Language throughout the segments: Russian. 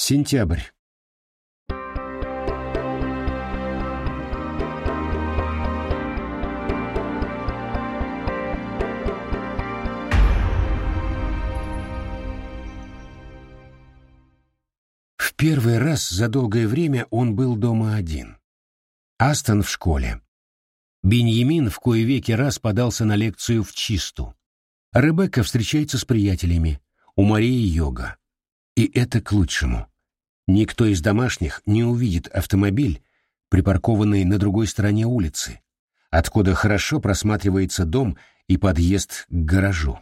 Сентябрь. В первый раз за долгое время он был дома один. Астон в школе. Беньямин в кое веки раз подался на лекцию в Чисту. Ребекка встречается с приятелями. У Марии йога. И это к лучшему. Никто из домашних не увидит автомобиль, припаркованный на другой стороне улицы, откуда хорошо просматривается дом и подъезд к гаражу.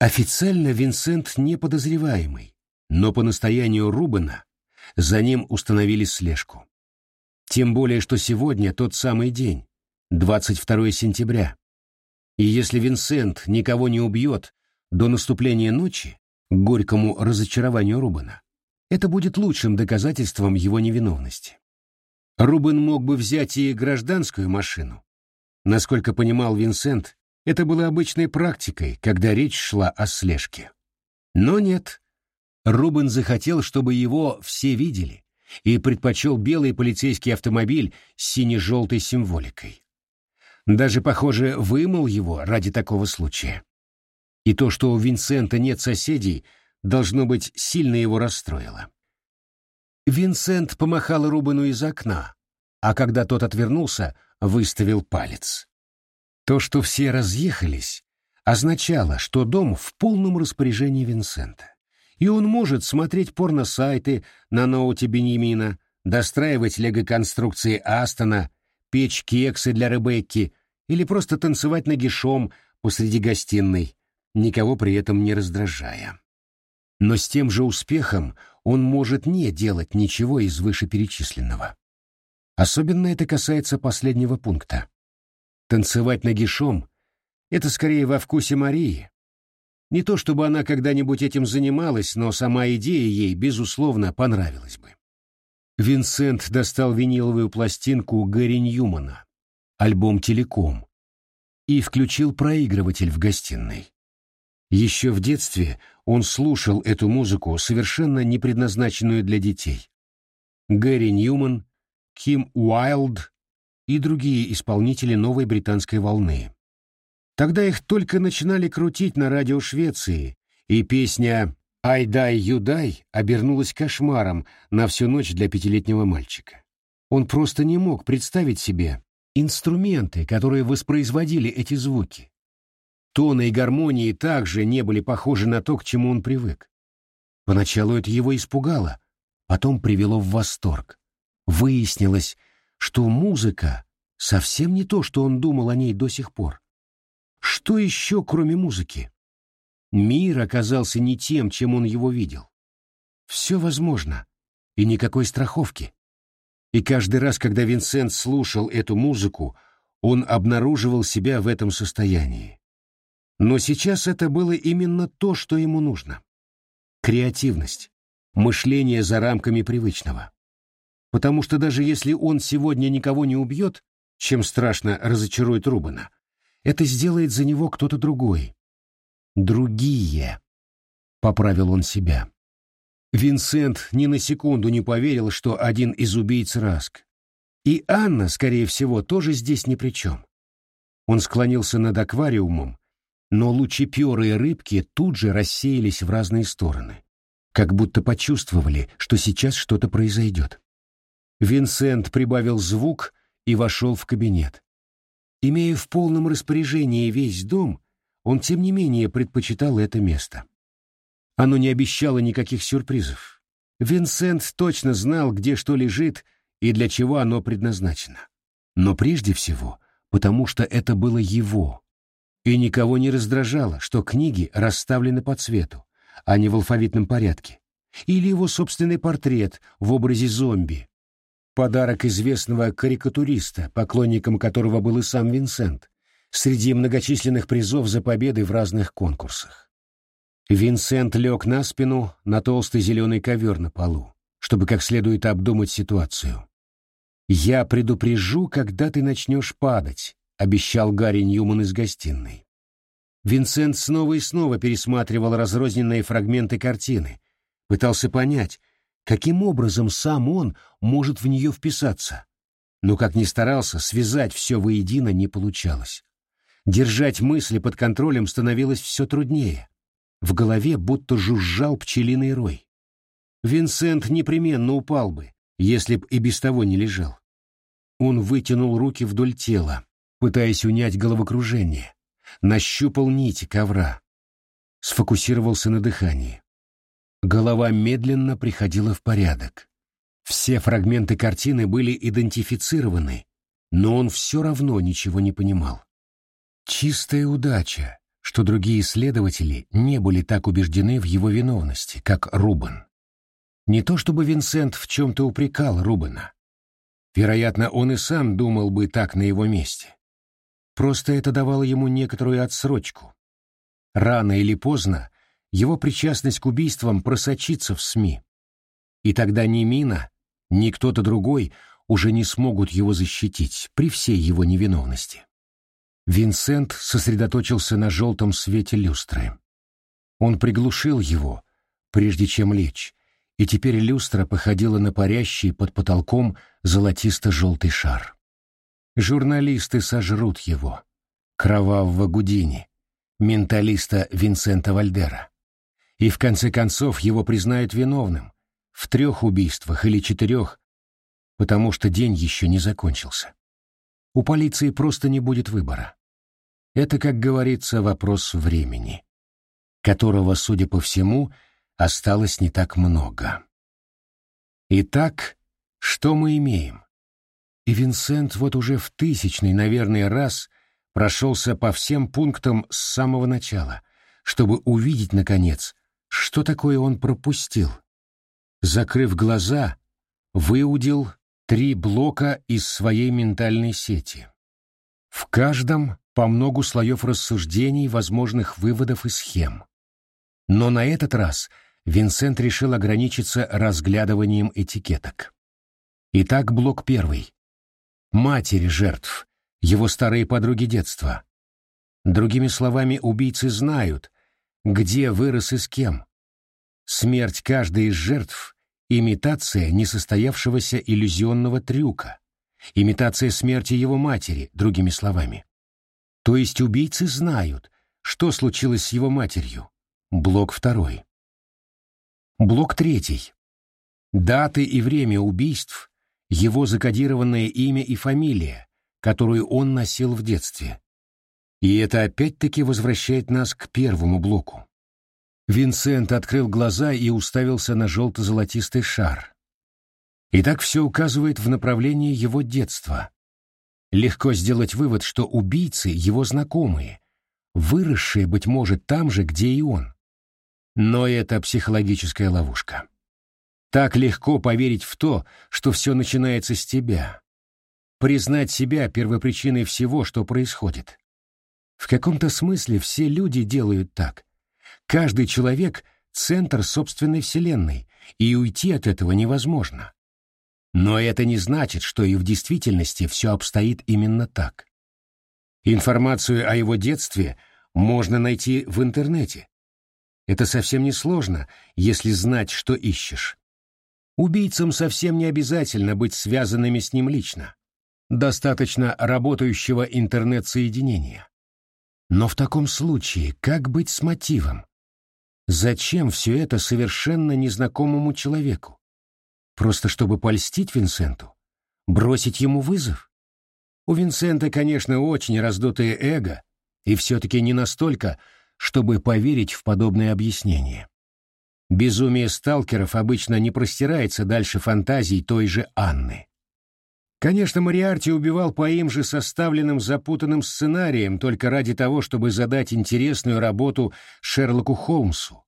Официально Винсент не подозреваемый, но по настоянию Рубена за ним установили слежку. Тем более, что сегодня тот самый день, 22 сентября. И если Винсент никого не убьет до наступления ночи, к горькому разочарованию Рубена. Это будет лучшим доказательством его невиновности. Рубен мог бы взять и гражданскую машину. Насколько понимал Винсент, это было обычной практикой, когда речь шла о слежке. Но нет. Рубен захотел, чтобы его все видели, и предпочел белый полицейский автомобиль с сине-желтой символикой. Даже, похоже, вымыл его ради такого случая. И то, что у Винсента нет соседей, должно быть, сильно его расстроило. Винсент помахал Рубену из окна, а когда тот отвернулся, выставил палец. То, что все разъехались, означало, что дом в полном распоряжении Винсента, и он может смотреть порно-сайты на ноуте Беньямина, достраивать лего-конструкции Астона, печь кексы для Ребекки или просто танцевать нагишом посреди гостиной, никого при этом не раздражая. Но с тем же успехом он может не делать ничего из вышеперечисленного. Особенно это касается последнего пункта. Танцевать нагишом — это скорее во вкусе Марии. Не то чтобы она когда-нибудь этим занималась, но сама идея ей, безусловно, понравилась бы. Винсент достал виниловую пластинку Гэри Ньюмана, альбом «Телеком», и включил проигрыватель в гостиной. Еще в детстве он слушал эту музыку, совершенно не предназначенную для детей. Гэри Ньюман, Ким Уайлд и другие исполнители новой британской волны. Тогда их только начинали крутить на радио Швеции, и песня «Ай дай, ю дай» обернулась кошмаром на всю ночь для пятилетнего мальчика. Он просто не мог представить себе инструменты, которые воспроизводили эти звуки, Тоны и гармонии также не были похожи на то, к чему он привык. Поначалу это его испугало, потом привело в восторг. Выяснилось, что музыка совсем не то, что он думал о ней до сих пор. Что еще, кроме музыки? Мир оказался не тем, чем он его видел. Все возможно, и никакой страховки. И каждый раз, когда Винсент слушал эту музыку, он обнаруживал себя в этом состоянии. Но сейчас это было именно то, что ему нужно. Креативность, мышление за рамками привычного. Потому что даже если он сегодня никого не убьет, чем страшно разочарует Рубана, это сделает за него кто-то другой. Другие, — поправил он себя. Винсент ни на секунду не поверил, что один из убийц Раск. И Анна, скорее всего, тоже здесь ни при чем. Он склонился над аквариумом, но лучеперые рыбки тут же рассеялись в разные стороны, как будто почувствовали, что сейчас что-то произойдет. Винсент прибавил звук и вошел в кабинет. Имея в полном распоряжении весь дом, он тем не менее предпочитал это место. Оно не обещало никаких сюрпризов. Винсент точно знал, где что лежит и для чего оно предназначено. Но прежде всего, потому что это было его, и никого не раздражало, что книги расставлены по цвету, а не в алфавитном порядке. Или его собственный портрет в образе зомби. Подарок известного карикатуриста, поклонником которого был и сам Винсент, среди многочисленных призов за победы в разных конкурсах. Винсент лег на спину на толстый зеленый ковер на полу, чтобы как следует обдумать ситуацию. «Я предупрежу, когда ты начнешь падать», — обещал Гарри Ньюман из гостиной. Винсент снова и снова пересматривал разрозненные фрагменты картины, пытался понять, Каким образом сам он может в нее вписаться? Но, как ни старался, связать все воедино не получалось. Держать мысли под контролем становилось все труднее. В голове будто жужжал пчелиный рой. Винсент непременно упал бы, если б и без того не лежал. Он вытянул руки вдоль тела, пытаясь унять головокружение, нащупал нити ковра, сфокусировался на дыхании. Голова медленно приходила в порядок. Все фрагменты картины были идентифицированы, но он все равно ничего не понимал. Чистая удача, что другие исследователи не были так убеждены в его виновности, как Рубен. Не то чтобы Винсент в чем-то упрекал Рубена. Вероятно, он и сам думал бы так на его месте. Просто это давало ему некоторую отсрочку. Рано или поздно его причастность к убийствам просочится в СМИ. И тогда ни Мина, ни кто-то другой уже не смогут его защитить при всей его невиновности. Винсент сосредоточился на желтом свете люстры. Он приглушил его, прежде чем лечь, и теперь люстра походила на парящий под потолком золотисто-желтый шар. Журналисты сожрут его, кровавого Гудини, менталиста Винсента Вальдера. И в конце концов его признают виновным в трех убийствах или четырех, потому что день еще не закончился. У полиции просто не будет выбора. Это, как говорится, вопрос времени, которого, судя по всему, осталось не так много. Итак, что мы имеем? И Винсент вот уже в тысячный, наверное, раз прошелся по всем пунктам с самого начала, чтобы увидеть, наконец, что такое он пропустил. Закрыв глаза, выудил три блока из своей ментальной сети. В каждом по многу слоев рассуждений, возможных выводов и схем. Но на этот раз Винсент решил ограничиться разглядыванием этикеток. Итак, блок первый. Матери жертв, его старые подруги детства. Другими словами, убийцы знают, где вырос и с кем. Смерть каждой из жертв — имитация несостоявшегося иллюзионного трюка, имитация смерти его матери, другими словами. То есть убийцы знают, что случилось с его матерью. Блок второй. Блок третий. Даты и время убийств, его закодированное имя и фамилия, которую он носил в детстве. И это опять-таки возвращает нас к первому блоку. Винсент открыл глаза и уставился на желто-золотистый шар. И так все указывает в направлении его детства. Легко сделать вывод, что убийцы — его знакомые, выросшие, быть может, там же, где и он. Но это психологическая ловушка. Так легко поверить в то, что все начинается с тебя. Признать себя первопричиной всего, что происходит. В каком-то смысле все люди делают так. Каждый человек — центр собственной вселенной, и уйти от этого невозможно. Но это не значит, что и в действительности все обстоит именно так. Информацию о его детстве можно найти в интернете. Это совсем не сложно, если знать, что ищешь. Убийцам совсем не обязательно быть связанными с ним лично. Достаточно работающего интернет-соединения. Но в таком случае как быть с мотивом? Зачем все это совершенно незнакомому человеку? Просто чтобы польстить Винсенту? Бросить ему вызов? У Винсента, конечно, очень раздутое эго, и все-таки не настолько, чтобы поверить в подобное объяснение. Безумие сталкеров обычно не простирается дальше фантазий той же Анны. Конечно, Мариарти убивал по им же составленным запутанным сценариям только ради того, чтобы задать интересную работу Шерлоку Холмсу.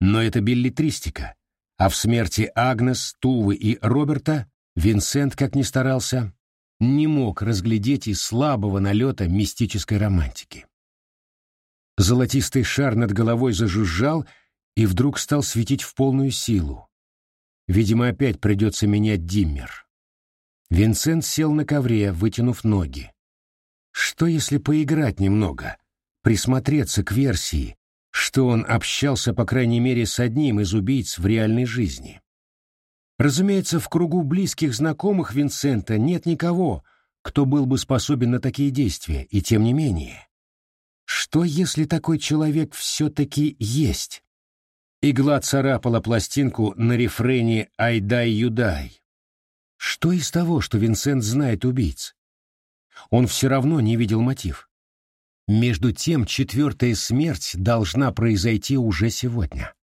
Но это билетристика, а в смерти Агнес, Тувы и Роберта Винсент, как ни старался, не мог разглядеть и слабого налета мистической романтики. Золотистый шар над головой зажужжал и вдруг стал светить в полную силу. Видимо, опять придется менять диммер. Винсент сел на ковре, вытянув ноги. Что если поиграть немного, присмотреться к версии, что он общался, по крайней мере, с одним из убийц в реальной жизни. Разумеется, в кругу близких знакомых Винсента нет никого, кто был бы способен на такие действия, и тем не менее. Что, если такой человек все-таки есть? Игла царапала пластинку на рефрене «Айдай-юдай». Что из того, что Винсент знает убийц? Он все равно не видел мотив. Между тем, четвертая смерть должна произойти уже сегодня.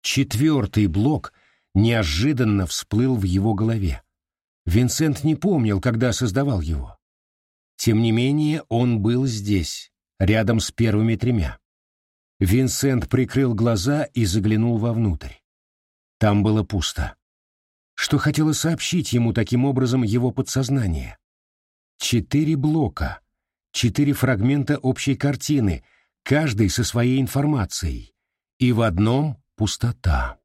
Четвертый блок неожиданно всплыл в его голове. Винсент не помнил, когда создавал его. Тем не менее, он был здесь, рядом с первыми тремя. Винсент прикрыл глаза и заглянул вовнутрь. Там было пусто. Что хотело сообщить ему таким образом его подсознание? Четыре блока, четыре фрагмента общей картины, каждый со своей информацией, и в одном пустота.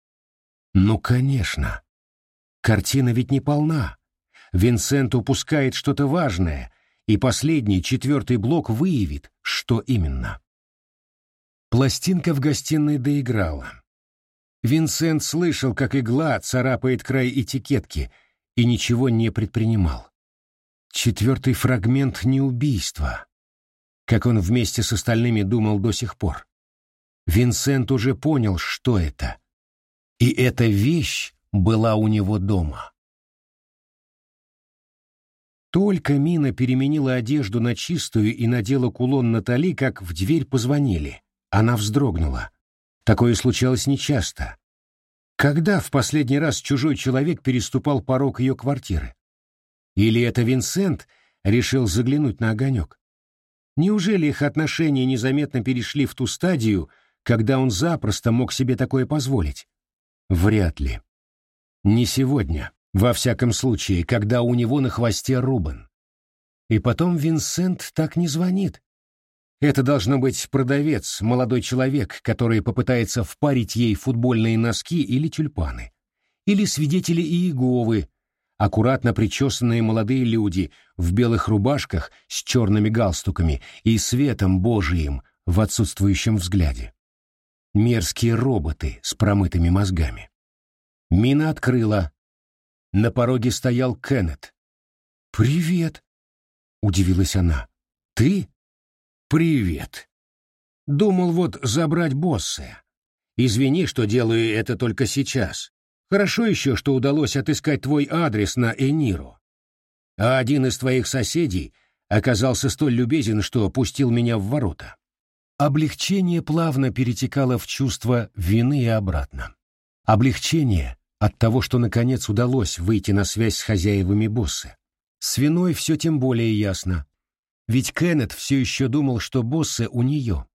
Ну, конечно. Картина ведь не полна. Винсент упускает что-то важное, и последний, четвертый блок выявит, что именно. Пластинка в гостиной доиграла. Винсент слышал, как игла царапает край этикетки, и ничего не предпринимал. Четвертый фрагмент не убийства, как он вместе с остальными думал до сих пор. Винсент уже понял, что это. И эта вещь была у него дома. Только Мина переменила одежду на чистую и надела кулон Натали, как в дверь позвонили. Она вздрогнула. Такое случалось нечасто. Когда в последний раз чужой человек переступал порог ее квартиры? Или это Винсент решил заглянуть на огонек? Неужели их отношения незаметно перешли в ту стадию, когда он запросто мог себе такое позволить? Вряд ли. Не сегодня, во всяком случае, когда у него на хвосте Рубен. И потом Винсент так не звонит. Это должно быть продавец, молодой человек, который попытается впарить ей футбольные носки или тюльпаны. Или свидетели Иеговы, аккуратно причесанные молодые люди в белых рубашках с черными галстуками и светом Божиим в отсутствующем взгляде. Мерзкие роботы с промытыми мозгами. Мина открыла. На пороге стоял Кеннет. «Привет!» — удивилась она. «Ты?» «Привет!» «Думал вот забрать босса. Извини, что делаю это только сейчас. Хорошо еще, что удалось отыскать твой адрес на Эниро. А один из твоих соседей оказался столь любезен, что пустил меня в ворота. Облегчение плавно перетекало в чувство вины и обратно. Облегчение от того, что наконец удалось выйти на связь с хозяевами босса. С виной все тем более ясно. Ведь Кеннет все еще думал, что боссы у нее.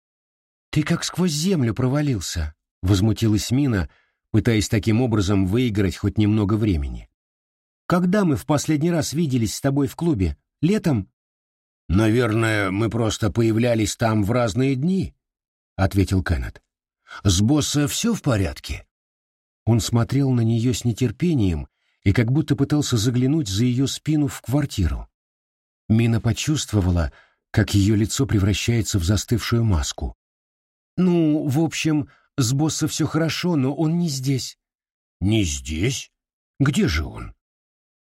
«Ты как сквозь землю провалился», — возмутилась Мина, пытаясь таким образом выиграть хоть немного времени. «Когда мы в последний раз виделись с тобой в клубе? Летом?» «Наверное, мы просто появлялись там в разные дни», — ответил Кеннет. «С босса все в порядке?» Он смотрел на нее с нетерпением и как будто пытался заглянуть за ее спину в квартиру. Мина почувствовала, как ее лицо превращается в застывшую маску. «Ну, в общем, с босса все хорошо, но он не здесь». «Не здесь? Где же он?»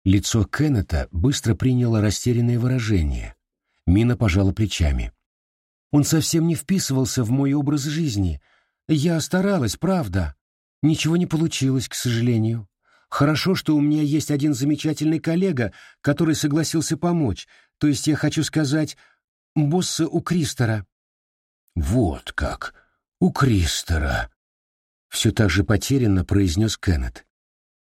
Лицо Кеннета быстро приняло растерянное выражение. Мина пожала плечами. «Он совсем не вписывался в мой образ жизни. Я старалась, правда. Ничего не получилось, к сожалению. Хорошо, что у меня есть один замечательный коллега, который согласился помочь. То есть я хочу сказать, босса у Кристера». «Вот как!» у Кристера», — все так же потерянно произнес Кеннет.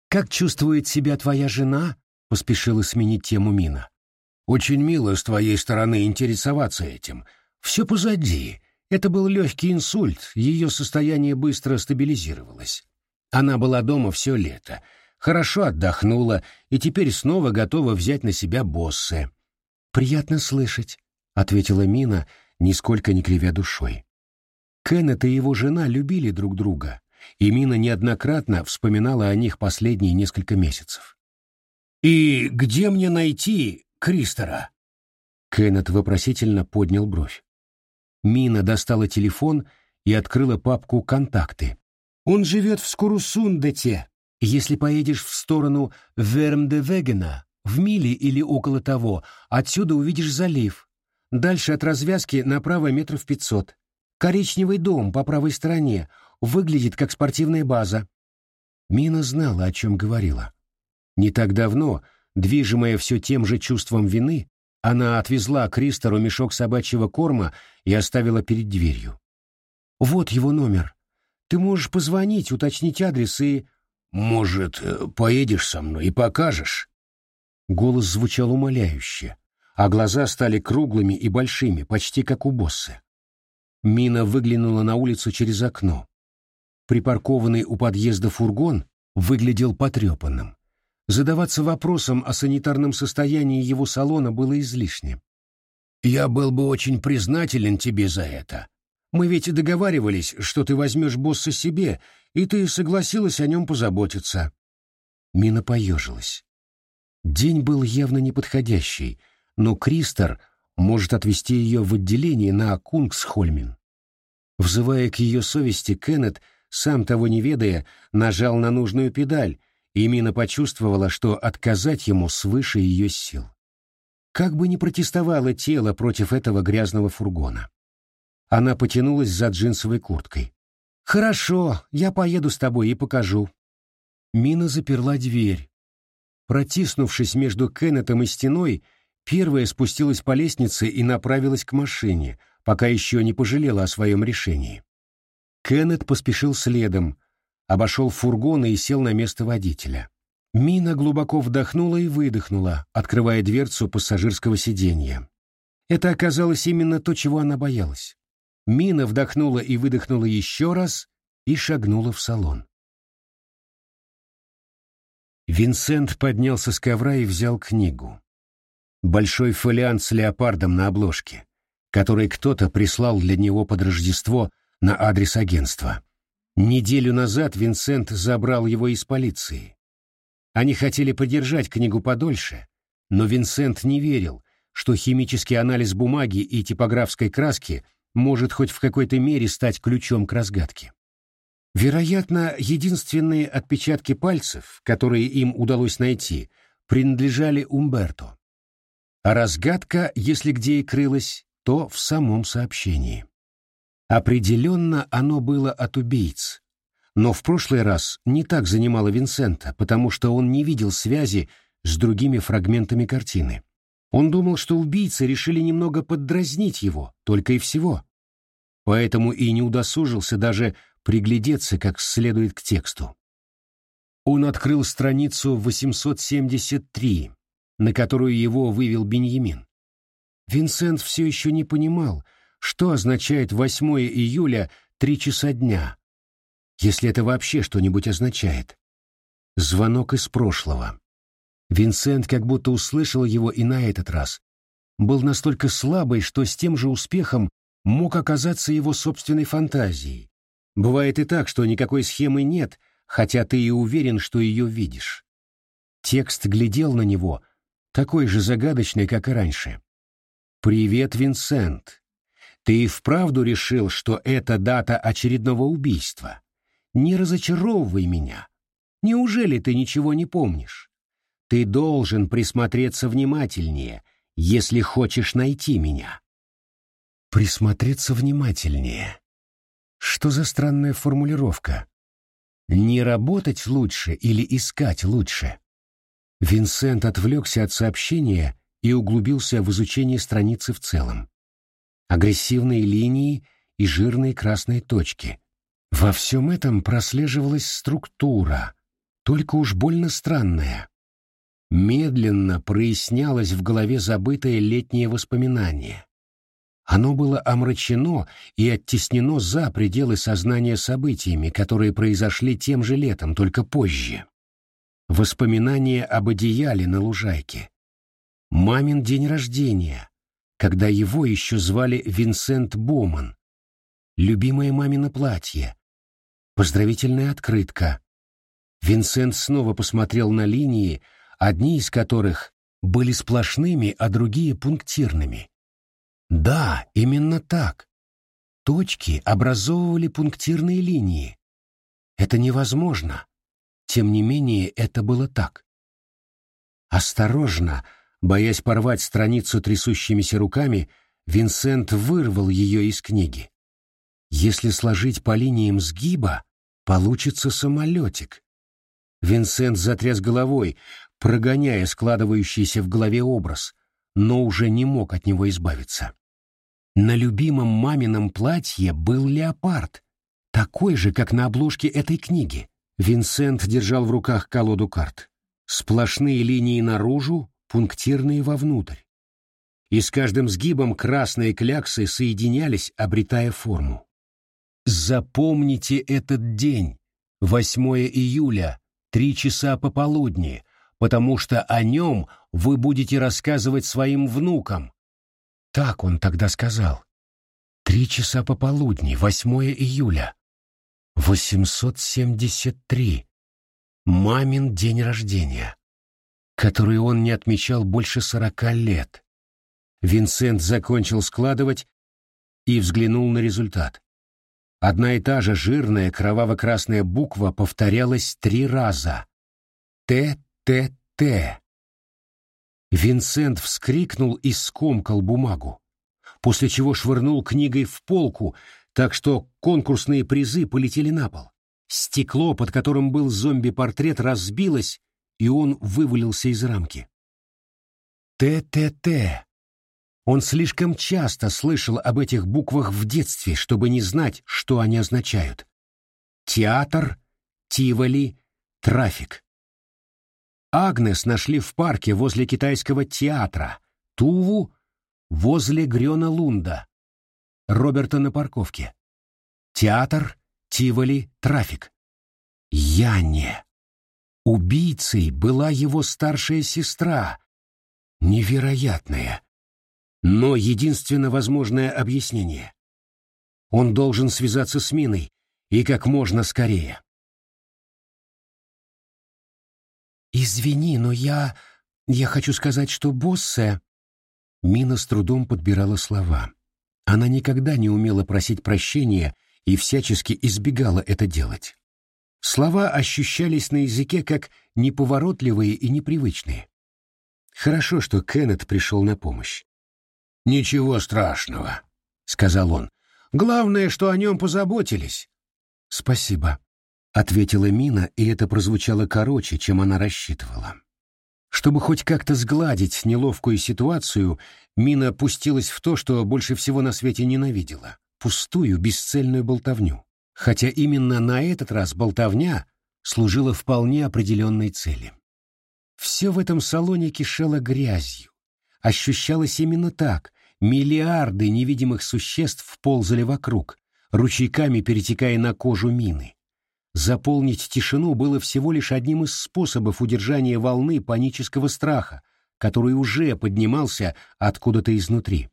«Как чувствует себя твоя жена?» — поспешила сменить тему Мина. «Очень мило с твоей стороны интересоваться этим. Все позади. Это был легкий инсульт, ее состояние быстро стабилизировалось. Она была дома все лето, хорошо отдохнула и теперь снова готова взять на себя боссы». «Приятно слышать», — ответила Мина, нисколько не кривя душой. Кеннет и его жена любили друг друга, и Мина неоднократно вспоминала о них последние несколько месяцев. «И где мне найти Кристера?» Кеннет вопросительно поднял бровь. Мина достала телефон и открыла папку «Контакты». «Он живет в Скурусундете», Если поедешь в сторону Вермдевегена, в миле или около того, отсюда увидишь залив. Дальше от развязки направо метров пятьсот. Коричневый дом по правой стороне выглядит как спортивная база. Мина знала, о чем говорила. Не так давно, движимая все тем же чувством вины, она отвезла Кристору мешок собачьего корма и оставила перед дверью. «Вот его номер. Ты можешь позвонить, уточнить адрес и...» «Может, э, поедешь со мной и покажешь?» Голос звучал умоляюще, а глаза стали круглыми и большими, почти как у босса. Мина выглянула на улицу через окно. Припаркованный у подъезда фургон выглядел потрепанным. Задаваться вопросом о санитарном состоянии его салона было излишне. «Я был бы очень признателен тебе за это. Мы ведь договаривались, что ты возьмешь босса себе, и ты согласилась о нем позаботиться». Мина поежилась. День был явно неподходящий, но Кристор может отвезти ее в отделение на Кунгсхольмен. Взывая к ее совести, Кеннет, сам того не ведая, нажал на нужную педаль, и Мина почувствовала, что отказать ему свыше ее сил. Как бы ни протестовало тело против этого грязного фургона. Она потянулась за джинсовой курткой. «Хорошо, я поеду с тобой и покажу». Мина заперла дверь. Протиснувшись между Кеннетом и стеной, первая спустилась по лестнице и направилась к машине, пока еще не пожалела о своем решении. Кеннет поспешил следом, обошел фургон и сел на место водителя. Мина глубоко вдохнула и выдохнула, открывая дверцу пассажирского сиденья. Это оказалось именно то, чего она боялась. Мина вдохнула и выдохнула еще раз и шагнула в салон. Винсент поднялся с ковра и взял книгу. Большой фолиант с леопардом на обложке, который кто-то прислал для него под Рождество на адрес агентства. Неделю назад Винсент забрал его из полиции. Они хотели подержать книгу подольше, но Винсент не верил, что химический анализ бумаги и типографской краски может хоть в какой-то мере стать ключом к разгадке. Вероятно, единственные отпечатки пальцев, которые им удалось найти, принадлежали Умберто. А разгадка, если где и крылась, то в самом сообщении. Определенно оно было от убийц. Но в прошлый раз не так занимало Винсента, потому что он не видел связи с другими фрагментами картины. Он думал, что убийцы решили немного поддразнить его, только и всего. Поэтому и не удосужился даже приглядеться как следует к тексту. Он открыл страницу 873, на которую его вывел Беньямин. Винсент все еще не понимал, что означает 8 июля три часа дня, если это вообще что-нибудь означает. Звонок из прошлого. Винсент как будто услышал его и на этот раз. Был настолько слабый, что с тем же успехом мог оказаться его собственной фантазией. Бывает и так, что никакой схемы нет, хотя ты и уверен, что ее видишь. Текст глядел на него, такой же загадочный, как и раньше. «Привет, Винсент. Ты и вправду решил, что это дата очередного убийства? Не разочаровывай меня. Неужели ты ничего не помнишь? Ты должен присмотреться внимательнее, если хочешь найти меня. Присмотреться внимательнее. Что за странная формулировка? Не работать лучше или искать лучше? Винсент отвлекся от сообщения и углубился в изучение страницы в целом. Агрессивные линии и жирные красные точки. Во всем этом прослеживалась структура, только уж больно странная. Медленно прояснялось в голове забытое летнее воспоминание. Оно было омрачено и оттеснено за пределы сознания событиями, которые произошли тем же летом, только позже. Воспоминание об одеяле на лужайке. Мамин день рождения, когда его еще звали Винсент Боман. Любимое мамино платье. Поздравительная открытка. Винсент снова посмотрел на линии, одни из которых были сплошными, а другие пунктирными. Да, именно так. Точки образовывали пунктирные линии. Это невозможно. Тем не менее, это было так. Осторожно, боясь порвать страницу трясущимися руками, Винсент вырвал ее из книги. Если сложить по линиям сгиба, получится самолетик. Винсент затряс головой, прогоняя складывающийся в голове образ, но уже не мог от него избавиться. На любимом мамином платье был леопард, такой же, как на обложке этой книги. Винсент держал в руках колоду карт. Сплошные линии наружу, пунктирные вовнутрь. И с каждым сгибом красные кляксы соединялись, обретая форму. Запомните этот день, 8 июля, три часа пополудни, потому что о нем вы будете рассказывать своим внукам. Так он тогда сказал. Три часа пополудни, 8 июля. 873. Мамин день рождения, который он не отмечал больше сорока лет. Винсент закончил складывать и взглянул на результат. Одна и та же жирная кроваво-красная буква повторялась три раза. Т-Т-Т. Винсент вскрикнул и скомкал бумагу, после чего швырнул книгой в полку, так что конкурсные призы полетели на пол. Стекло, под которым был зомби-портрет, разбилось, и он вывалился из рамки. ТТТ. Он слишком часто слышал об этих буквах в детстве, чтобы не знать, что они означают. Театр, Тиволи, трафик. Агнес нашли в парке возле китайского театра, Туву возле Грёна Лунда, Роберта на парковке. Театр, Тиволи, трафик. Яне. Убийцей была его старшая сестра. Невероятное но единственно возможное объяснение. Он должен связаться с Миной, и как можно скорее. «Извини, но я... я хочу сказать, что боссе...» Мина с трудом подбирала слова. Она никогда не умела просить прощения и всячески избегала это делать. Слова ощущались на языке как неповоротливые и непривычные. Хорошо, что Кеннет пришел на помощь. «Ничего страшного», — сказал он. «Главное, что о нем позаботились». «Спасибо», — ответила Мина, и это прозвучало короче, чем она рассчитывала. Чтобы хоть как-то сгладить неловкую ситуацию, Мина пустилась в то, что больше всего на свете ненавидела — пустую, бесцельную болтовню. Хотя именно на этот раз болтовня служила вполне определенной цели. Все в этом салоне кишело грязью. Ощущалось именно так, Миллиарды невидимых существ ползали вокруг, ручейками перетекая на кожу мины. Заполнить тишину было всего лишь одним из способов удержания волны панического страха, который уже поднимался откуда-то изнутри.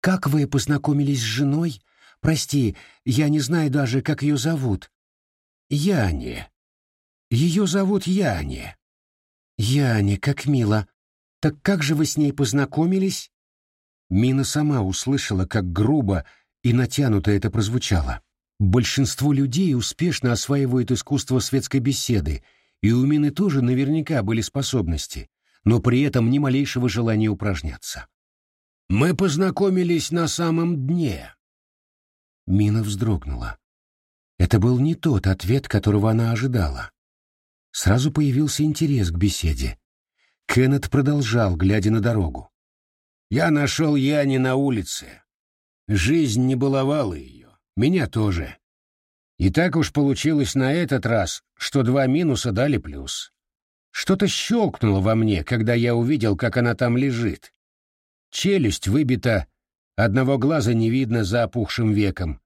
«Как вы познакомились с женой? Прости, я не знаю даже, как ее зовут». «Яне. Ее зовут Яне». «Яне, как мило. Так как же вы с ней познакомились?» Мина сама услышала, как грубо и натянуто это прозвучало. Большинство людей успешно осваивают искусство светской беседы, и у Мины тоже наверняка были способности, но при этом ни малейшего желания упражняться. «Мы познакомились на самом дне». Мина вздрогнула. Это был не тот ответ, которого она ожидала. Сразу появился интерес к беседе. Кеннет продолжал, глядя на дорогу. Я нашел Яни на улице. Жизнь не баловала ее. Меня тоже. И так уж получилось на этот раз, что два минуса дали плюс. Что-то щелкнуло во мне, когда я увидел, как она там лежит. Челюсть выбита, одного глаза не видно за опухшим веком.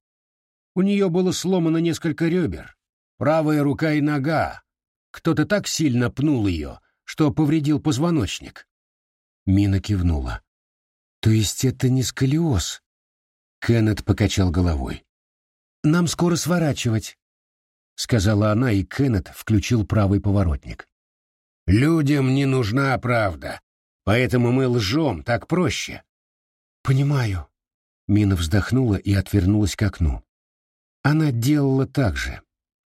У нее было сломано несколько ребер, правая рука и нога. Кто-то так сильно пнул ее, что повредил позвоночник. Мина кивнула. То есть это не сколиоз? Кеннет покачал головой. Нам скоро сворачивать, сказала она, и Кеннет включил правый поворотник. Людям не нужна правда, поэтому мы лжем, так проще. Понимаю. Мина вздохнула и отвернулась к окну. Она делала так же.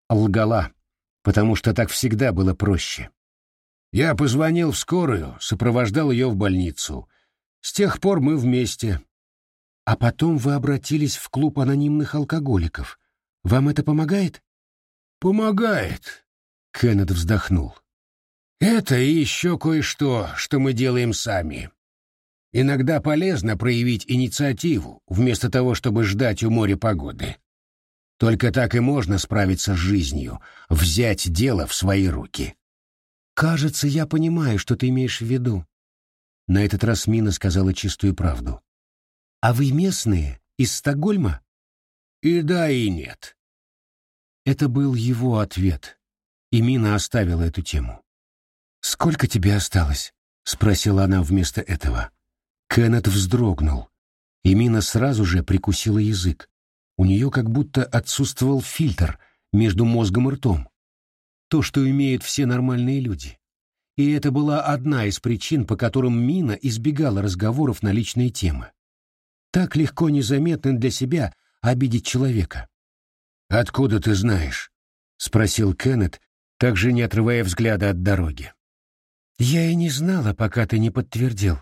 Лгала. потому что так всегда было проще. Я позвонил в скорую, сопровождал ее в больницу. С тех пор мы вместе. А потом вы обратились в клуб анонимных алкоголиков. Вам это помогает? Помогает, Кеннет вздохнул. Это и еще кое-что, что мы делаем сами. Иногда полезно проявить инициативу, вместо того, чтобы ждать у моря погоды. Только так и можно справиться с жизнью, взять дело в свои руки. «Кажется, я понимаю, что ты имеешь в виду». На этот раз Мина сказала чистую правду. «А вы местные? Из Стокгольма?» «И да, и нет». Это был его ответ, и Мина оставила эту тему. «Сколько тебе осталось?» — спросила она вместо этого. Кеннет вздрогнул, и Мина сразу же прикусила язык. У нее как будто отсутствовал фильтр между мозгом и ртом. То, что имеют все нормальные люди. И это была одна из причин, по которым Мина избегала разговоров на личные темы. Так легко незаметно для себя обидеть человека. «Откуда ты знаешь?» — спросил Кеннет, также не отрывая взгляда от дороги. «Я и не знала, пока ты не подтвердил.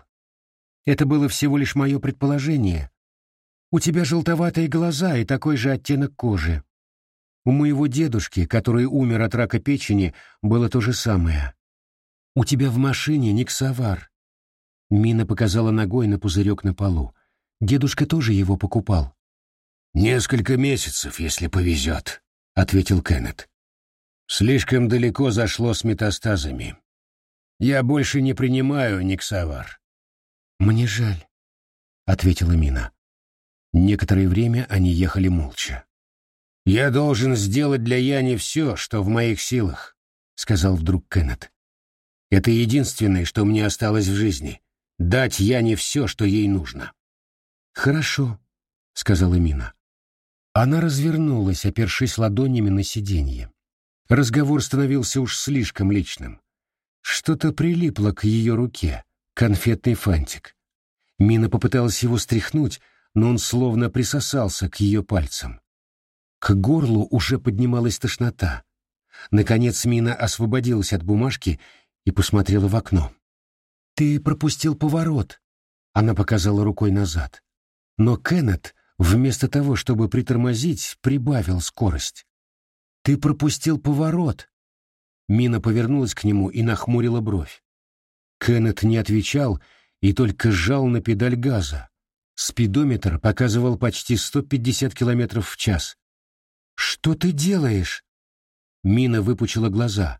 Это было всего лишь мое предположение, у тебя желтоватые глаза и такой же оттенок кожи. У моего дедушки, который умер от рака печени, было то же самое. У тебя в машине никсовар. Мина показала ногой на пузырек на полу. Дедушка тоже его покупал. «Несколько месяцев, если повезет», — ответил Кеннет. «Слишком далеко зашло с метастазами. Я больше не принимаю никсовар». «Мне жаль», — ответила Мина. Некоторое время они ехали молча. «Я должен сделать для Яни все, что в моих силах», — сказал вдруг Кеннет. «Это единственное, что мне осталось в жизни — дать Яне все, что ей нужно». «Хорошо», — сказала Мина. Она развернулась, опершись ладонями на сиденье. Разговор становился уж слишком личным. Что-то прилипло к ее руке, конфетный фантик. Мина попыталась его стряхнуть, но он словно присосался к ее пальцам. К горлу уже поднималась тошнота. Наконец Мина освободилась от бумажки и посмотрела в окно. «Ты пропустил поворот», — она показала рукой назад. Но Кеннет, вместо того, чтобы притормозить, прибавил скорость. «Ты пропустил поворот». Мина повернулась к нему и нахмурила бровь. Кеннет не отвечал и только сжал на педаль газа, Спидометр показывал почти 150 километров в час. «Что ты делаешь?» Мина выпучила глаза.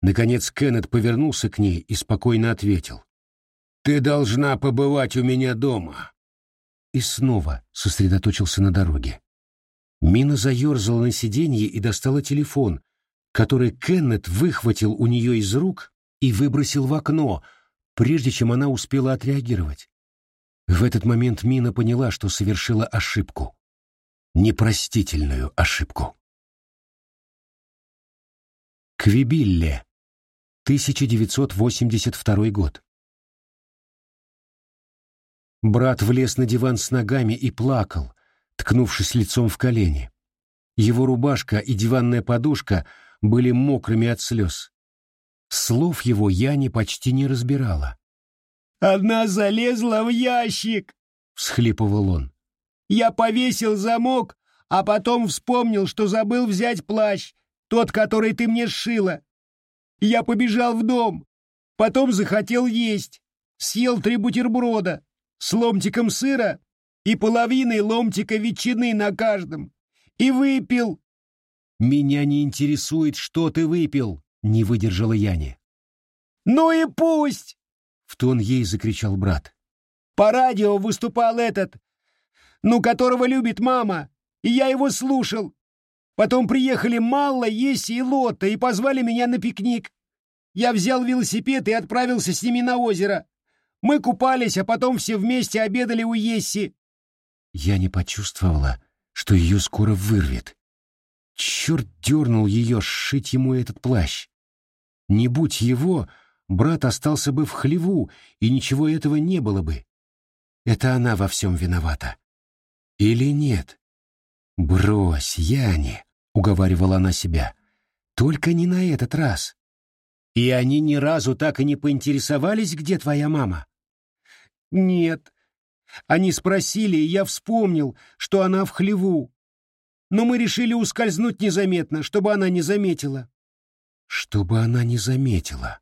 Наконец Кеннет повернулся к ней и спокойно ответил. «Ты должна побывать у меня дома». И снова сосредоточился на дороге. Мина заерзала на сиденье и достала телефон, который Кеннет выхватил у нее из рук и выбросил в окно, прежде чем она успела отреагировать. В этот момент Мина поняла, что совершила ошибку. Непростительную ошибку. Квибилле. 1982 год. Брат влез на диван с ногами и плакал, ткнувшись лицом в колени. Его рубашка и диванная подушка были мокрыми от слез. Слов его Яни почти не разбирала. Одна залезла в ящик, — всхлипывал он. Я повесил замок, а потом вспомнил, что забыл взять плащ, тот, который ты мне сшила. Я побежал в дом, потом захотел есть, съел три бутерброда с ломтиком сыра и половиной ломтика ветчины на каждом, и выпил. «Меня не интересует, что ты выпил», — не выдержала Яне. «Ну и пусть!» — в тон ей закричал брат. «По радио выступал этот, ну, которого любит мама, и я его слушал. Потом приехали Малла, Еси и Лотта и позвали меня на пикник. Я взял велосипед и отправился с ними на озеро. Мы купались, а потом все вместе обедали у Есси. Я не почувствовала, что ее скоро вырвет. Черт дернул ее сшить ему этот плащ. Не будь его, брат остался бы в хлеву, и ничего этого не было бы. Это она во всем виновата. Или нет? «Брось, Яни», — уговаривала она себя. Только не на этот раз. И они ни разу так и не поинтересовались, где твоя мама? Нет. Они спросили, и я вспомнил, что она в хлеву. Но мы решили ускользнуть незаметно, чтобы она не заметила. Чтобы она не заметила.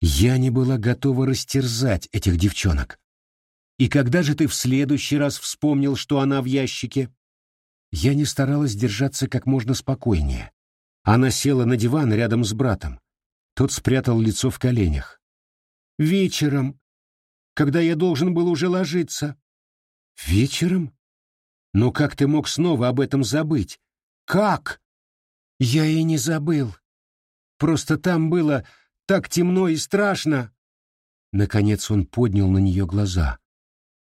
Я не была готова растерзать этих девчонок. И когда же ты в следующий раз вспомнил, что она в ящике? Я не старалась держаться как можно спокойнее. Она села на диван рядом с братом. Тот спрятал лицо в коленях. «Вечером, когда я должен был уже ложиться». «Вечером? Но как ты мог снова об этом забыть? Как?» «Я и не забыл. Просто там было так темно и страшно». Наконец он поднял на нее глаза.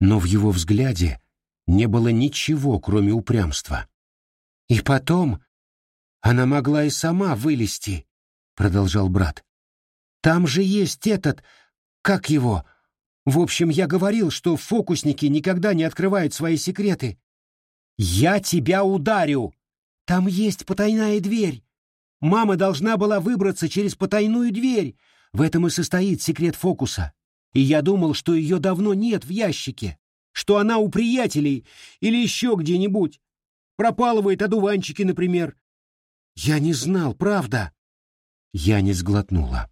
Но в его взгляде не было ничего, кроме упрямства. «И потом она могла и сама вылезти», — продолжал брат. «Там же есть этот... Как его? В общем, я говорил, что фокусники никогда не открывают свои секреты. Я тебя ударю! Там есть потайная дверь. Мама должна была выбраться через потайную дверь. В этом и состоит секрет фокуса. И я думал, что ее давно нет в ящике что она у приятелей или еще где-нибудь. Пропалывает одуванчики, например. Я не знал, правда. Я не сглотнула.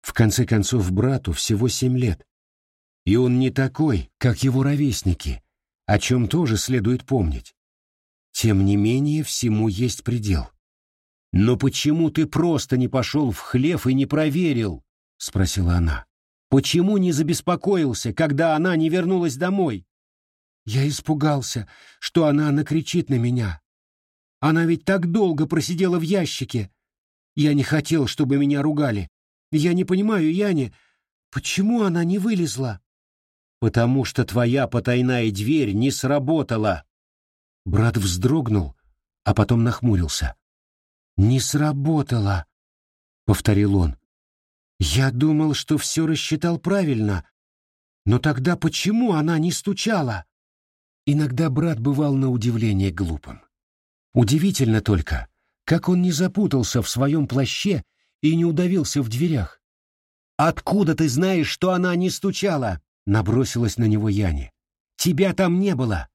В конце концов, брату всего семь лет. И он не такой, как его ровесники, о чем тоже следует помнить. Тем не менее, всему есть предел. «Но почему ты просто не пошел в хлев и не проверил?» — спросила она. Почему не забеспокоился, когда она не вернулась домой? Я испугался, что она накричит на меня. Она ведь так долго просидела в ящике. Я не хотел, чтобы меня ругали. Я не понимаю, Яне, почему она не вылезла? Потому что твоя потайная дверь не сработала. Брат вздрогнул, а потом нахмурился. «Не сработала», — повторил он. Я думал, что все рассчитал правильно. Но тогда почему она не стучала? Иногда брат бывал на удивление глупым. Удивительно только, как он не запутался в своем плаще и не удавился в дверях. «Откуда ты знаешь, что она не стучала?» — набросилась на него Яне. «Тебя там не было.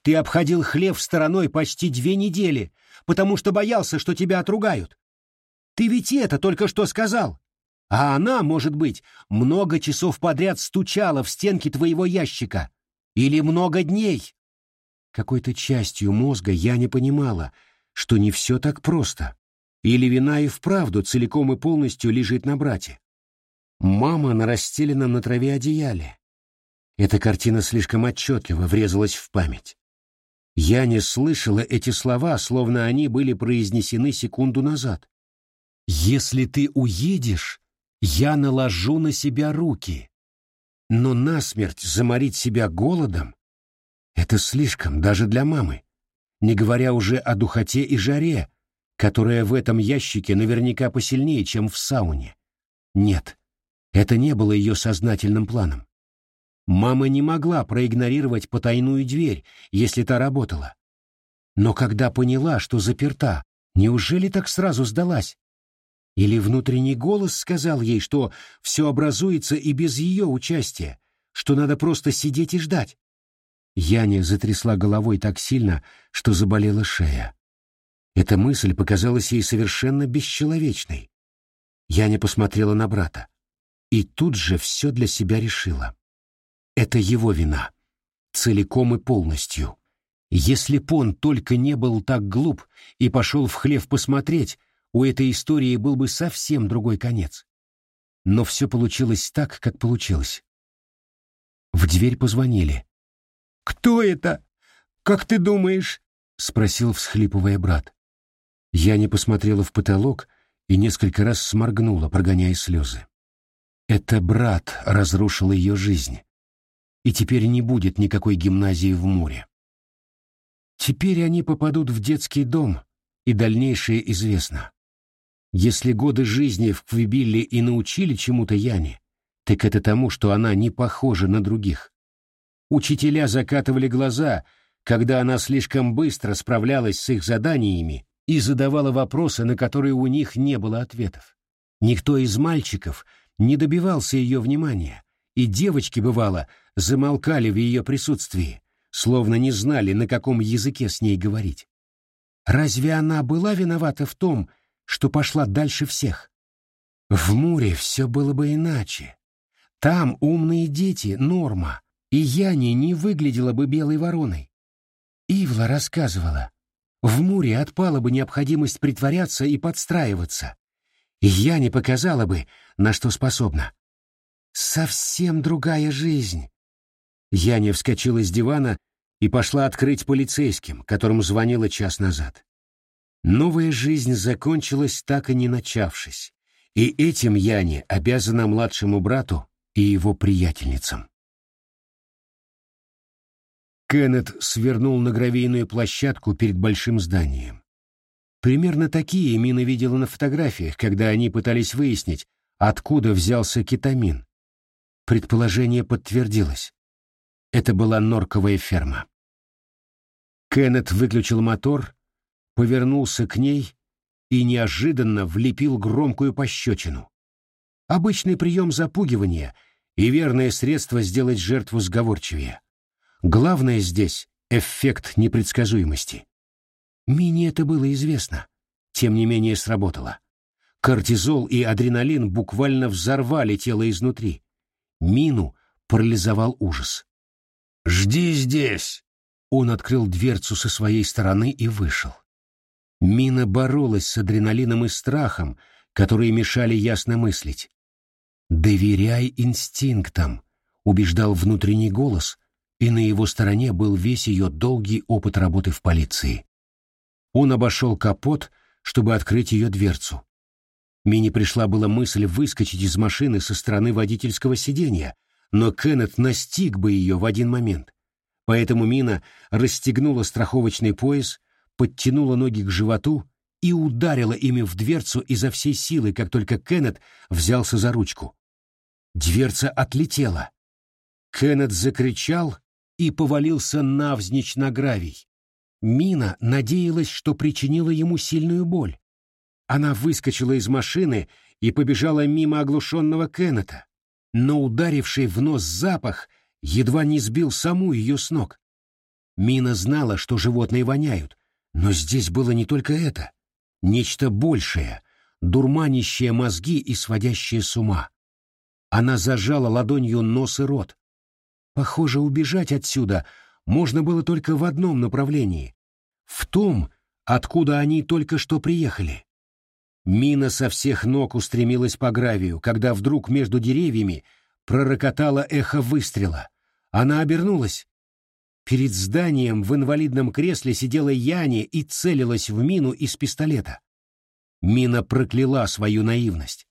Ты обходил хлев стороной почти две недели, потому что боялся, что тебя отругают. Ты ведь это только что сказал. А она, может быть, много часов подряд стучала в стенки твоего ящика. Или много дней. Какой-то частью мозга я не понимала, что не все так просто. Или вина и вправду целиком и полностью лежит на брате. Мама на расстеленном на траве одеяле. Эта картина слишком отчетливо врезалась в память. Я не слышала эти слова, словно они были произнесены секунду назад. «Если ты уедешь, я наложу на себя руки. Но насмерть заморить себя голодом — это слишком даже для мамы, не говоря уже о духоте и жаре, которая в этом ящике наверняка посильнее, чем в сауне. Нет, это не было ее сознательным планом. Мама не могла проигнорировать потайную дверь, если та работала. Но когда поняла, что заперта, неужели так сразу сдалась? Или внутренний голос сказал ей, что все образуется и без ее участия, что надо просто сидеть и ждать? Яня затрясла головой так сильно, что заболела шея. Эта мысль показалась ей совершенно бесчеловечной. Яня посмотрела на брата. И тут же все для себя решила. Это его вина. Целиком и полностью. Если б он только не был так глуп и пошел в хлев посмотреть, у этой истории был бы совсем другой конец. Но все получилось так, как получилось. В дверь позвонили. «Кто это? Как ты думаешь?» — спросил, всхлипывая брат. Я не посмотрела в потолок и несколько раз сморгнула, прогоняя слезы. Это брат разрушил ее жизнь. И теперь не будет никакой гимназии в море. Теперь они попадут в детский дом, и дальнейшее известно. Если годы жизни в Квибилле и научили чему-то Яне, так это тому, что она не похожа на других. Учителя закатывали глаза, когда она слишком быстро справлялась с их заданиями и задавала вопросы, на которые у них не было ответов. Никто из мальчиков не добивался ее внимания, и девочки, бывало, замолкали в ее присутствии, словно не знали, на каком языке с ней говорить. Разве она была виновата в том, что пошла дальше всех? В Муре все было бы иначе. Там умные дети — норма, и Яни не выглядела бы белой вороной. Ивла рассказывала, в Муре отпала бы необходимость притворяться и подстраиваться. И я не показала бы, на что способна. Совсем другая жизнь. Яня вскочила с дивана и пошла открыть полицейским, которым звонила час назад. Новая жизнь закончилась, так и не начавшись, и этим Яне обязана младшему брату и его приятельницам. Кеннет свернул на гравийную площадку перед большим зданием. Примерно такие Мина видела на фотографиях, когда они пытались выяснить, откуда взялся кетамин. Предположение подтвердилось. Это была норковая ферма. Кеннет выключил мотор, повернулся к ней и неожиданно влепил громкую пощечину. Обычный прием запугивания и верное средство сделать жертву сговорчивее. Главное здесь — эффект непредсказуемости. Мине это было известно, тем не менее сработало. Кортизол и адреналин буквально взорвали тело изнутри. Мину парализовал ужас. «Жди здесь!» Он открыл дверцу со своей стороны и вышел. Мина боролась с адреналином и страхом, которые мешали ясно мыслить. «Доверяй инстинктам», — убеждал внутренний голос, и на его стороне был весь ее долгий опыт работы в полиции. Он обошел капот, чтобы открыть ее дверцу. Мине пришла была мысль выскочить из машины со стороны водительского сиденья, но Кеннет настиг бы ее в один момент. Поэтому Мина расстегнула страховочный пояс, подтянула ноги к животу и ударила ими в дверцу изо всей силы, как только Кеннет взялся за ручку. Дверца отлетела. Кеннет закричал и повалился навзничь на гравий. Мина надеялась, что причинила ему сильную боль. Она выскочила из машины и побежала мимо оглушенного Кеннета, но ударивший в нос запах едва не сбил саму ее с ног. Мина знала, что животные воняют, но здесь было не только это. Нечто большее, дурманящее мозги и сводящее с ума. Она зажала ладонью нос и рот. Похоже, убежать отсюда можно было только в одном направлении. В том, откуда они только что приехали. Мина со всех ног устремилась по гравию, когда вдруг между деревьями пророкотало эхо выстрела. Она обернулась. Перед зданием в инвалидном кресле сидела Яни и целилась в Мину из пистолета. Мина прокляла свою наивность.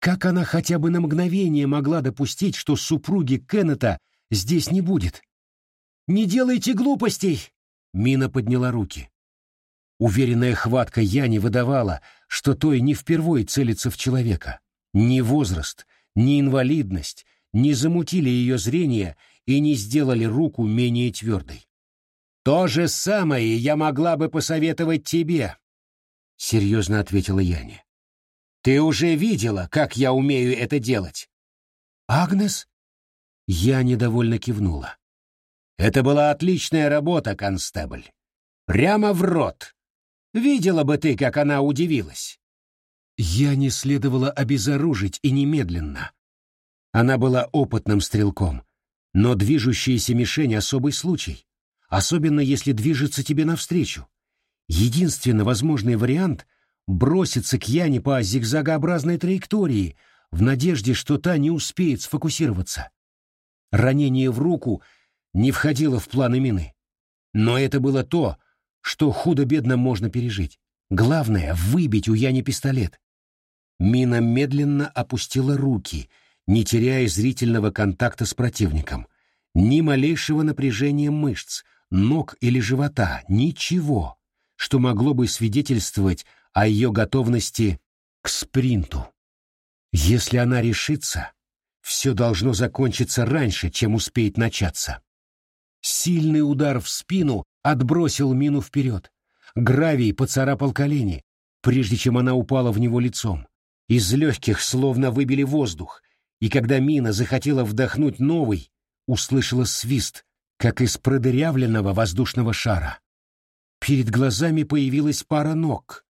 Как она хотя бы на мгновение могла допустить, что супруги Кеннета здесь не будет. «Не делайте глупостей!» Мина подняла руки. Уверенная хватка Яни выдавала, что той не впервой целится в человека. Ни возраст, ни инвалидность не замутили ее зрение и не сделали руку менее твердой. «То же самое я могла бы посоветовать тебе», — серьезно ответила Яне. «Ты уже видела, как я умею это делать?» «Агнес?» Я недовольно кивнула. Это была отличная работа, констебль. Прямо в рот. Видела бы ты, как она удивилась. Я не следовало обезоружить и немедленно. Она была опытным стрелком, но движущаяся мишень — особый случай, особенно если движется тебе навстречу. Единственно возможный вариант — броситься к Яне по зигзагообразной траектории в надежде, что та не успеет сфокусироваться. Ранение в руку не входило в планы мины. Но это было то, что худо-бедно можно пережить. Главное — выбить у Яни пистолет. Мина медленно опустила руки, не теряя зрительного контакта с противником. Ни малейшего напряжения мышц, ног или живота, ничего, что могло бы свидетельствовать о ее готовности к спринту. Если она решится, все должно закончиться раньше, чем успеет начаться. Сильный удар в спину отбросил мину вперед. Гравий поцарапал колени, прежде чем она упала в него лицом. Из легких словно выбили воздух, и когда Мина захотела вдохнуть новый, услышала свист, как из продырявленного воздушного шара. Перед глазами появилась пара ног.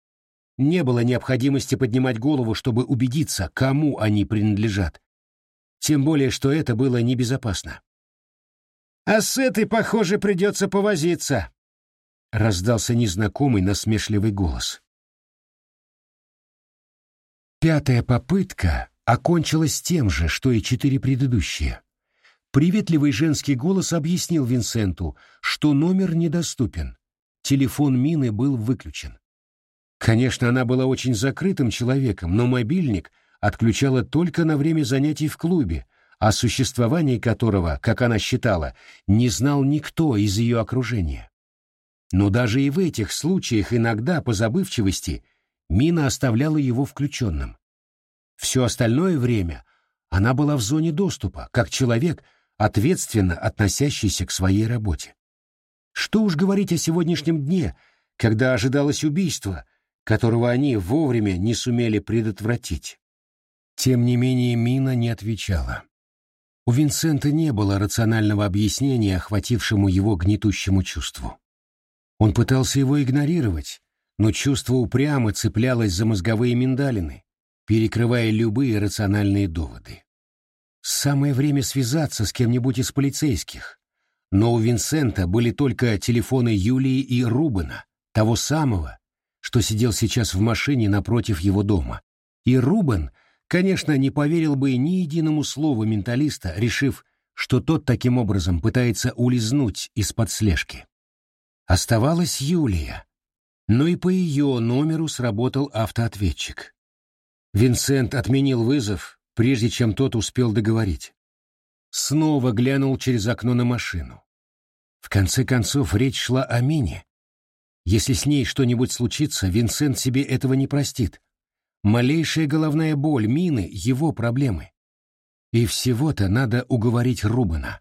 Не было необходимости поднимать голову, чтобы убедиться, кому они принадлежат. Тем более, что это было небезопасно. «А с этой, похоже, придется повозиться», — раздался незнакомый насмешливый голос. Пятая попытка окончилась тем же, что и четыре предыдущие. Приветливый женский голос объяснил Винсенту, что номер недоступен. Телефон Мины был выключен. Конечно, она была очень закрытым человеком, но мобильник отключала только на время занятий в клубе, о существовании которого, как она считала, не знал никто из ее окружения. Но даже и в этих случаях иногда по забывчивости Мина оставляла его включенным. Все остальное время она была в зоне доступа, как человек, ответственно относящийся к своей работе. Что уж говорить о сегодняшнем дне, когда ожидалось убийство, которого они вовремя не сумели предотвратить. Тем не менее Мина не отвечала. У Винсента не было рационального объяснения охватившему его гнетущему чувству. Он пытался его игнорировать, но чувство упрямо цеплялось за мозговые миндалины, перекрывая любые рациональные доводы. Самое время связаться с кем-нибудь из полицейских, но у Винсента были только телефоны Юлии и Рубена, того самого, что сидел сейчас в машине напротив его дома. И Рубен, конечно, не поверил бы ни единому слову менталиста, решив, что тот таким образом пытается улизнуть из-под слежки. Оставалась Юлия, но и по ее номеру сработал автоответчик. Винсент отменил вызов, прежде чем тот успел договорить. Снова глянул через окно на машину. В конце концов, речь шла о Мине. Если с ней что-нибудь случится, Винсент себе этого не простит. Малейшая головная боль Мины — его проблемы. И всего-то надо уговорить Рубена.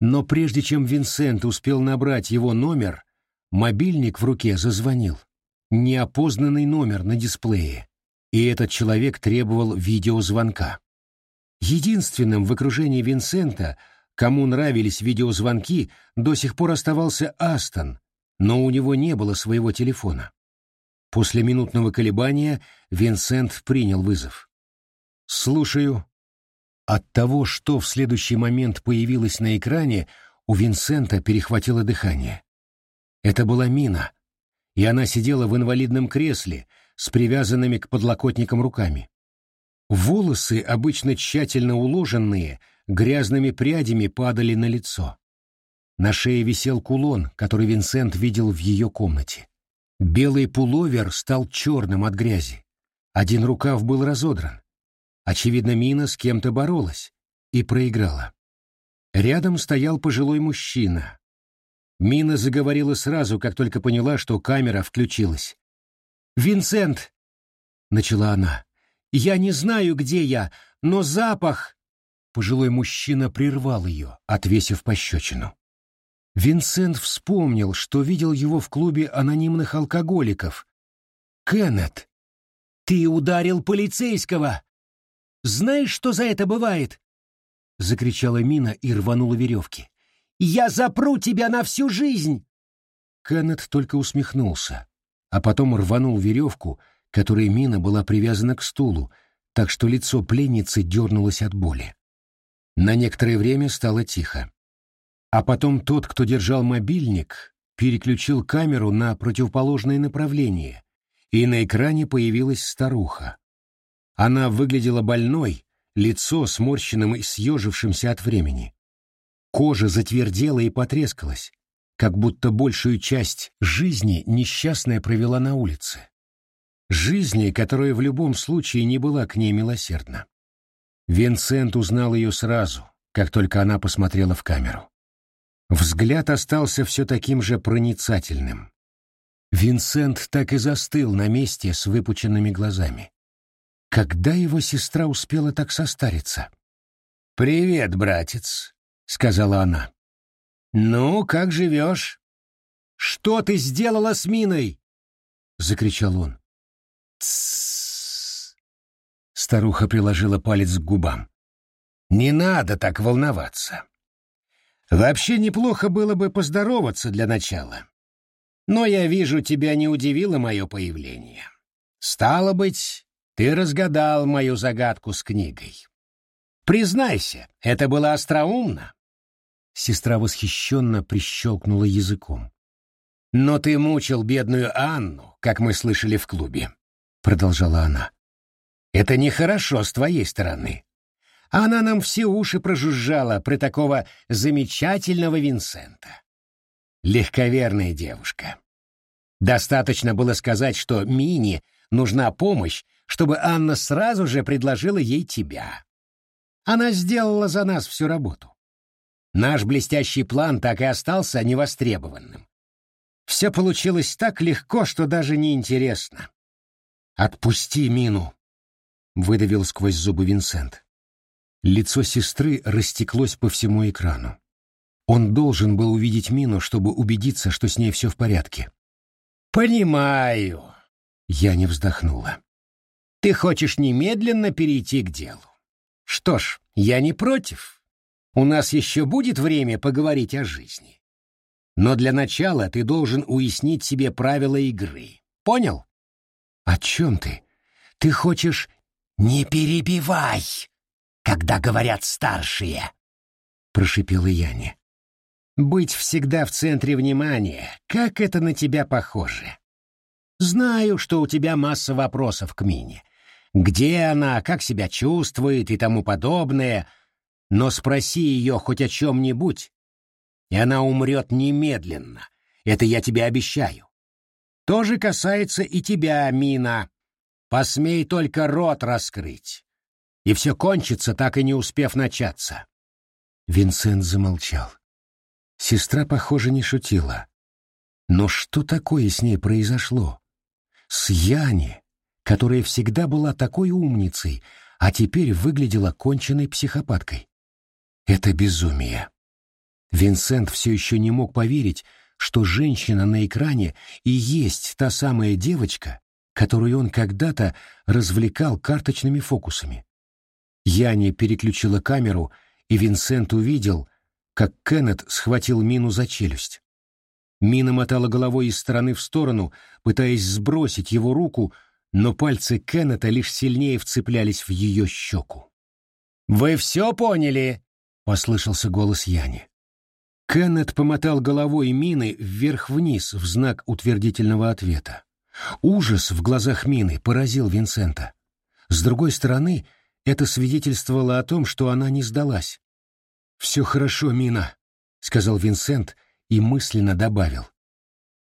Но прежде чем Винсент успел набрать его номер, мобильник в руке зазвонил. Неопознанный номер на дисплее. И этот человек требовал видеозвонка. Единственным в окружении Винсента, кому нравились видеозвонки, до сих пор оставался Астон, но у него не было своего телефона. После минутного колебания Винсент принял вызов. «Слушаю», от того, что в следующий момент появилось на экране, у Винсента перехватило дыхание. Это была Мина, и она сидела в инвалидном кресле с привязанными к подлокотникам руками. Волосы, обычно тщательно уложенные, грязными прядями падали на лицо. На шее висел кулон, который Винсент видел в ее комнате. Белый пуловер стал черным от грязи. Один рукав был разодран. Очевидно, Мина с кем-то боролась и проиграла. Рядом стоял пожилой мужчина. Мина заговорила сразу, как только поняла, что камера включилась. «Винсент!» — начала она. «Я не знаю, где я, но запах...» Пожилой мужчина прервал ее, отвесив пощечину. Винсент вспомнил, что видел его в клубе анонимных алкоголиков. «Кеннет, ты ударил полицейского!» Знаешь, что за это бывает?» — закричала Мина и рванула веревки. «Я запру тебя на всю жизнь!» Кеннет только усмехнулся, а потом рванул веревку, которой Мина была привязана к стулу, так что лицо пленницы дернулось от боли. На некоторое время стало тихо. А потом тот, кто держал мобильник, переключил камеру на противоположное направление, и на экране появилась старуха. Она выглядела больной, лицо сморщенным и съежившимся от времени. Кожа затвердела и потрескалась, как будто большую часть жизни несчастная провела на улице. Жизни, которая в любом случае не была к ней милосердна. Винсент узнал ее сразу, как только она посмотрела в камеру. Взгляд остался все таким же проницательным. Винсент так и застыл на месте с выпученными глазами. Когда его сестра успела так состариться? «Привет, братец», — сказала она. «Ну, как живешь?» Что ты сделала с Миной?» — закричал он. «Тссс!» Старуха приложила палец к губам. «Не надо так волноваться. Вообще неплохо было бы поздороваться для начала. Но я вижу, тебя не удивило мое появление. Стало быть, ты разгадал мою загадку с книгой. Признайся, это было остроумно. Сестра восхищенно прищелкнула языком. «Но ты мучил бедную Анну, как мы слышали в клубе», — продолжала она. «Это нехорошо с твоей стороны. Она нам все уши прожужжала про такого замечательного Винсента. Легковерная девушка. Достаточно было сказать, что Мини нужна помощь, чтобы Анна сразу же предложила ей тебя. Она сделала за нас всю работу. Наш блестящий план так и остался невостребованным. Все получилось так легко, что даже не интересно. «Отпусти Мину!» — выдавил сквозь зубы Винсент. Лицо сестры растеклось по всему экрану. Он должен был увидеть Мину, чтобы убедиться, что с ней все в порядке. «Понимаю», — я не вздохнула. «Ты хочешь немедленно перейти к делу. Что ж, я не против. У нас еще будет время поговорить о жизни. Но для начала ты должен уяснить себе правила игры. Понял? О чем ты? Ты хочешь... Не перебивай, когда говорят старшие, прошипела Яне. Быть всегда в центре внимания, как это на тебя похоже. Знаю, что у тебя масса вопросов к Мине. Где она, как себя чувствует и тому подобное, но спроси ее хоть о чем-нибудь, и она умрет немедленно. Это я тебе обещаю. То же касается и тебя, Мина. Посмей только рот раскрыть. И все кончится, так и не успев начаться. Винсент замолчал. Сестра, похоже, не шутила. Но что такое с ней произошло? С Яни, которая всегда была такой умницей, а теперь выглядела конченной психопаткой. Это безумие. Винсент все еще не мог поверить, что женщина на экране и есть та самая девочка, которую он когда-то развлекал карточными фокусами. Яни переключила камеру, и Винсент увидел, как Кеннет схватил Мину за челюсть. Мина мотала головой из стороны в сторону, пытаясь сбросить его руку, но пальцы Кеннета лишь сильнее вцеплялись в ее щеку. «Вы все поняли?» — послышался голос Яни. Кеннет помотал головой Мины вверх-вниз в знак утвердительного ответа. Ужас в глазах Мины поразил Винсента. С другой стороны, это свидетельствовало о том, что она не сдалась. «Все хорошо, Мина», — сказал Винсент и мысленно добавил.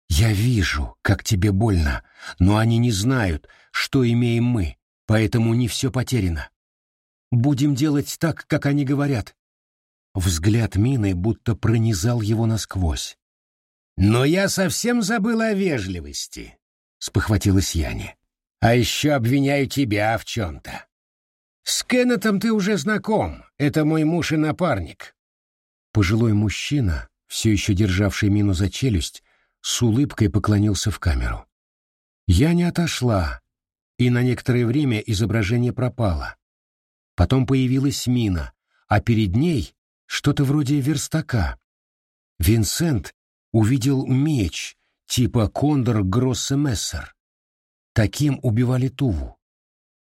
«Я вижу, как тебе больно, но они не знают, что имеем мы, поэтому не все потеряно. Будем делать так, как они говорят». Взгляд Мины будто пронизал его насквозь. «Но я совсем забыл о вежливости», — спохватилась Яне. «А еще обвиняю тебя в чем-то. С Кеннетом ты уже знаком, это мой муж и напарник». Пожилой мужчина, все еще державший Мину за челюсть, с улыбкой поклонился в камеру. Я не отошла, и на некоторое время изображение пропало. Потом появилась Мина, а перед ней что-то вроде верстака. Винсент увидел меч типа кондор Гроссе Мессер. Таким убивали Туву.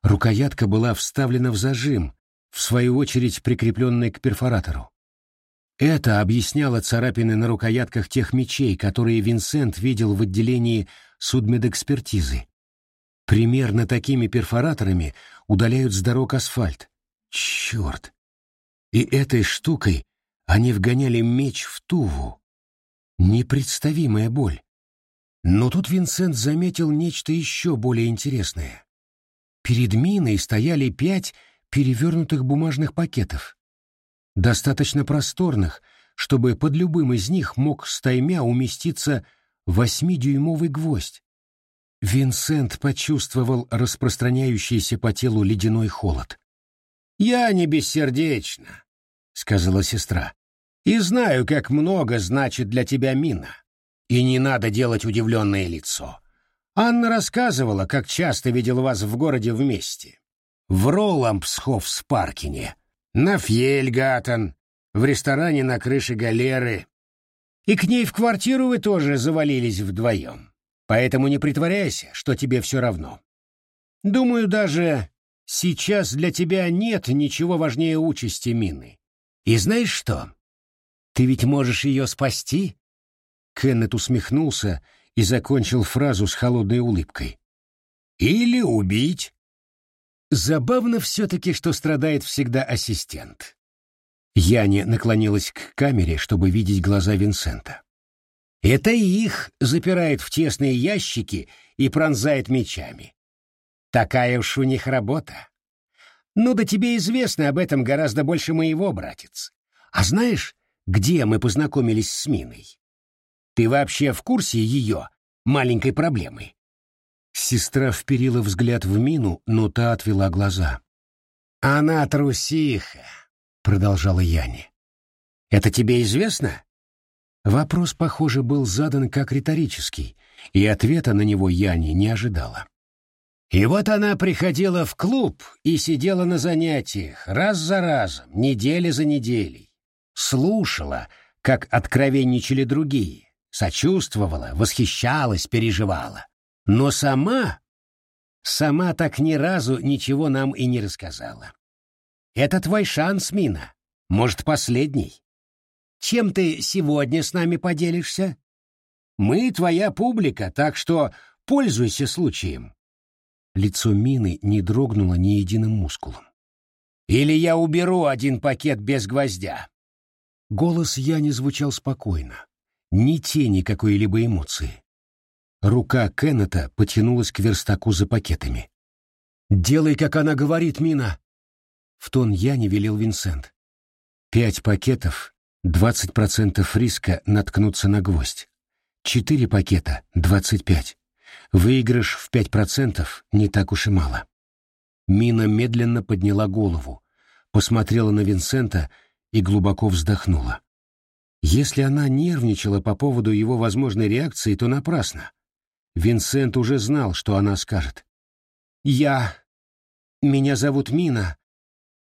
Рукоятка была вставлена в зажим, в свою очередь прикрепленный к перфоратору. Это объясняло царапины на рукоятках тех мечей, которые Винсент видел в отделении судмедэкспертизы. Примерно такими перфораторами удаляют с дорог асфальт. Черт! И этой штукой они вгоняли меч в Туву. Непредставимая боль. Но тут Винсент заметил нечто еще более интересное. Перед миной стояли пять перевернутых бумажных пакетов. Достаточно просторных, чтобы под любым из них мог стаймя уместиться восьмидюймовый гвоздь. Винсент почувствовал распространяющийся по телу ледяной холод. «Я не бессердечна», — сказала сестра, — «и знаю, как много значит для тебя мина. И не надо делать удивленное лицо. Анна рассказывала, как часто видел вас в городе вместе. В Роллампсхофс-Паркине, на Фьельгаттен, в ресторане на крыше галеры. И к ней в квартиру вы тоже завалились вдвоем. Поэтому не притворяйся, что тебе все равно. Думаю, даже сейчас для тебя нет ничего важнее участи Мины. И знаешь что? Ты ведь можешь ее спасти?» Кеннет усмехнулся и закончил фразу с холодной улыбкой. «Или убить». Забавно все-таки, что страдает всегда ассистент. Яне наклонилась к камере, чтобы видеть глаза Винсента. Это их запирает в тесные ящики и пронзает мечами. Такая уж у них работа. Ну да тебе известно об этом гораздо больше моего, братец. А знаешь, где мы познакомились с Миной. Ты вообще в курсе ее маленькой проблемы?» Сестра вперила взгляд в Мину, но та отвела глаза. «Она трусиха», — продолжала Яне. «Это тебе известно?» Вопрос, похоже, был задан как риторический, и ответа на него Яне не ожидала. И вот она приходила в клуб и сидела на занятиях раз за разом, недели за неделей слушала, как откровенничали другие, сочувствовала, восхищалась, переживала. Но сама, сама так ни разу ничего нам и не рассказала. Это твой шанс, Мина, может, последний. Чем ты сегодня с нами поделишься? Мы твоя публика, так что пользуйся случаем. Лицо Мины не дрогнуло ни единым мускулом. Или я уберу один пакет без гвоздя. Голос Яни звучал спокойно, ни тени какой-либо эмоции. Рука Кеннета потянулась к верстаку за пакетами. «Делай, как она говорит, Мина!» В тон Яни велел Винсент. «Пять пакетов, двадцать процентов риска наткнуться на гвоздь. Четыре пакета, двадцать пять. Выигрыш в пять процентов не так уж и мало». Мина медленно подняла голову, посмотрела на Винсента и глубоко вздохнула. Если она нервничала по поводу его возможной реакции, то напрасно. Винсент уже знал, что она скажет. «Я... Меня зовут Мина,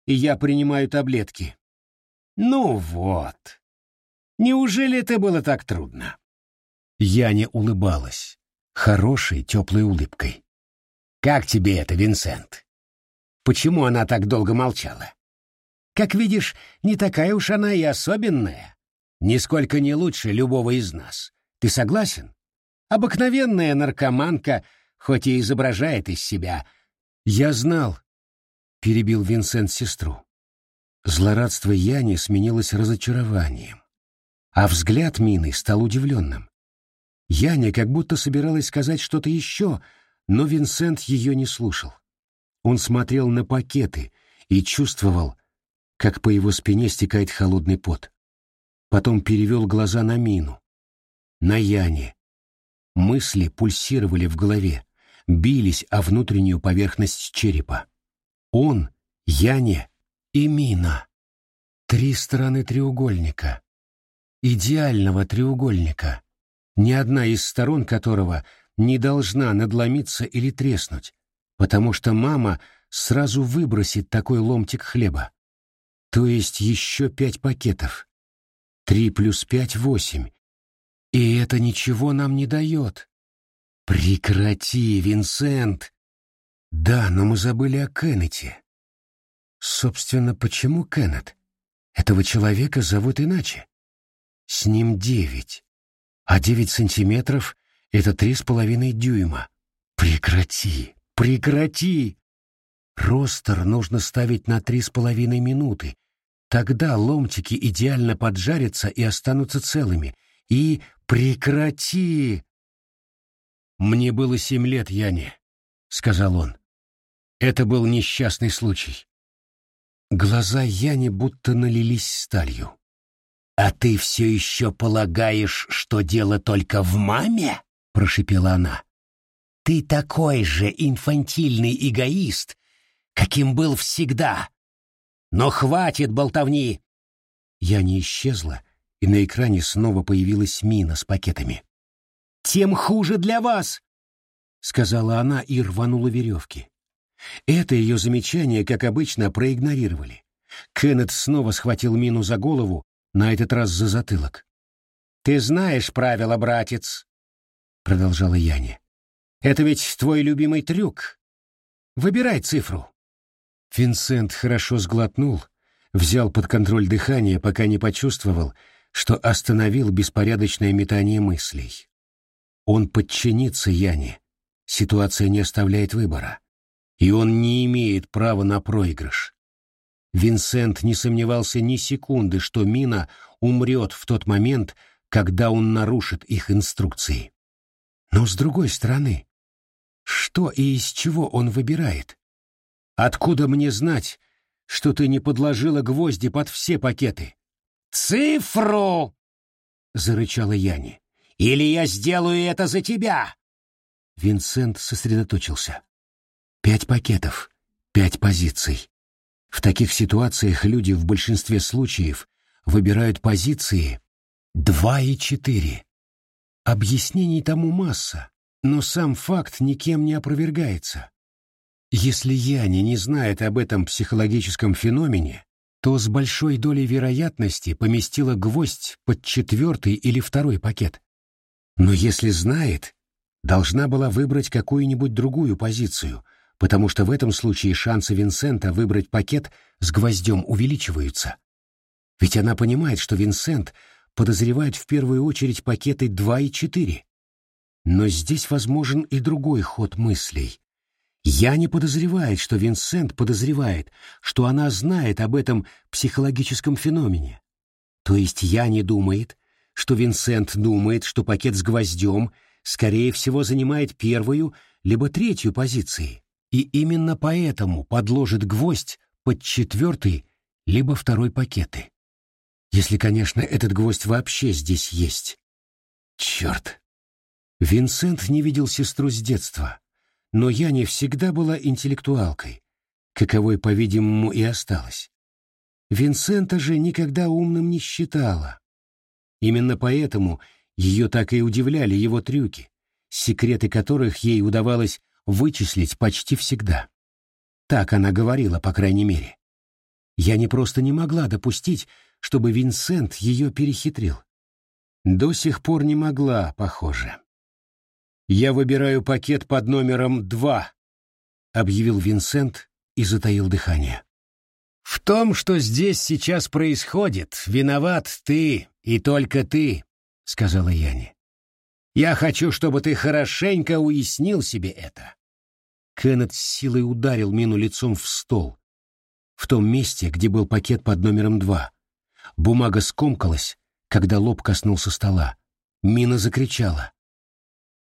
и я принимаю таблетки». «Ну вот. Неужели это было так трудно?» Я не улыбалась, хорошей, теплой улыбкой. «Как тебе это, Винсент? Почему она так долго молчала?» Как видишь, не такая уж она и особенная. Нисколько не лучше любого из нас. Ты согласен? Обыкновенная наркоманка, хоть и изображает из себя. Я знал, — перебил Винсент сестру. Злорадство Яни сменилось разочарованием, а взгляд Мины стал удивленным. Яня как будто собиралась сказать что-то еще, но Винсент ее не слушал. Он смотрел на пакеты и чувствовал, как по его спине стекает холодный пот. Потом перевел глаза на Мину, на Яне. Мысли пульсировали в голове, бились о внутреннюю поверхность черепа. Он, Яне и Мина. Три стороны треугольника. Идеального треугольника, ни одна из сторон которого не должна надломиться или треснуть, потому что мама сразу выбросит такой ломтик хлеба. То есть еще пять пакетов. Три плюс пять — восемь. И это ничего нам не дает. Прекрати, Винсент. Да, но мы забыли о Кеннете. Собственно, почему Кеннет? Этого человека зовут иначе. С ним девять. А девять сантиметров — это три с половиной дюйма. Прекрати, прекрати! Ростер нужно ставить на три с половиной минуты. Тогда ломтики идеально поджарятся и останутся целыми. И прекрати! «Мне было семь лет, Яне», — сказал он. Это был несчастный случай. Глаза Яни будто налились сталью. «А ты все еще полагаешь, что дело только в маме?» — прошепела она. «Ты такой же инфантильный эгоист, каким был всегда. Но хватит болтовни!» Я не исчезла, и на экране снова появилась мина с пакетами. тем хуже для вас», — сказала она и рванула веревки. Это ее замечание, как обычно, проигнорировали. Кеннет снова схватил Мину за голову, на этот раз за затылок. «Ты знаешь правила, братец», — продолжала Яне. «Это ведь твой любимый трюк. Выбирай цифру». Винсент хорошо сглотнул, взял под контроль дыхание, пока не почувствовал, что остановил беспорядочное метание мыслей. Он подчинится Яне. Ситуация не оставляет выбора. И он не имеет права на проигрыш. Винсент не сомневался ни секунды, что Мина умрет в тот момент, когда он нарушит их инструкции. Но с другой стороны, что и из чего он выбирает? Откуда мне знать, что ты не подложила гвозди под все пакеты? «Цифру!» — зарычала Яни. «Или я сделаю это за тебя!» Винсент сосредоточился. «Пять пакетов, пять позиций. В таких ситуациях люди в большинстве случаев выбирают позиции два и четыре. Объяснений тому масса, но сам факт никем не опровергается. Если Яни не знает об этом психологическом феномене, то с большой долей вероятности поместила гвоздь под четвертый или второй пакет. Но если знает, должна была выбрать какую-нибудь другую позицию, потому что в этом случае шансы Винсента выбрать пакет с гвоздем увеличиваются. Ведь она понимает, что Винсент подозревает в первую очередь пакеты 2 и 4. Но здесь возможен и другой ход мыслей. Я не подозревает, что Винсент подозревает, что она знает об этом психологическом феномене. То есть я не думает, что Винсент думает, что пакет с гвоздем, скорее всего, занимает первую либо третью позиции и именно поэтому подложит гвоздь под четвертый либо второй пакеты. Если, конечно, этот гвоздь вообще здесь есть. Черт! Винсент не видел сестру с детства, но я не всегда была интеллектуалкой, каковой, по-видимому, и осталась. Винсента же никогда умным не считала. Именно поэтому ее так и удивляли его трюки, секреты которых ей удавалось вычислить почти всегда. Так она говорила, по крайней мере. Я не просто не могла допустить, чтобы Винсент ее перехитрил. До сих пор не могла, похоже. «Я выбираю пакет под номером два», — объявил Винсент и затаил дыхание. «В том, что здесь сейчас происходит, виноват ты и только ты», — сказала Яни. «Я хочу, чтобы ты хорошенько уяснил себе это. Кеннет с силой ударил Мину лицом в стол. В том месте, где был пакет под номером два. Бумага скомкалась, когда лоб коснулся стола. Мина закричала.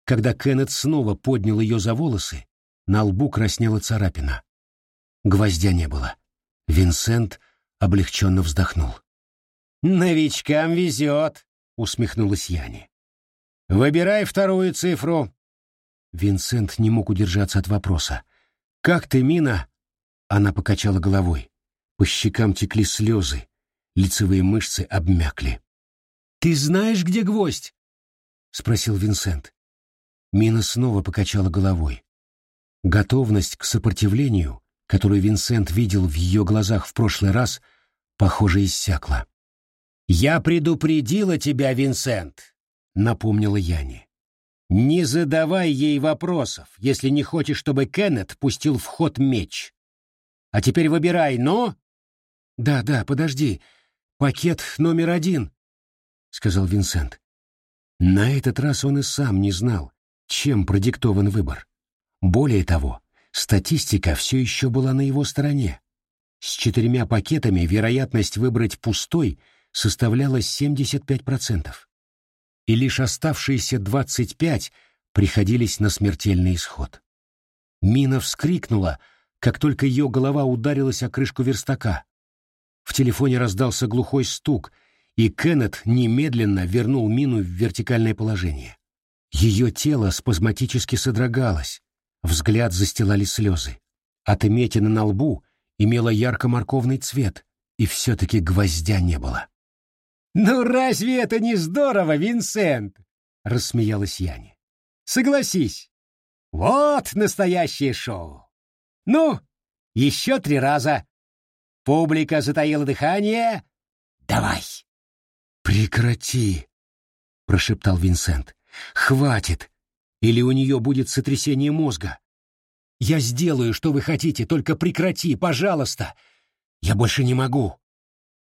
Когда Кеннет снова поднял ее за волосы, на лбу краснела царапина. Гвоздя не было. Винсент облегченно вздохнул. «Новичкам везет», — усмехнулась Яни. «Выбирай вторую цифру». Винсент не мог удержаться от вопроса. «Как ты, Мина?» Она покачала головой. По щекам текли слезы. Лицевые мышцы обмякли. «Ты знаешь, где гвоздь?» — спросил Винсент. Мина снова покачала головой. Готовность к сопротивлению, которую Винсент видел в ее глазах в прошлый раз, похоже, иссякла. «Я предупредила тебя, Винсент», — напомнила Яни. Не задавай ей вопросов, если не хочешь, чтобы Кеннет пустил в ход меч. А теперь выбирай, но... Да, да, подожди. Пакет номер один, сказал Винсент. На этот раз он и сам не знал, чем продиктован выбор. Более того, статистика все еще была на его стороне. С четырьмя пакетами вероятность выбрать пустой составляла 75% и лишь оставшиеся двадцать пять приходились на смертельный исход. Мина вскрикнула, как только ее голова ударилась о крышку верстака. В телефоне раздался глухой стук, и Кеннет немедленно вернул Мину в вертикальное положение. Ее тело спазматически содрогалось, взгляд застилали слезы. Отметина на лбу имела ярко-морковный цвет, и все-таки гвоздя не было. «Ну разве это не здорово, Винсент?» — рассмеялась Яне. «Согласись, вот настоящее шоу. Ну, еще три раза. Публика затаила дыхание. Давай!» «Прекрати!» — прошептал Винсент. «Хватит! Или у нее будет сотрясение мозга. Я сделаю, что вы хотите, только прекрати, пожалуйста! Я больше не могу!»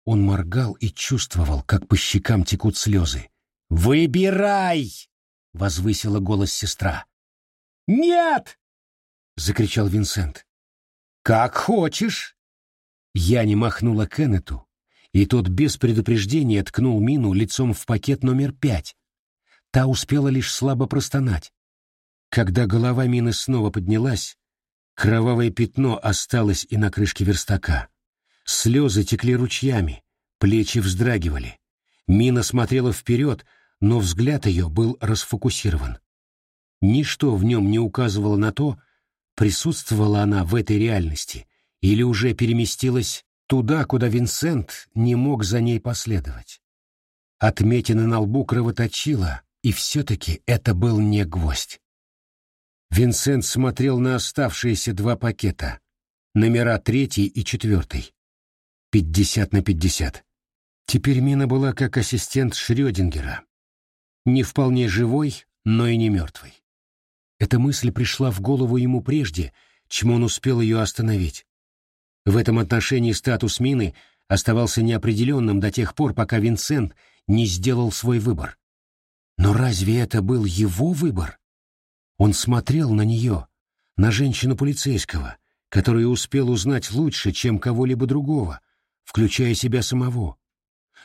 Он моргал и чувствовал, как по щекам текут слезы. «Выбирай!» — возвысила голос сестра. «Нет!» — закричал Винсент. «Как хочешь!» Я не махнула Кеннету, и тот без предупреждения ткнул Мину лицом в пакет номер пять. Та успела лишь слабо простонать. Когда голова Мины снова поднялась, кровавое пятно осталось и на крышке верстака. Слезы текли ручьями, плечи вздрагивали. Мина смотрела вперед, но взгляд ее был расфокусирован. Ничто в нем не указывало на то, присутствовала она в этой реальности или уже переместилась туда, куда Винсент не мог за ней последовать. Отметина на лбу кровоточила, и все-таки это был не гвоздь. Винсент смотрел на оставшиеся два пакета, номера третий и четвертый. Пятьдесят на пятьдесят. Теперь Мина была как ассистент Шрёдингера. Не вполне живой, но и не мертвый. Эта мысль пришла в голову ему прежде, чем он успел ее остановить. В этом отношении статус Мины оставался неопределенным до тех пор, пока Винсент не сделал свой выбор. Но разве это был его выбор? Он смотрел на нее, на женщину полицейского, которую успел узнать лучше, чем кого-либо другого, включая себя самого.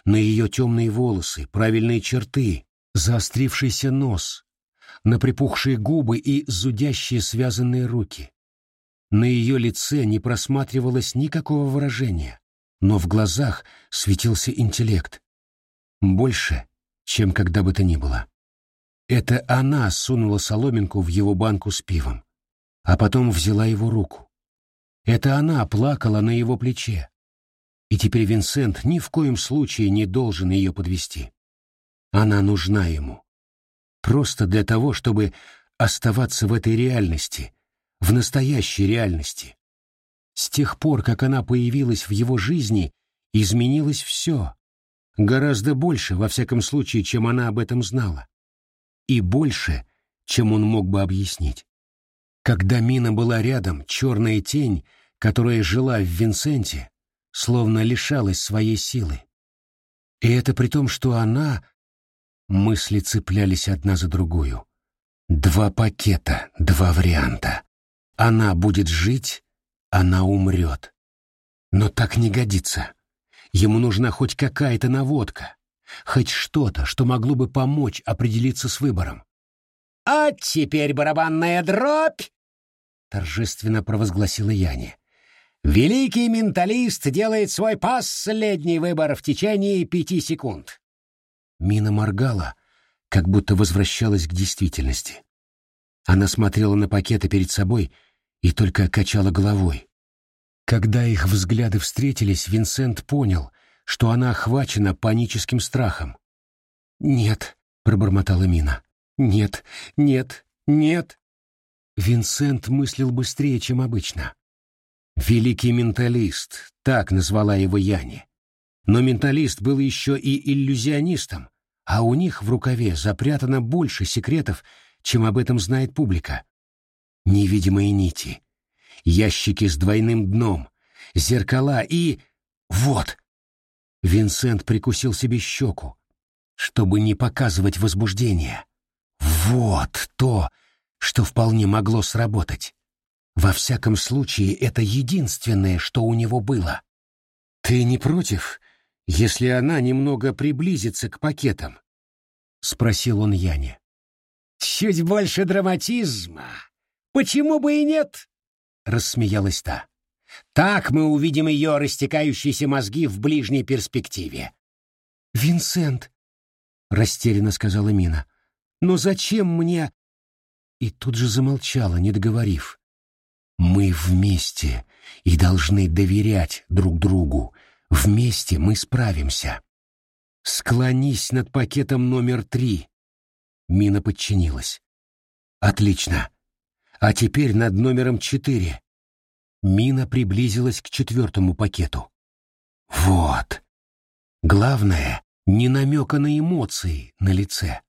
На ее темные волосы, правильные черты, заострившийся нос, на припухшие губы и зудящие связанные руки. На ее лице не просматривалось никакого выражения, но в глазах светился интеллект. Больше, чем когда бы то ни было. Это она сунула соломинку в его банку с пивом, а потом взяла его руку. Это она плакала на его плече. И теперь Винсент ни в коем случае не должен ее подвести. Она нужна ему. Просто для того, чтобы оставаться в этой реальности, в настоящей реальности. С тех пор, как она появилась в его жизни, изменилось все. Гораздо больше, во всяком случае, чем она об этом знала. И больше, чем он мог бы объяснить. Когда Мина была рядом, черная тень, которая жила в Винсенте, словно лишалась своей силы. И это при том, что она... Мысли цеплялись одна за другую. Два пакета, два варианта. Она будет жить, она умрет. Но так не годится. Ему нужна хоть какая-то наводка, хоть что-то, что могло бы помочь определиться с выбором. «А теперь барабанная дробь!» — торжественно провозгласила Яне. «Великий менталист делает свой последний выбор в течение пяти секунд». Мина моргала, как будто возвращалась к действительности. Она смотрела на пакеты перед собой и только качала головой. Когда их взгляды встретились, Винсент понял, что она охвачена паническим страхом. «Нет», — пробормотала Мина. «Нет, нет, нет». Винсент мыслил быстрее, чем обычно. «Великий менталист», — так назвала его Яни. Но менталист был еще и иллюзионистом, а у них в рукаве запрятано больше секретов, чем об этом знает публика невидимые нити, ящики с двойным дном, зеркала и... Вот! Винсент прикусил себе щеку, чтобы не показывать возбуждение. Вот то, что вполне могло сработать. Во всяком случае, это единственное, что у него было. «Ты не против, если она немного приблизится к пакетам?» — спросил он Яне. «Чуть больше драматизма Почему бы и нет? Рассмеялась та. Так мы увидим ее растекающиеся мозги в ближней перспективе. Винсент, растерянно сказала Мина. Но зачем мне? И тут же замолчала, не договорив. Мы вместе и должны доверять друг другу. Вместе мы справимся. Склонись над пакетом номер три. Мина подчинилась. Отлично. А теперь над номером четыре. Мина приблизилась к четвертому пакету. Вот. Главное, не намека на эмоции на лице.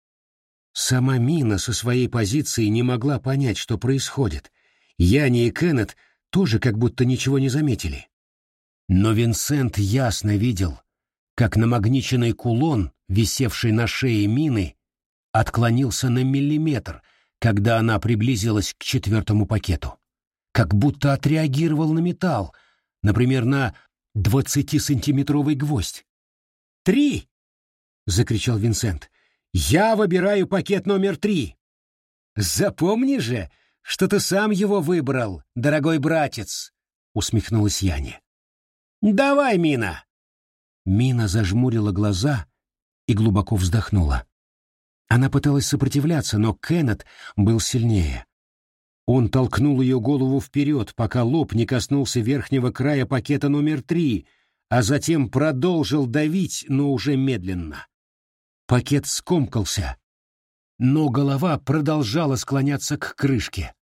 Сама Мина со своей позиции не могла понять, что происходит. Яни и Кеннет тоже как будто ничего не заметили. Но Винсент ясно видел, как намагниченный кулон, висевший на шее Мины, отклонился на миллиметр, когда она приблизилась к четвертому пакету. Как будто отреагировал на металл, например, на двадцатисантиметровый гвоздь. «Три!» — закричал Винсент. «Я выбираю пакет номер три!» «Запомни же, что ты сам его выбрал, дорогой братец!» — усмехнулась Яне. «Давай, Мина!» Мина зажмурила глаза и глубоко вздохнула. Она пыталась сопротивляться, но Кеннет был сильнее. Он толкнул ее голову вперед, пока лоб не коснулся верхнего края пакета номер три, а затем продолжил давить, но уже медленно. Пакет скомкался, но голова продолжала склоняться к крышке.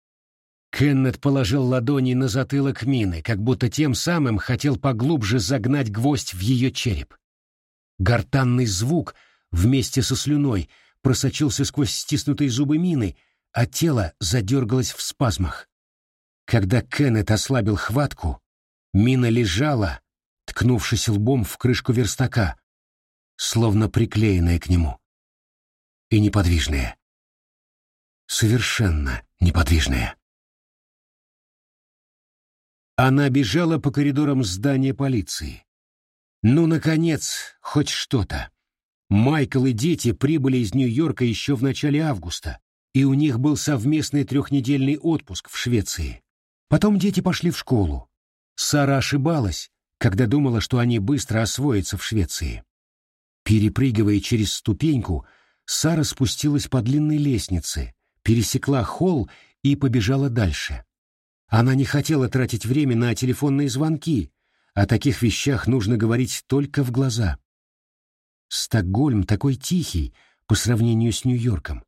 Кеннет положил ладони на затылок мины, как будто тем самым хотел поглубже загнать гвоздь в ее череп. Гортанный звук вместе со слюной просочился сквозь стиснутые зубы мины, а тело задергалось в спазмах. Когда Кеннет ослабил хватку, мина лежала, ткнувшись лбом в крышку верстака, словно приклеенная к нему. И неподвижная. Совершенно неподвижная. Она бежала по коридорам здания полиции. Ну, наконец, хоть что-то. Майкл и дети прибыли из Нью-Йорка еще в начале августа, и у них был совместный трехнедельный отпуск в Швеции. Потом дети пошли в школу. Сара ошибалась, когда думала, что они быстро освоятся в Швеции. Перепрыгивая через ступеньку, Сара спустилась по длинной лестнице, пересекла холл и побежала дальше. Она не хотела тратить время на телефонные звонки, о таких вещах нужно говорить только в глаза. Стокгольм такой тихий по сравнению с Нью-Йорком.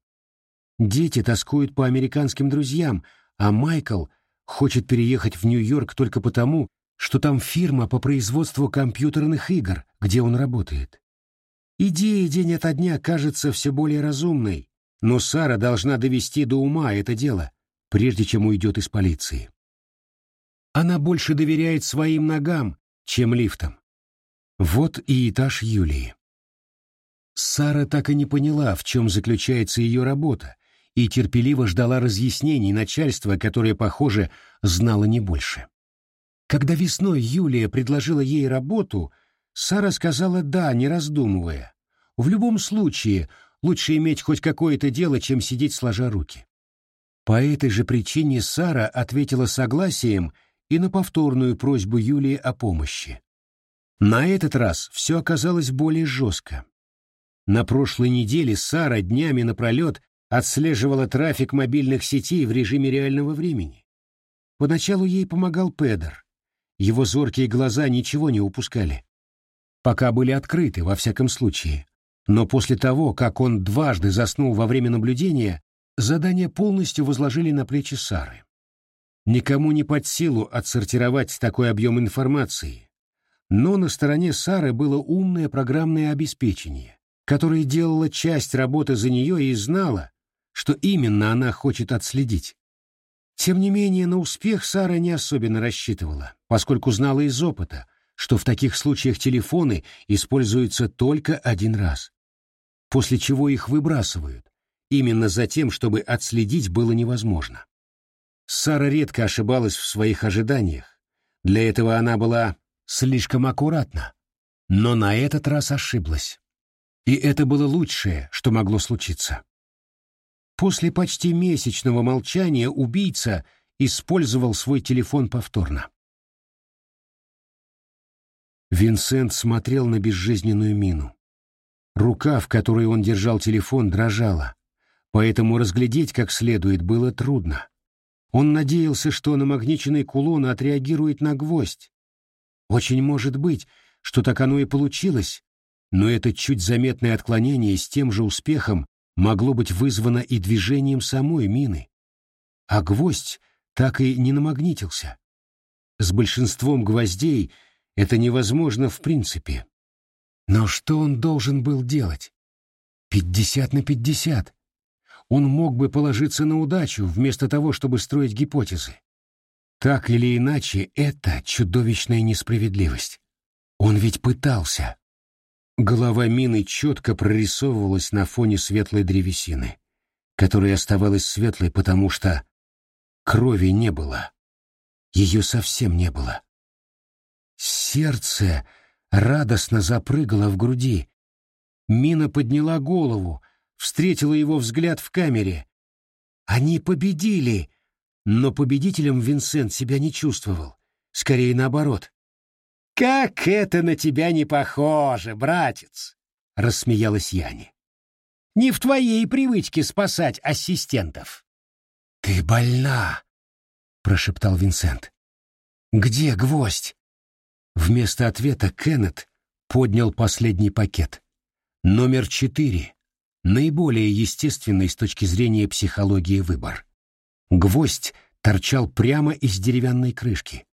Дети тоскуют по американским друзьям, а Майкл хочет переехать в Нью-Йорк только потому, что там фирма по производству компьютерных игр, где он работает. Идея день ото дня кажется все более разумной, но Сара должна довести до ума это дело, прежде чем уйдет из полиции. Она больше доверяет своим ногам, чем лифтам. Вот и этаж Юлии. Сара так и не поняла, в чем заключается ее работа, и терпеливо ждала разъяснений начальства, которое, похоже, знало не больше. Когда весной Юлия предложила ей работу, Сара сказала «да», не раздумывая. В любом случае, лучше иметь хоть какое-то дело, чем сидеть сложа руки. По этой же причине Сара ответила согласием и на повторную просьбу Юлии о помощи. На этот раз все оказалось более жестко. На прошлой неделе Сара днями напролет отслеживала трафик мобильных сетей в режиме реального времени. Поначалу ей помогал Педер. Его зоркие глаза ничего не упускали. Пока были открыты, во всяком случае. Но после того, как он дважды заснул во время наблюдения, задание полностью возложили на плечи Сары. Никому не под силу отсортировать такой объем информации. Но на стороне Сары было умное программное обеспечение, которая делала часть работы за нее и знала, что именно она хочет отследить. Тем не менее, на успех Сара не особенно рассчитывала, поскольку знала из опыта, что в таких случаях телефоны используются только один раз, после чего их выбрасывают, именно за тем, чтобы отследить было невозможно. Сара редко ошибалась в своих ожиданиях, для этого она была слишком аккуратна, но на этот раз ошиблась. И это было лучшее, что могло случиться. После почти месячного молчания убийца использовал свой телефон повторно. Винсент смотрел на безжизненную мину. Рука, в которой он держал телефон, дрожала, поэтому разглядеть как следует было трудно. Он надеялся, что намагниченный кулон отреагирует на гвоздь. Очень может быть, что так оно и получилось, но это чуть заметное отклонение с тем же успехом могло быть вызвано и движением самой мины, а гвоздь так и не намагнитился. С большинством гвоздей это невозможно в принципе. Но что он должен был делать? Пятьдесят на пятьдесят. Он мог бы положиться на удачу, вместо того, чтобы строить гипотезы. Так или иначе, это чудовищная несправедливость. Он ведь пытался. Голова мины четко прорисовывалась на фоне светлой древесины, которая оставалась светлой, потому что крови не было. Ее совсем не было. Сердце радостно запрыгало в груди. Мина подняла голову, встретила его взгляд в камере. Они победили, но победителем Винсент себя не чувствовал. Скорее наоборот. «Как это на тебя не похоже, братец!» — рассмеялась Яни. «Не в твоей привычке спасать ассистентов». «Ты больна!» — прошептал Винсент. «Где гвоздь?» Вместо ответа Кеннет поднял последний пакет. Номер четыре. Наиболее естественный с точки зрения психологии выбор. Гвоздь торчал прямо из деревянной крышки.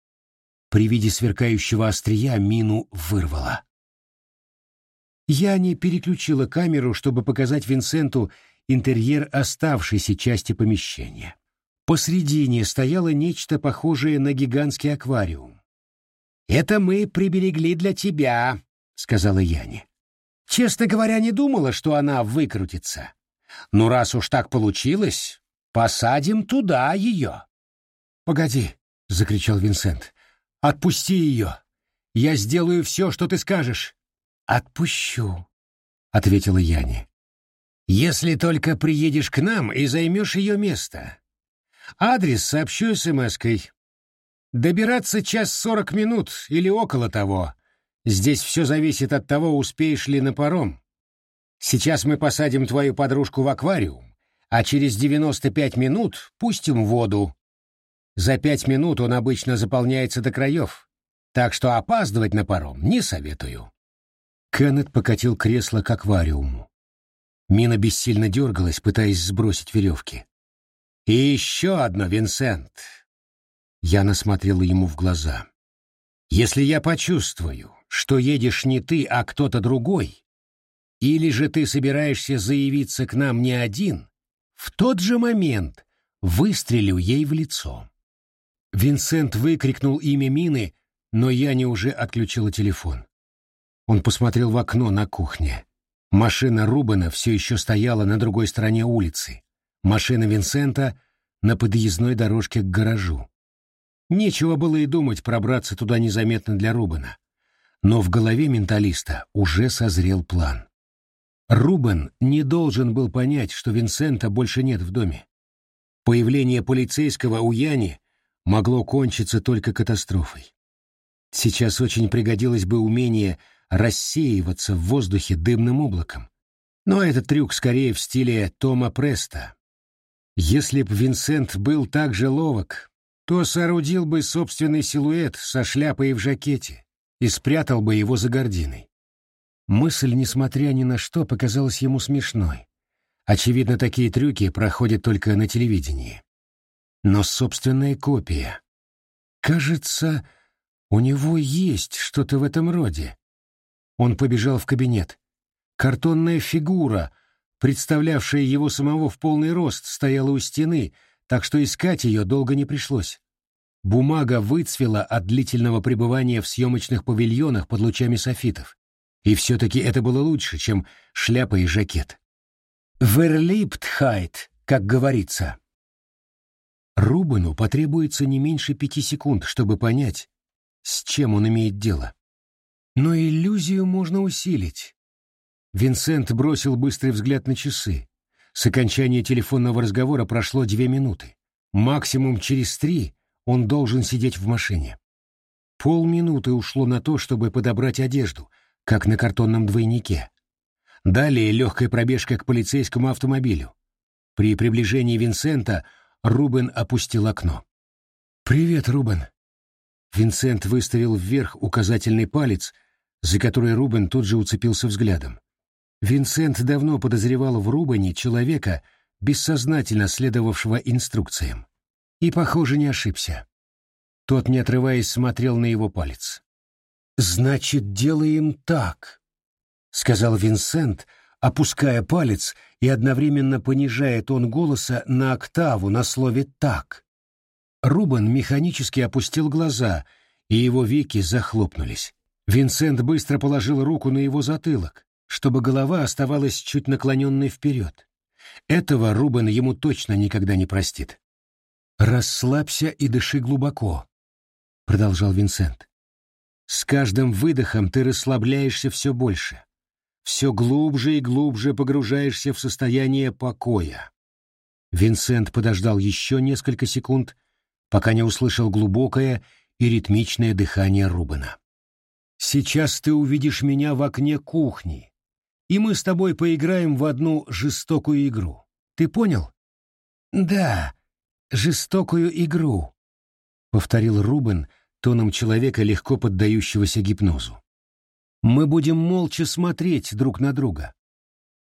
При виде сверкающего острия мину вырвало. Я не переключила камеру, чтобы показать Винсенту интерьер оставшейся части помещения. Посредине стояло нечто похожее на гигантский аквариум. «Это мы приберегли для тебя», — сказала Яне. «Честно говоря, не думала, что она выкрутится. Но раз уж так получилось, посадим туда ее». «Погоди», — закричал Винсент. «Отпусти ее. Я сделаю все, что ты скажешь». «Отпущу», — ответила Яне. «Если только приедешь к нам и займешь ее место. Адрес сообщу смс-кой. Добираться час сорок минут или около того. Здесь все зависит от того, успеешь ли на паром. Сейчас мы посадим твою подружку в аквариум, а через девяносто пять минут пустим воду. За пять минут он обычно заполняется до краев, так что опаздывать на паром не советую. Кеннет покатил кресло к аквариуму. Мина бессильно дергалась, пытаясь сбросить веревки. «И еще одно, Винсент!» Я насмотрела ему в глаза. «Если я почувствую, что едешь не ты, а кто-то другой, или же ты собираешься заявиться к нам не один, в тот же момент выстрелю ей в лицо». Винсент выкрикнул имя Мины, но я не уже отключила телефон. Он посмотрел в окно на кухне. Машина Рубена все еще стояла на другой стороне улицы. Машина Винсента на подъездной дорожке к гаражу. Нечего было и думать пробраться туда незаметно для Рубена. Но в голове менталиста уже созрел план. Рубен не должен был понять, что Винсента больше нет в доме. Появление полицейского у Яни могло кончиться только катастрофой. Сейчас очень пригодилось бы умение рассеиваться в воздухе дымным облаком. Но этот трюк скорее в стиле Тома Преста. Если б Винсент был так же ловок, то соорудил бы собственный силуэт со шляпой в жакете и спрятал бы его за гординой. Мысль, несмотря ни на что, показалась ему смешной. Очевидно, такие трюки проходят только на телевидении. Но собственная копия. Кажется, у него есть что-то в этом роде. Он побежал в кабинет. Картонная фигура, представлявшая его самого в полный рост, стояла у стены — так что искать ее долго не пришлось. Бумага выцвела от длительного пребывания в съемочных павильонах под лучами софитов. И все-таки это было лучше, чем шляпа и жакет. «Верлиптхайт», как говорится. Рубену потребуется не меньше пяти секунд, чтобы понять, с чем он имеет дело. Но иллюзию можно усилить. Винсент бросил быстрый взгляд на часы. С окончания телефонного разговора прошло две минуты. Максимум через три он должен сидеть в машине. Полминуты ушло на то, чтобы подобрать одежду, как на картонном двойнике. Далее легкая пробежка к полицейскому автомобилю. При приближении Винсента Рубен опустил окно. «Привет, Рубен». Винсент выставил вверх указательный палец, за который Рубен тут же уцепился взглядом. Винсент давно подозревал в Рубане человека, бессознательно следовавшего инструкциям. И, похоже, не ошибся. Тот, не отрываясь, смотрел на его палец. «Значит, делаем так», — сказал Винсент, опуская палец и одновременно понижая тон голоса на октаву на слове «так». Рубан механически опустил глаза, и его веки захлопнулись. Винсент быстро положил руку на его затылок, чтобы голова оставалась чуть наклоненной вперед. Этого Рубен ему точно никогда не простит. «Расслабься и дыши глубоко», — продолжал Винсент. «С каждым выдохом ты расслабляешься все больше, все глубже и глубже погружаешься в состояние покоя». Винсент подождал еще несколько секунд, пока не услышал глубокое и ритмичное дыхание Рубена. «Сейчас ты увидишь меня в окне кухни», и мы с тобой поиграем в одну жестокую игру. Ты понял? Да, жестокую игру, повторил Рубен тоном человека, легко поддающегося гипнозу. Мы будем молча смотреть друг на друга,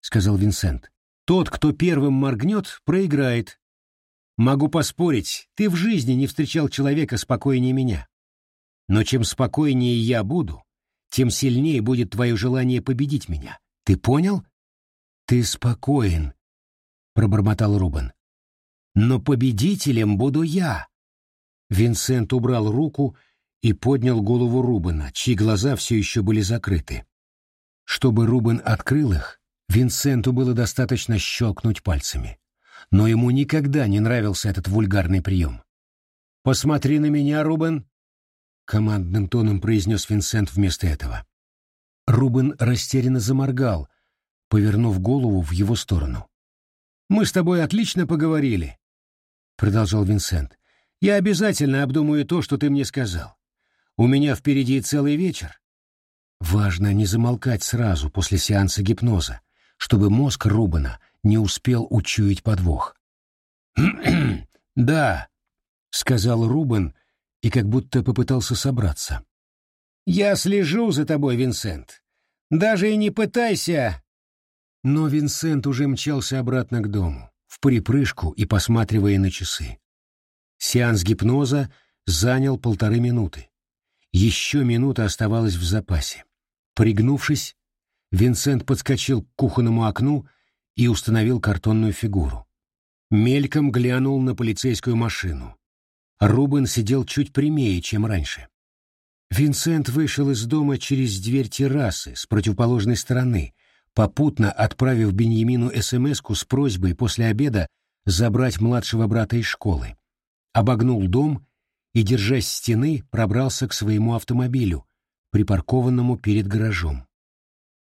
сказал Винсент. Тот, кто первым моргнет, проиграет. Могу поспорить, ты в жизни не встречал человека спокойнее меня. Но чем спокойнее я буду, тем сильнее будет твое желание победить меня. Ты понял? Ты спокоен, пробормотал Рубен. Но победителем буду я. Винсент убрал руку и поднял голову Рубена, чьи глаза все еще были закрыты. Чтобы Рубен открыл их, Винсенту было достаточно щелкнуть пальцами. Но ему никогда не нравился этот вульгарный прием. «Посмотри на меня, Рубен!» — командным тоном произнес Винсент вместо этого. Рубен растерянно заморгал, повернув голову в его сторону. «Мы с тобой отлично поговорили», — продолжал Винсент. «Я обязательно обдумаю то, что ты мне сказал. У меня впереди целый вечер. Важно не замолкать сразу после сеанса гипноза, чтобы мозг Рубена не успел учуять подвох. «Да», — сказал Рубен и как будто попытался собраться. «Я слежу за тобой, Винсент. Даже и не пытайся!» Но Винсент уже мчался обратно к дому, в припрыжку и посматривая на часы. Сеанс гипноза занял полторы минуты. Еще минута оставалась в запасе. Пригнувшись, Винсент подскочил к кухонному окну и установил картонную фигуру. Мельком глянул на полицейскую машину. Рубен сидел чуть прямее, чем раньше. Винсент вышел из дома через дверь террасы с противоположной стороны, попутно отправив Беньямину смс с просьбой после обеда забрать младшего брата из школы. Обогнул дом и, держась стены, пробрался к своему автомобилю, припаркованному перед гаражом.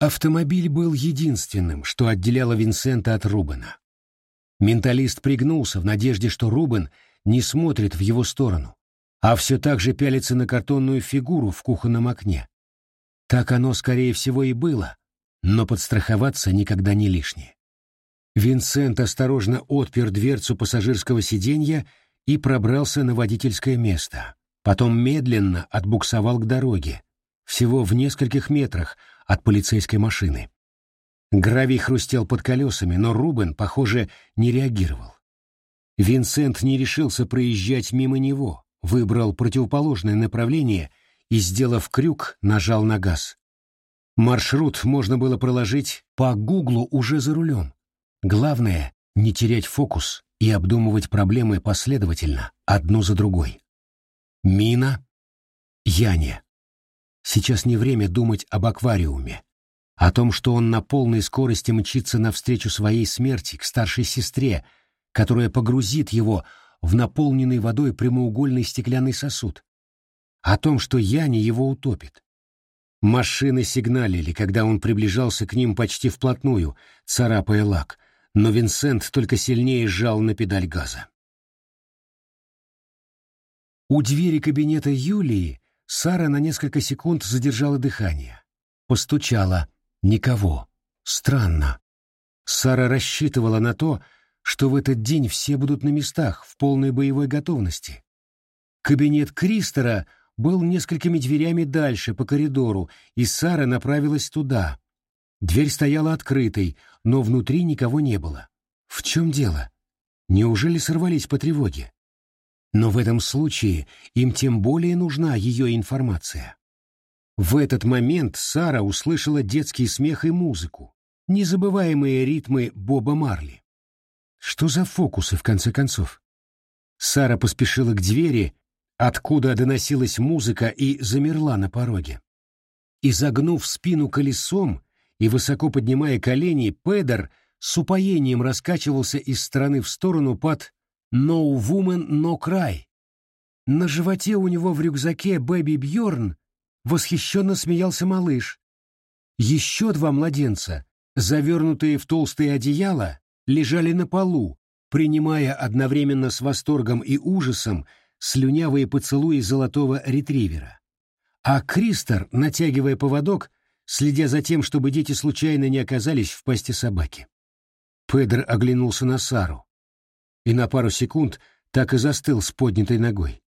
Автомобиль был единственным, что отделяло Винсента от Рубена. Менталист пригнулся в надежде, что Рубен не смотрит в его сторону, а все так же пялится на картонную фигуру в кухонном окне. Так оно, скорее всего, и было, но подстраховаться никогда не лишнее. Винсент осторожно отпер дверцу пассажирского сиденья и пробрался на водительское место. Потом медленно отбуксовал к дороге, всего в нескольких метрах от полицейской машины. Гравий хрустел под колесами, но Рубен, похоже, не реагировал. Винсент не решился проезжать мимо него, выбрал противоположное направление и, сделав крюк, нажал на газ. Маршрут можно было проложить по гуглу уже за рулем. Главное — не терять фокус и обдумывать проблемы последовательно, одну за другой. Мина. Яне. Сейчас не время думать об аквариуме, о том, что он на полной скорости мчится навстречу своей смерти к старшей сестре, которая погрузит его в наполненный водой прямоугольный стеклянный сосуд. О том, что Яни его утопит. Машины сигналили, когда он приближался к ним почти вплотную, царапая лак, но Винсент только сильнее сжал на педаль газа. У двери кабинета Юлии Сара на несколько секунд задержала дыхание. Постучала. Никого. Странно. Сара рассчитывала на то, что в этот день все будут на местах, в полной боевой готовности. Кабинет Кристера был несколькими дверями дальше по коридору, и Сара направилась туда. Дверь стояла открытой, но внутри никого не было. В чем дело? Неужели сорвались по тревоге? Но в этом случае им тем более нужна ее информация. В этот момент Сара услышала детский смех и музыку, незабываемые ритмы Боба Марли. Что за фокусы, в конце концов? Сара поспешила к двери, откуда доносилась музыка, и замерла на пороге. Изогнув спину колесом и высоко поднимая колени, Педер с упоением раскачивался из стороны в сторону под «No Woman, No Cry». На животе у него в рюкзаке Бэби Бьорн восхищенно смеялся малыш. Еще два младенца, завернутые в толстые одеяла, лежали на полу, принимая одновременно с восторгом и ужасом слюнявые поцелуи золотого ретривера. А Кристер, натягивая поводок, следя за тем, чтобы дети случайно не оказались в пасти собаки. Педро оглянулся на Сару и на пару секунд так и застыл с поднятой ногой.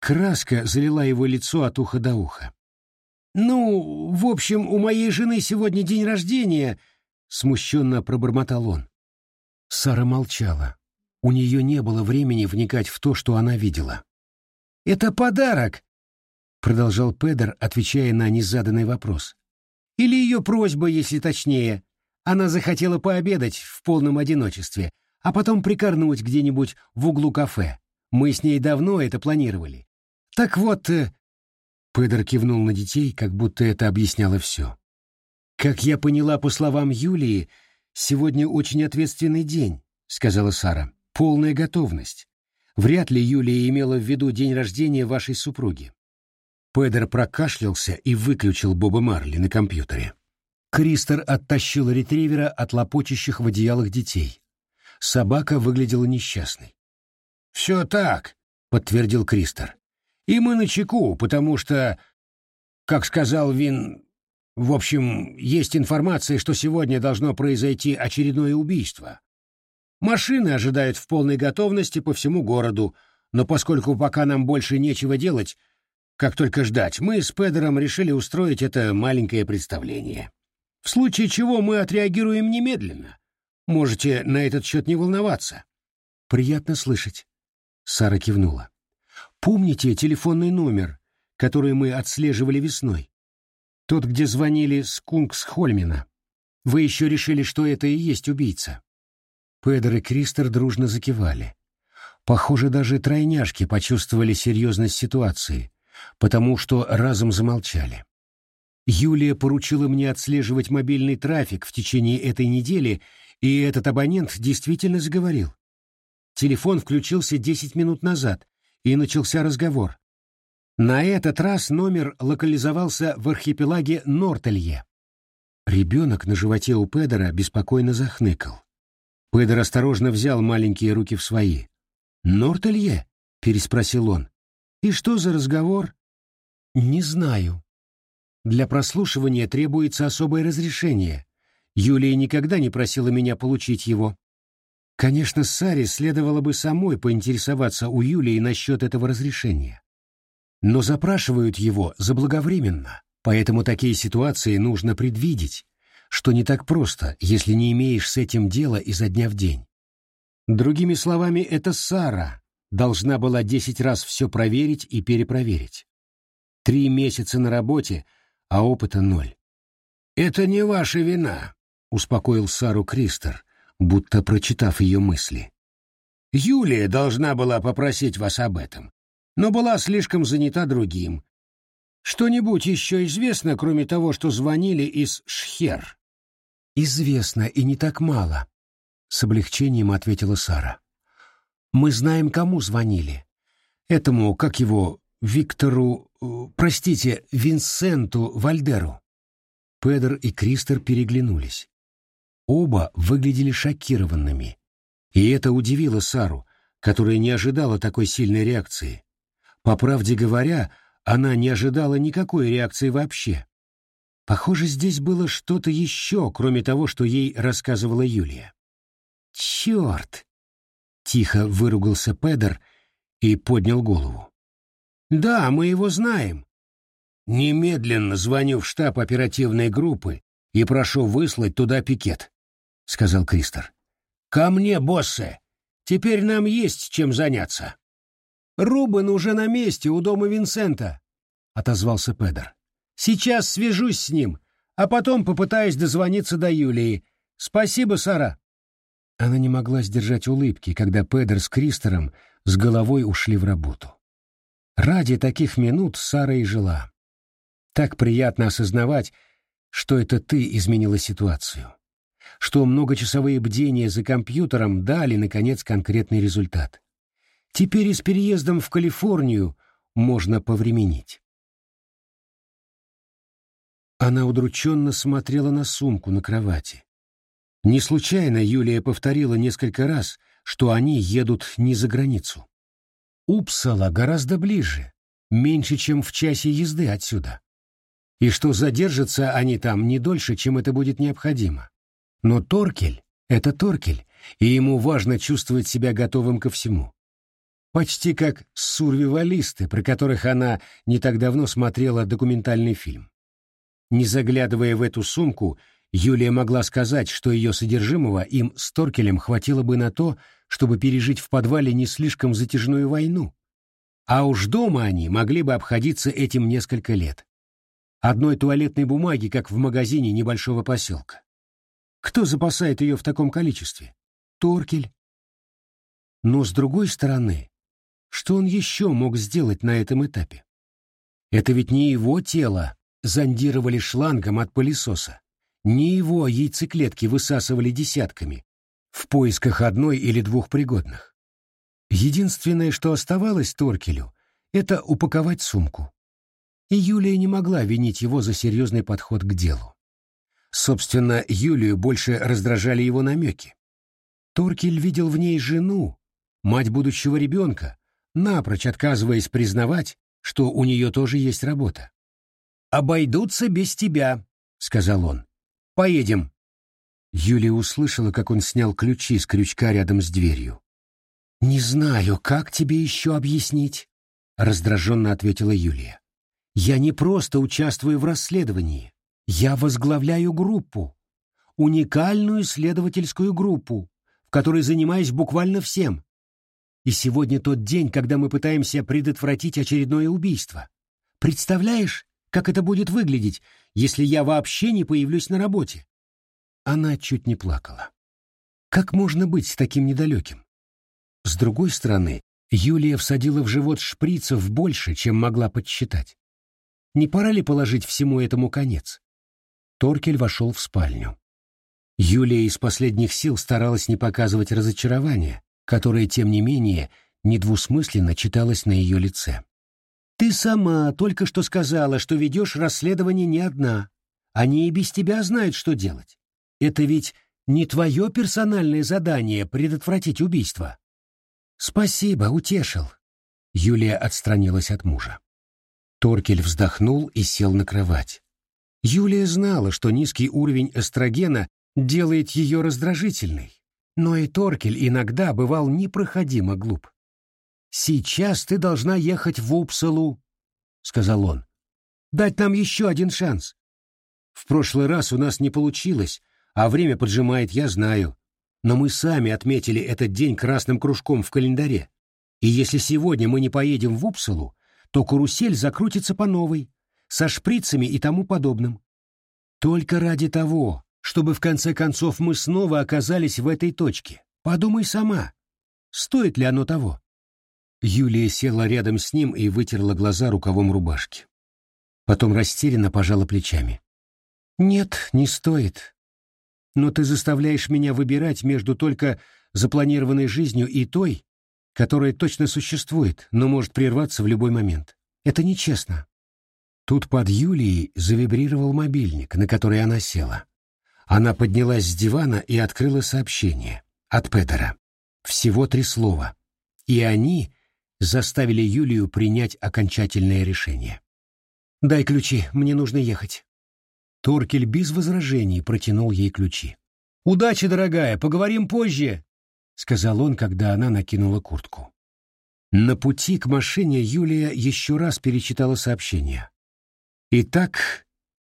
Краска залила его лицо от уха до уха. «Ну, в общем, у моей жены сегодня день рождения», — смущенно пробормотал он. Сара молчала. У нее не было времени вникать в то, что она видела. «Это подарок», — продолжал Педер, отвечая на незаданный вопрос. «Или ее просьба, если точнее. Она захотела пообедать в полном одиночестве, а потом прикорнуть где-нибудь в углу кафе. Мы с ней давно это планировали. Так вот...» э, Педер кивнул на детей, как будто это объясняло все. «Как я поняла по словам Юлии, сегодня очень ответственный день», — сказала Сара полная готовность. Вряд ли Юлия имела в виду день рождения вашей супруги. Педер прокашлялся и выключил Боба Марли на компьютере. Кристер оттащил ретривера от лопочущих в одеялах детей. Собака выглядела несчастной. «Все так», — подтвердил Кристер. «И мы на чеку, потому что, как сказал Вин, в общем, есть информация, что сегодня должно произойти очередное убийство. Машины ожидают в полной готовности по всему городу, но поскольку пока нам больше нечего делать, как только ждать, мы с Педером решили устроить это маленькое представление. В случае чего мы отреагируем немедленно. Можете на этот счет не волноваться. Приятно слышать. Сара кивнула. Помните телефонный номер, который мы отслеживали весной? Тот, где звонили с Кунгсхольмена. Вы еще решили, что это и есть убийца. Педро и Кристер дружно закивали. Похоже, даже тройняшки почувствовали серьезность ситуации, потому что разом замолчали. Юлия поручила мне отслеживать мобильный трафик в течение этой недели, и этот абонент действительно заговорил. Телефон включился 10 минут назад, и начался разговор. На этот раз номер локализовался в архипелаге Нортелье. Ребенок на животе у Педера беспокойно захныкал. Педер осторожно взял маленькие руки в свои. «Нортелье?» — переспросил он. «И что за разговор?» «Не знаю. Для прослушивания требуется особое разрешение. Юлия никогда не просила меня получить его. Конечно, Саре следовало бы самой поинтересоваться у Юлии насчет этого разрешения. Но запрашивают его заблаговременно, поэтому такие ситуации нужно предвидеть, что не так просто, если не имеешь с этим дела изо дня в день. Другими словами, это Сара должна была десять раз все проверить и перепроверить. Три месяца на работе, а опыта ноль. «Это не ваша вина», — успокоил Сару Кристер, будто прочитав ее мысли. «Юлия должна была попросить вас об этом, но была слишком занята другим. Что-нибудь еще известно, кроме того, что звонили из Шхер?» «Известно, и не так мало», — с облегчением ответила Сара. «Мы знаем, кому звонили. Этому, как его, Виктору, э, простите, Винсенту Вальдеру». Педер и Кристер переглянулись. Оба выглядели шокированными, и это удивило Сару, которая не ожидала такой сильной реакции. По правде говоря, она не ожидала никакой реакции вообще. Похоже, здесь было что-то еще, кроме того, что ей рассказывала Юлия. «Черт!» — тихо выругался Педер и поднял голову. «Да, мы его знаем. Немедленно звоню в штаб оперативной группы и прошу выслать туда пикет», — сказал Кристор. «Ко мне, боссы! Теперь нам есть чем заняться». «Рубен уже на месте у дома Винсента», — отозвался Педер. «Сейчас свяжусь с ним, а потом попытаюсь дозвониться до Юлии. Спасибо, Сара». Она не могла сдержать улыбки, когда Педер с Кристором с головой ушли в работу. Ради таких минут Сара и жила. Так приятно осознавать, что это ты изменила ситуацию. Что многочасовые бдения за компьютером дали, наконец, конкретный результат. Теперь и с переездом в Калифорнию можно повременить. Она удрученно смотрела на сумку на кровати. Не случайно Юлия повторила несколько раз, что они едут не за границу. Упсала гораздо ближе, меньше, чем в часе езды отсюда. И что задержатся они там не дольше, чем это будет необходимо. Но Торкель — это Торкель, и ему важно чувствовать себя готовым ко всему. Почти как сурвивалисты, про которых она не так давно смотрела документальный фильм. Не заглядывая в эту сумку, Юлия могла сказать, что ее содержимого им с Торкелем хватило бы на то, чтобы пережить в подвале не слишком затяжную войну. А уж дома они могли бы обходиться этим несколько лет. Одной туалетной бумаги, как в магазине небольшого поселка. Кто запасает ее в таком количестве? Торкель. Но с другой стороны, что он еще мог сделать на этом этапе? Это ведь не его тело зондировали шлангом от пылесоса. Не его яйцеклетки высасывали десятками, в поисках одной или двух пригодных. Единственное, что оставалось Торкелю, это упаковать сумку. И Юлия не могла винить его за серьезный подход к делу. Собственно, Юлию больше раздражали его намеки. Торкель видел в ней жену, мать будущего ребенка, напрочь отказываясь признавать, что у нее тоже есть работа. «Обойдутся без тебя», — сказал он. «Поедем». Юлия услышала, как он снял ключи с крючка рядом с дверью. «Не знаю, как тебе еще объяснить», — раздраженно ответила Юлия. «Я не просто участвую в расследовании. Я возглавляю группу. Уникальную исследовательскую группу, в которой занимаюсь буквально всем. И сегодня тот день, когда мы пытаемся предотвратить очередное убийство. Представляешь, как это будет выглядеть, если я вообще не появлюсь на работе? Она чуть не плакала. Как можно быть таким недалеким? С другой стороны, Юлия всадила в живот шприцев больше, чем могла подсчитать. Не пора ли положить всему этому конец? Торкель вошел в спальню. Юлия из последних сил старалась не показывать разочарования, которое, тем не менее, недвусмысленно читалось на ее лице. Ты сама только что сказала, что ведешь расследование не одна. Они и без тебя знают, что делать. Это ведь не твое персональное задание предотвратить убийство. Спасибо, утешил. Юлия отстранилась от мужа. Торкель вздохнул и сел на кровать. Юлия знала, что низкий уровень эстрогена делает ее раздражительной, но и Торкель иногда бывал непроходимо глуп. «Сейчас ты должна ехать в Упсалу», — сказал он. «Дать нам еще один шанс. В прошлый раз у нас не получилось, а время поджимает, я знаю. Но мы сами отметили этот день красным кружком в календаре. И если сегодня мы не поедем в Упсалу, то карусель закрутится по новой, со шприцами и тому подобным. Только ради того, чтобы в конце концов мы снова оказались в этой точке. Подумай сама, стоит ли оно того?» Юлия села рядом с ним и вытерла глаза рукавом рубашки. Потом растерянно пожала плечами. «Нет, не стоит. Но ты заставляешь меня выбирать между только запланированной жизнью и той, которая точно существует, но может прерваться в любой момент. Это нечестно». Тут под Юлией завибрировал мобильник, на который она села. Она поднялась с дивана и открыла сообщение от Петера. Всего три слова. И они заставили Юлию принять окончательное решение. «Дай ключи, мне нужно ехать». Торкель без возражений протянул ей ключи. «Удачи, дорогая, поговорим позже», — сказал он, когда она накинула куртку. На пути к машине Юлия еще раз перечитала сообщение. Итак,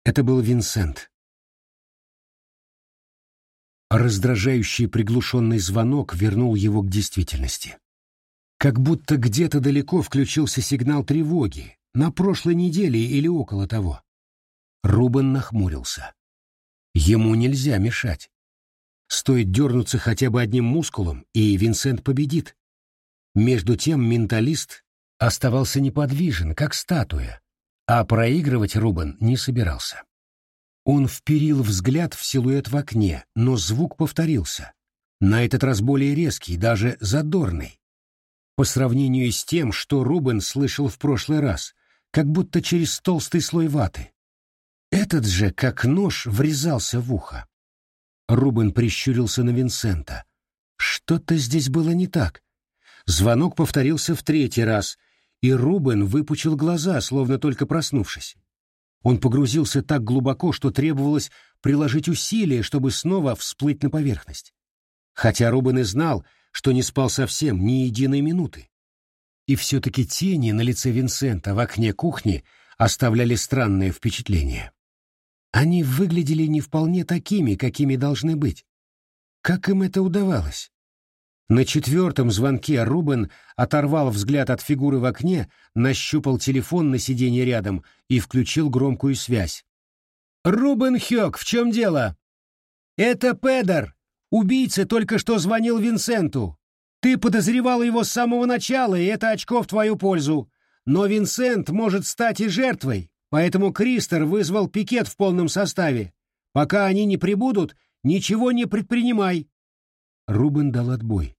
это был Винсент. Раздражающий приглушенный звонок вернул его к действительности. Как будто где-то далеко включился сигнал тревоги, на прошлой неделе или около того. Рубен нахмурился. Ему нельзя мешать. Стоит дернуться хотя бы одним мускулом, и Винсент победит. Между тем менталист оставался неподвижен, как статуя, а проигрывать Рубен не собирался. Он вперил взгляд в силуэт в окне, но звук повторился. На этот раз более резкий, даже задорный. По сравнению с тем, что Рубен слышал в прошлый раз, как будто через толстый слой ваты. Этот же, как нож, врезался в ухо. Рубен прищурился на Винсента. Что-то здесь было не так. Звонок повторился в третий раз, и Рубен выпучил глаза, словно только проснувшись. Он погрузился так глубоко, что требовалось приложить усилия, чтобы снова всплыть на поверхность. Хотя Рубен и знал, что не спал совсем ни единой минуты. И все-таки тени на лице Винсента в окне кухни оставляли странное впечатление. Они выглядели не вполне такими, какими должны быть. Как им это удавалось? На четвертом звонке Рубен оторвал взгляд от фигуры в окне, нащупал телефон на сиденье рядом и включил громкую связь. «Рубен Хёк, в чем дело?» «Это Педер. Убийца только что звонил Винсенту. Ты подозревал его с самого начала, и это очко в твою пользу. Но Винсент может стать и жертвой. Поэтому Кристер вызвал пикет в полном составе. Пока они не прибудут, ничего не предпринимай. Рубен дал отбой.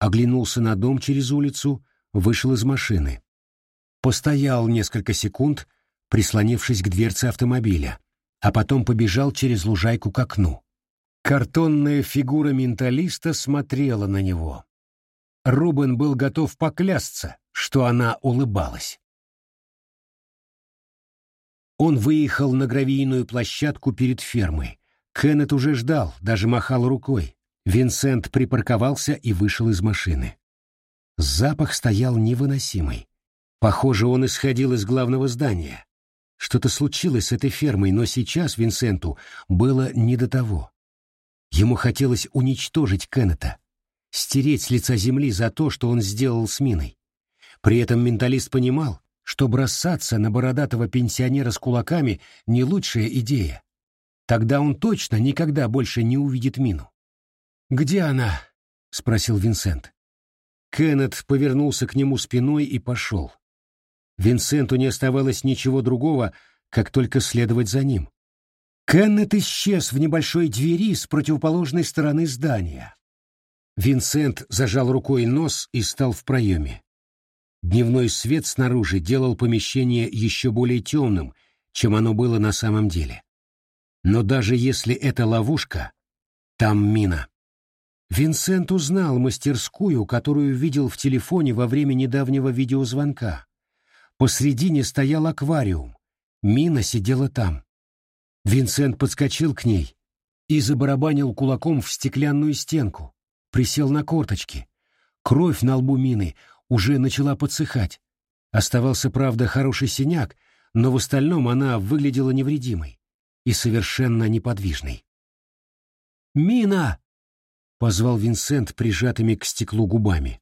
Оглянулся на дом через улицу, вышел из машины. Постоял несколько секунд, прислонившись к дверце автомобиля, а потом побежал через лужайку к окну. Картонная фигура менталиста смотрела на него. Рубен был готов поклясться, что она улыбалась. Он выехал на гравийную площадку перед фермой. Кеннет уже ждал, даже махал рукой. Винсент припарковался и вышел из машины. Запах стоял невыносимый. Похоже, он исходил из главного здания. Что-то случилось с этой фермой, но сейчас Винсенту было не до того. Ему хотелось уничтожить Кеннета, стереть с лица земли за то, что он сделал с Миной. При этом менталист понимал, что бросаться на бородатого пенсионера с кулаками не лучшая идея. Тогда он точно никогда больше не увидит Мину. «Где она?» — спросил Винсент. Кеннет повернулся к нему спиной и пошел. Винсенту не оставалось ничего другого, как только следовать за ним. Кеннет исчез в небольшой двери с противоположной стороны здания. Винсент зажал рукой нос и стал в проеме. Дневной свет снаружи делал помещение еще более темным, чем оно было на самом деле. Но даже если это ловушка, там мина. Винсент узнал мастерскую, которую видел в телефоне во время недавнего видеозвонка. Посредине стоял аквариум. Мина сидела там. Винсент подскочил к ней и забарабанил кулаком в стеклянную стенку. Присел на корточки. Кровь на лбу мины уже начала подсыхать. Оставался, правда, хороший синяк, но в остальном она выглядела невредимой и совершенно неподвижной. «Мина!» — позвал Винсент прижатыми к стеклу губами.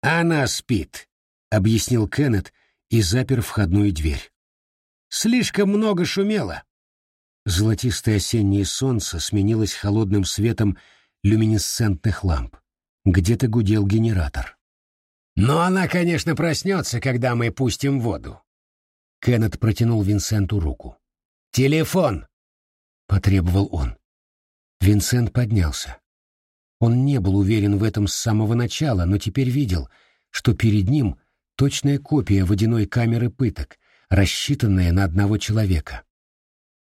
«Она спит», — объяснил Кеннет и запер входную дверь. «Слишком много шумело». Золотистое осеннее солнце сменилось холодным светом люминесцентных ламп. Где-то гудел генератор. Но она, конечно, проснется, когда мы пустим воду. Кеннет протянул Винсенту руку. «Телефон!» — потребовал он. Винсент поднялся. Он не был уверен в этом с самого начала, но теперь видел, что перед ним точная копия водяной камеры пыток, рассчитанная на одного человека.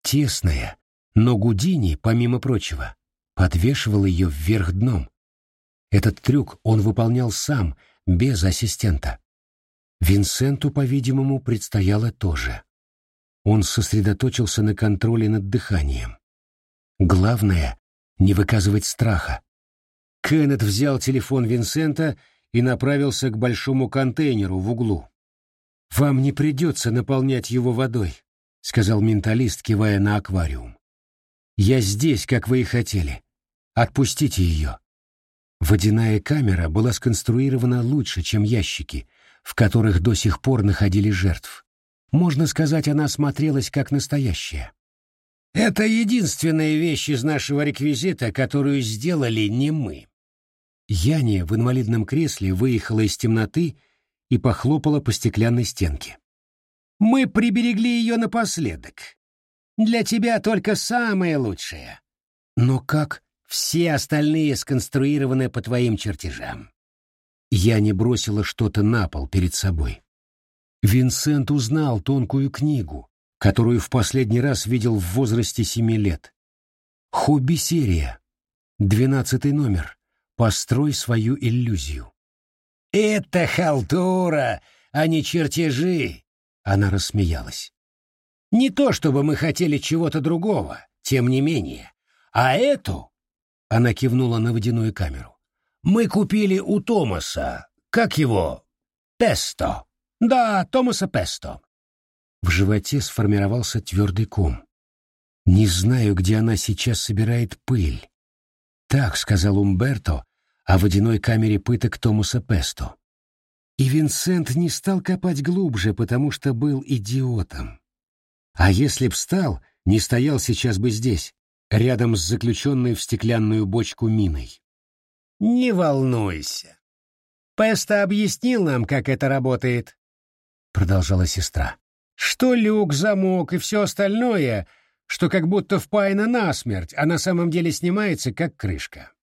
Тесная, но Гудини, помимо прочего, подвешивал ее вверх дном. Этот трюк он выполнял сам — без ассистента. Винсенту, по-видимому, предстояло тоже. Он сосредоточился на контроле над дыханием. Главное — не выказывать страха. Кеннет взял телефон Винсента и направился к большому контейнеру в углу. «Вам не придется наполнять его водой», — сказал менталист, кивая на аквариум. «Я здесь, как вы и хотели. Отпустите ее. Водяная камера была сконструирована лучше, чем ящики, в которых до сих пор находили жертв. Можно сказать, она смотрелась как настоящая. Это единственная вещь из нашего реквизита, которую сделали не мы. Яне в инвалидном кресле выехала из темноты и похлопала по стеклянной стенке. «Мы приберегли ее напоследок. Для тебя только самое лучшее. Но как все остальные сконструированы по твоим чертежам?» Я не бросила что-то на пол перед собой. Винсент узнал тонкую книгу, которую в последний раз видел в возрасте семи лет. Хобби-серия. Двенадцатый номер. Построй свою иллюзию. «Это халтура, а не чертежи!» Она рассмеялась. «Не то чтобы мы хотели чего-то другого, тем не менее. А эту...» Она кивнула на водяную камеру. «Мы купили у Томаса. Как его? Песто. Да, Томаса Песто. В животе сформировался твердый ком. Не знаю, где она сейчас собирает пыль. Так сказал Умберто о водяной камере пыток Томаса Песто. И Винсент не стал копать глубже, потому что был идиотом. А если б стал, не стоял сейчас бы здесь, рядом с заключенной в стеклянную бочку миной. «Не волнуйся. Песто объяснил нам, как это работает. — продолжала сестра. «Что люк, замок и все остальное, что как будто впаяно насмерть, а на самом деле снимается, как крышка.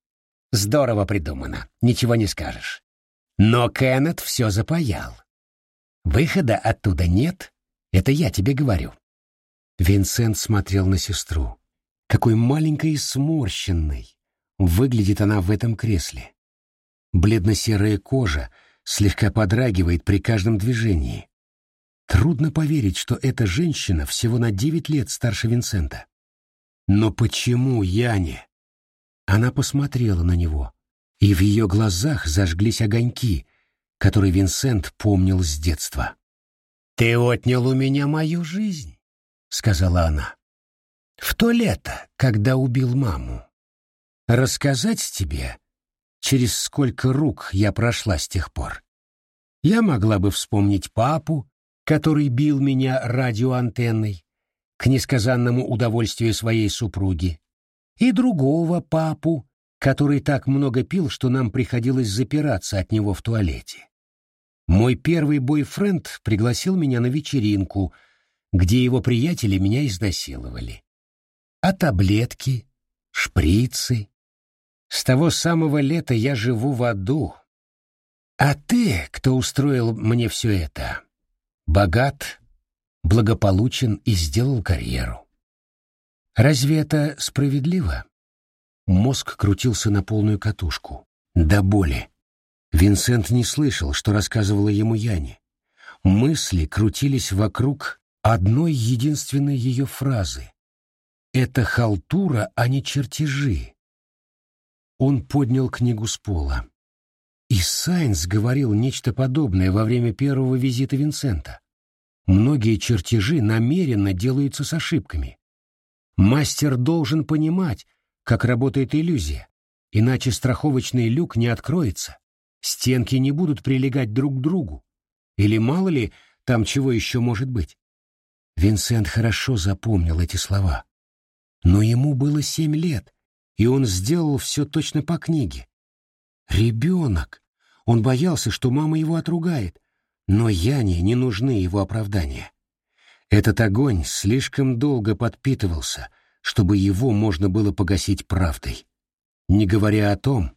Здорово придумано, ничего не скажешь. Но Кеннет все запаял. Выхода оттуда нет, это я тебе говорю». Винсент смотрел на сестру. Какой маленькой и сморщенной выглядит она в этом кресле. Бледно-серая кожа слегка подрагивает при каждом движении. Трудно поверить, что эта женщина всего на девять лет старше Винсента. Но почему Яне? Она посмотрела на него, и в ее глазах зажглись огоньки, которые Винсент помнил с детства. «Ты отнял у меня мою жизнь», — сказала она. «В то лето, когда убил маму. Рассказать тебе, через сколько рук я прошла с тех пор. Я могла бы вспомнить папу, который бил меня радиоантенной, к несказанному удовольствию своей супруги, и другого папу, который так много пил, что нам приходилось запираться от него в туалете. Мой первый бойфренд пригласил меня на вечеринку, где его приятели меня изнасиловали. А таблетки, шприцы. С того самого лета я живу в аду. А ты, кто устроил мне все это, богат, благополучен и сделал карьеру. Разве это справедливо? Мозг крутился на полную катушку. До боли. Винсент не слышал, что рассказывала ему Яне. Мысли крутились вокруг одной единственной ее фразы. «Это халтура, а не чертежи». Он поднял книгу с пола. И Сайнс говорил нечто подобное во время первого визита Винсента. Многие чертежи намеренно делаются с ошибками. Мастер должен понимать, как работает иллюзия, иначе страховочный люк не откроется, стенки не будут прилегать друг к другу, или мало ли там чего еще может быть. Винсент хорошо запомнил эти слова. Но ему было семь лет, и он сделал все точно по книге. Ребенок. Он боялся, что мама его отругает. Но Яне не нужны его оправдания. Этот огонь слишком долго подпитывался, чтобы его можно было погасить правдой. Не говоря о том,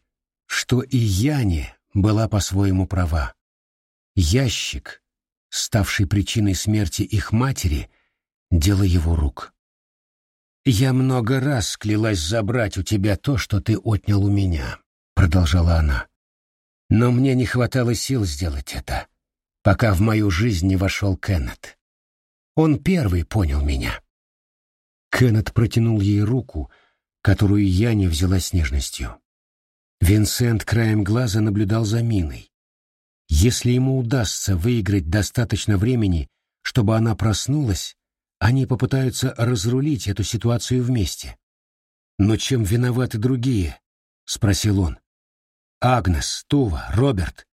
что и Яне была по-своему права. Ящик, ставший причиной смерти их матери, дело его рук. «Я много раз клялась забрать у тебя то, что ты отнял у меня продолжала она. Но мне не хватало сил сделать это, пока в мою жизнь не вошел Кеннет. Он первый понял меня. Кеннет протянул ей руку, которую я не взяла с нежностью. Винсент краем глаза наблюдал за Миной. Если ему удастся выиграть достаточно времени, чтобы она проснулась, они попытаются разрулить эту ситуацию вместе. Но чем виноваты другие, — спросил он. «Агнес, Тува, Роберт.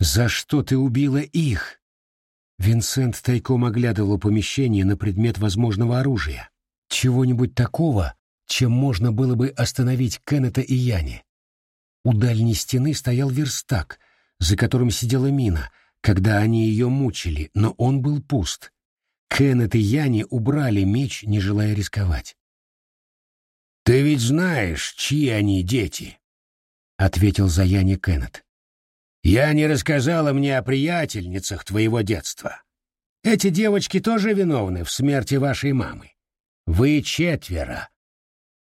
За что ты убила их?» Винсент тайком оглядывал помещение на предмет возможного оружия. Чего-нибудь такого, чем можно было бы остановить Кеннета и Яни. У дальней стены стоял верстак, за которым сидела мина, когда они ее мучили, но он был пуст. Кеннет и Яни убрали меч, не желая рисковать. «Ты ведь знаешь, чьи они дети?» — ответил за Яни Кеннет. «Я не рассказала мне о приятельницах твоего детства. Эти девочки тоже виновны в смерти вашей мамы. Вы четверо.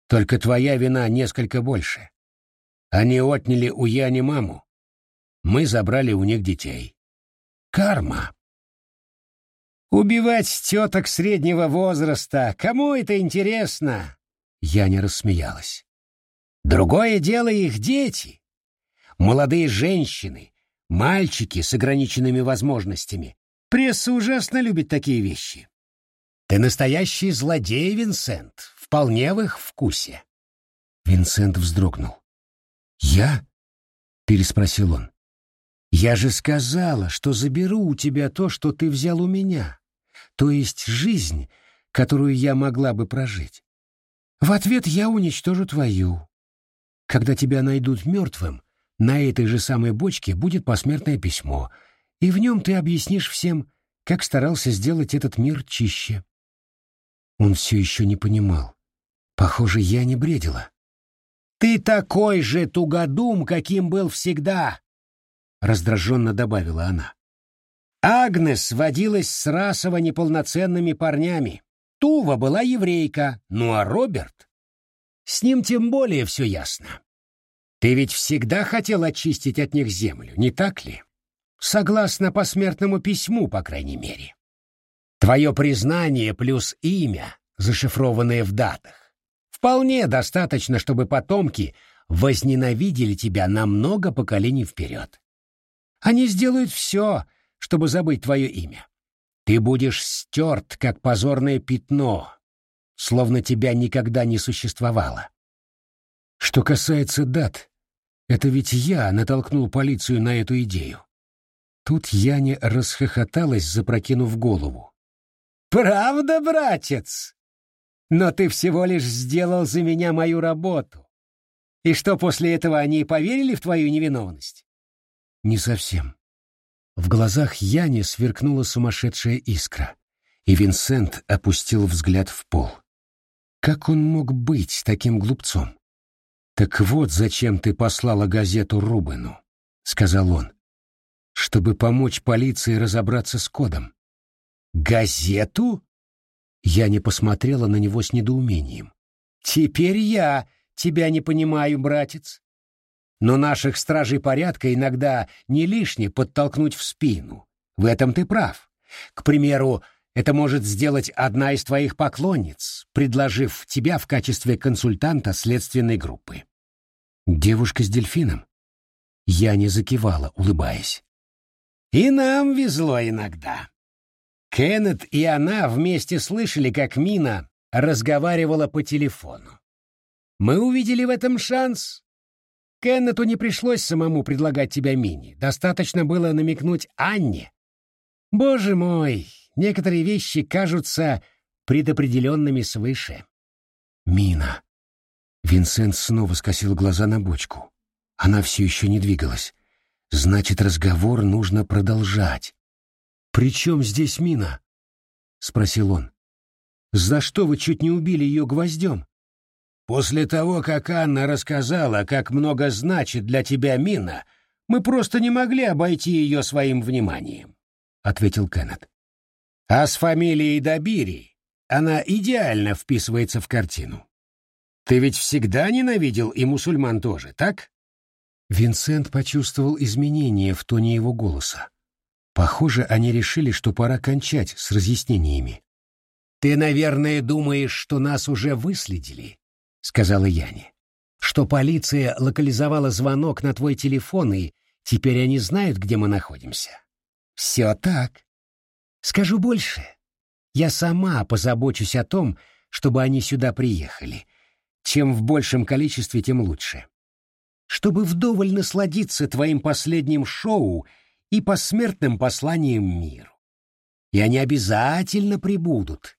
Только твоя вина несколько больше. Они отняли у Яни маму. Мы забрали у них детей. Карма. Убивать теток среднего возраста, кому это интересно? Я не рассмеялась. Другое дело их дети. Молодые женщины, мальчики с ограниченными возможностями. Пресса ужасно любит такие вещи. Ты настоящий злодей, Винсент, вполне в их вкусе. Винсент вздрогнул. «Я?» — переспросил он. «Я же сказала, что заберу у тебя то, что ты взял у меня, то есть жизнь, которую я могла бы прожить. В ответ я уничтожу твою. Когда тебя найдут мертвым, на этой же самой бочке будет посмертное письмо, и в нем ты объяснишь всем, как старался сделать этот мир чище». Он все еще не понимал. Похоже, я не бредила. «Ты такой же тугодум, каким был всегда!» Раздраженно добавила она. Агнес водилась с расово неполноценными парнями. Тува была еврейка, ну а Роберт... С ним тем более все ясно. Ты ведь всегда хотел очистить от них землю, не так ли? Согласно посмертному письму, по крайней мере. Твое признание плюс имя, зашифрованное в датах, вполне достаточно, чтобы потомки возненавидели тебя на много поколений вперед. Они сделают все, чтобы забыть твое имя. Ты будешь стерт, как позорное пятно, словно тебя никогда не существовало. Что касается дат, это ведь я натолкнул полицию на эту идею. Тут Яне расхохоталась, запрокинув голову. «Правда, братец? Но ты всего лишь сделал за меня мою работу. И что, после этого они поверили в твою невиновность?» «Не совсем». В глазах Яни сверкнула сумасшедшая искра, и Винсент опустил взгляд в пол. Как он мог быть таким глупцом? «Так вот зачем ты послала газету Рубину», — сказал он, — «чтобы помочь полиции разобраться с кодом. «Газету?» Я не посмотрела на него с недоумением. «Теперь я тебя не понимаю, братец. Но наших стражей порядка иногда не лишне подтолкнуть в спину. В этом ты прав. К примеру, это может сделать одна из твоих поклонниц, предложив тебя в качестве консультанта следственной группы». «Девушка с дельфином?» Я не закивала, улыбаясь. «И нам везло иногда», Кеннет и она вместе слышали, как Мина разговаривала по телефону. Мы увидели в этом шанс. Кеннету не пришлось самому предлагать тебя Мине. Достаточно было намекнуть Анне. Боже мой, некоторые вещи кажутся предопределенными свыше. Мина. Винсент снова скосил глаза на бочку. Она все еще не двигалась. Значит, разговор нужно продолжать. «При чем здесь мина?» — спросил он. «За что вы чуть не убили ее гвоздем?» «После того, как Анна рассказала, как много значит для тебя мина, мы просто не могли обойти ее своим вниманием», — ответил Кеннет. «А с фамилией Добири она идеально вписывается в картину. Ты ведь всегда ненавидел и мусульман тоже, так?» Винсент почувствовал изменения в тоне его голоса. Похоже, они решили, что пора кончать с разъяснениями. «Ты, наверное, думаешь, что нас уже выследили?» — сказала Яне. «Что полиция локализовала звонок на твой телефон, и теперь они знают, где мы находимся?» «Все так. Скажу больше. Я сама позабочусь о том, чтобы они сюда приехали. Чем в большем количестве, тем лучше. чтобы вдоволь насладиться твоим последним шоу и посмертным посланием миру. И они обязательно прибудут,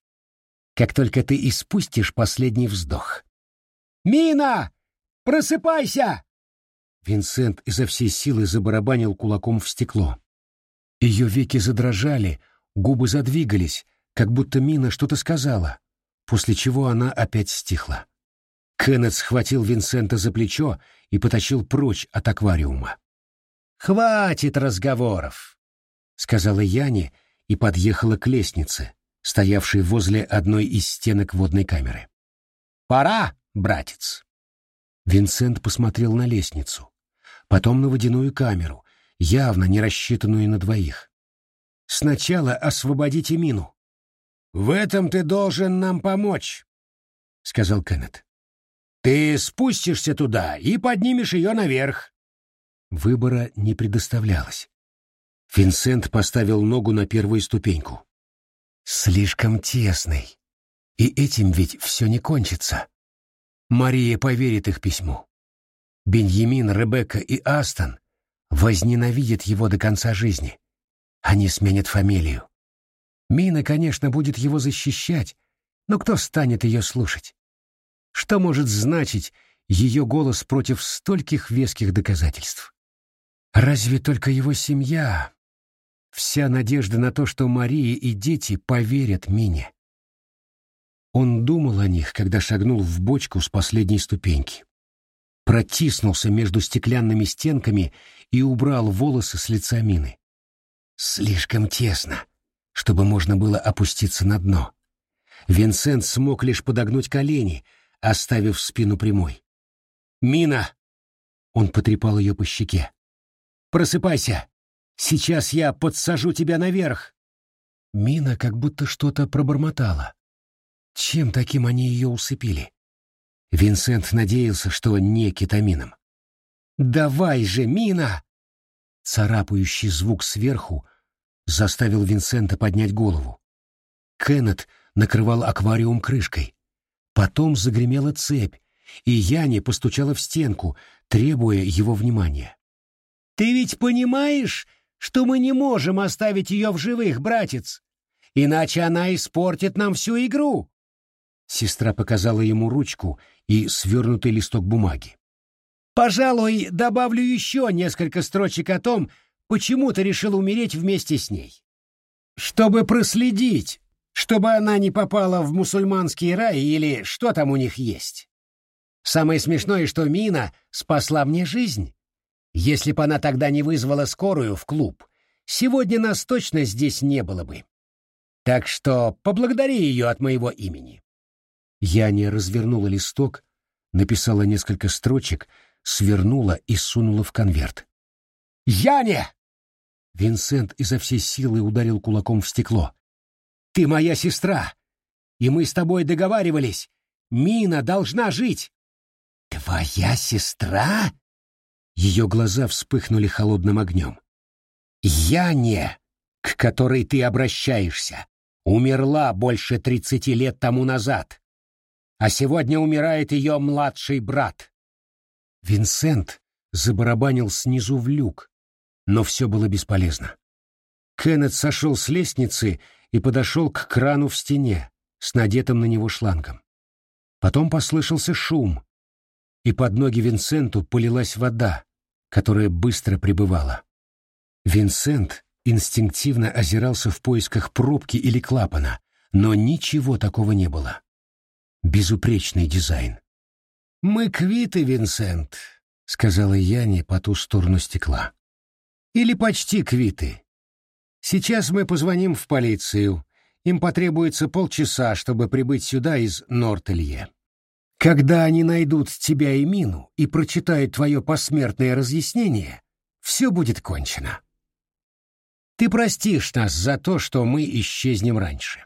как только ты испустишь последний вздох. «Мина! Просыпайся!» Винсент изо всей силы забарабанил кулаком в стекло. Ее веки задрожали, губы задвигались, как будто Мина что-то сказала, после чего она опять стихла. Кеннет схватил Винсента за плечо и потащил прочь от аквариума. «Хватит разговоров», — сказала Яне и подъехала к лестнице, стоявшей возле одной из стенок водной камеры. «Пора, братец». Винсент посмотрел на лестницу, потом на водяную камеру, явно не рассчитанную на двоих. «Сначала освободите мину». «В этом ты должен нам помочь», — сказал Кеннет. «Ты спустишься туда и поднимешь ее наверх». Выбора не предоставлялось. Винсент поставил ногу на первую ступеньку. «Слишком тесный. И этим ведь все не кончится». Мария поверит их письму. Беньямин, Ребекка и Астон возненавидят его до конца жизни. Они сменят фамилию. Мина, конечно, будет его защищать, но кто станет ее слушать? Что может значить ее голос против стольких веских доказательств? Разве только его семья? Вся надежда на то, что Мария и дети поверят Мине. Он думал о них, когда шагнул в бочку с последней ступеньки. Протиснулся между стеклянными стенками и убрал волосы с лица Мины. Слишком тесно, чтобы можно было опуститься на дно. Винсент смог лишь подогнуть колени, оставив спину прямой. «Мина!» Он потрепал ее по щеке. «Просыпайся! Сейчас я подсажу тебя наверх!» Мина как будто что-то пробормотала. Чем таким они ее усыпили? Винсент надеялся, что не кетамином. «Давай же, Мина!» Царапающий звук сверху заставил Винсента поднять голову. Кеннет накрывал аквариум крышкой. Потом загремела цепь, и Яне постучала в стенку, требуя его внимания. «Ты ведь понимаешь, что мы не можем оставить ее в живых, братец? Иначе она испортит нам всю игру!» Сестра показала ему ручку и свернутый листок бумаги. «Пожалуй, добавлю еще несколько строчек о том, почему ты решил умереть вместе с ней. Чтобы проследить, чтобы она не попала в мусульманский рай или что там у них есть. Самое смешное, что Мина спасла мне жизнь. Если бы она тогда не вызвала скорую в клуб, сегодня нас точно здесь не было бы. Так что поблагодари ее от моего имени. Яня развернула листок, написала несколько строчек, свернула и сунула в конверт. «Яня!» Винсент изо всей силы ударил кулаком в стекло. «Ты моя сестра, и мы с тобой договаривались. Мина должна жить!» «Твоя сестра?» Ее глаза вспыхнули холодным огнем. «Яне, к которой ты обращаешься, умерла больше тридцати лет тому назад а сегодня умирает ее младший брат. Винсент забарабанил снизу в люк, но все было бесполезно. Кеннет сошел с лестницы и подошел к крану в стене с надетым на него шлангом. Потом послышался шум, и под ноги Винсенту полилась вода, которая быстро прибывала. Винсент инстинктивно озирался в поисках пробки или клапана, но ничего такого не было безупречный дизайн. «Мы квиты, Винсент», — сказала Яне по ту сторону стекла. «Или почти квиты. Сейчас мы позвоним в полицию. Им потребуется полчаса, чтобы прибыть сюда из Нортелье. Когда они найдут тебя и Мину и прочитают твое посмертное разъяснение, все будет кончено. Ты простишь нас за то, что мы исчезнем раньше».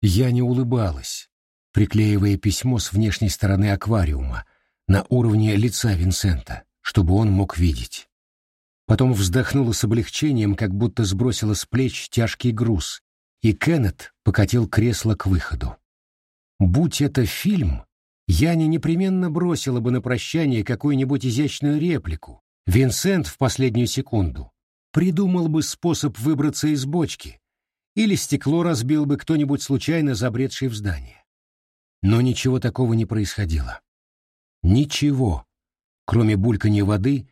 Я не улыбалась, приклеивая письмо с внешней стороны аквариума на уровне лица Винсента, чтобы он мог видеть. Потом вздохнула с облегчением, как будто сбросила с плеч тяжкий груз, и Кеннет покатил кресло к выходу. Будь это фильм, Яня непременно бросила бы на прощание какую-нибудь изящную реплику. Винсент в последнюю секунду придумал бы способ выбраться из бочки, или стекло разбил бы кто-нибудь случайно забредший в здание. Но ничего такого не происходило. Ничего, кроме бульканья воды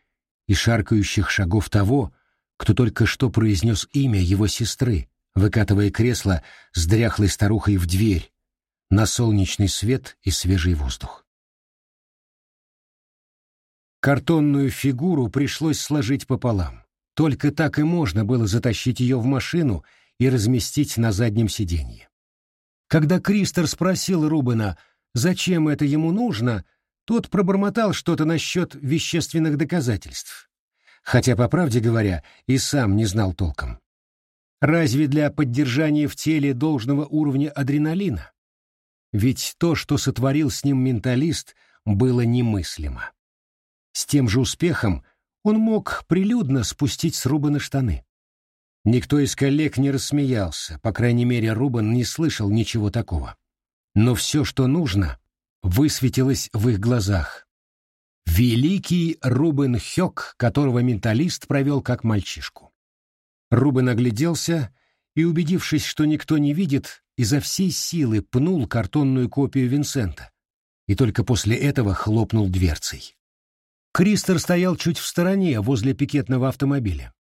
и шаркающих шагов того, кто только что произнес имя его сестры, выкатывая кресло с дряхлой старухой в дверь, на солнечный свет и свежий воздух. Картонную фигуру пришлось сложить пополам. Только так и можно было затащить ее в машину и разместить на заднем сиденье. Когда Кристер спросил Рубена, зачем это ему нужно, тот пробормотал что-то насчет вещественных доказательств. Хотя, по правде говоря, и сам не знал толком. Разве для поддержания в теле должного уровня адреналина? Ведь то, что сотворил с ним менталист, было немыслимо. С тем же успехом он мог прилюдно спустить с Рубана штаны. Никто из коллег не рассмеялся, по крайней мере, Рубан не слышал ничего такого. Но все, что нужно, высветилось в их глазах. Великий Рубен Хёк, которого менталист провел как мальчишку. Рубен огляделся и, убедившись, что никто не видит, изо всей силы пнул картонную копию Винсента и только после этого хлопнул дверцей. Кристер стоял чуть в стороне, возле пикетного автомобиля.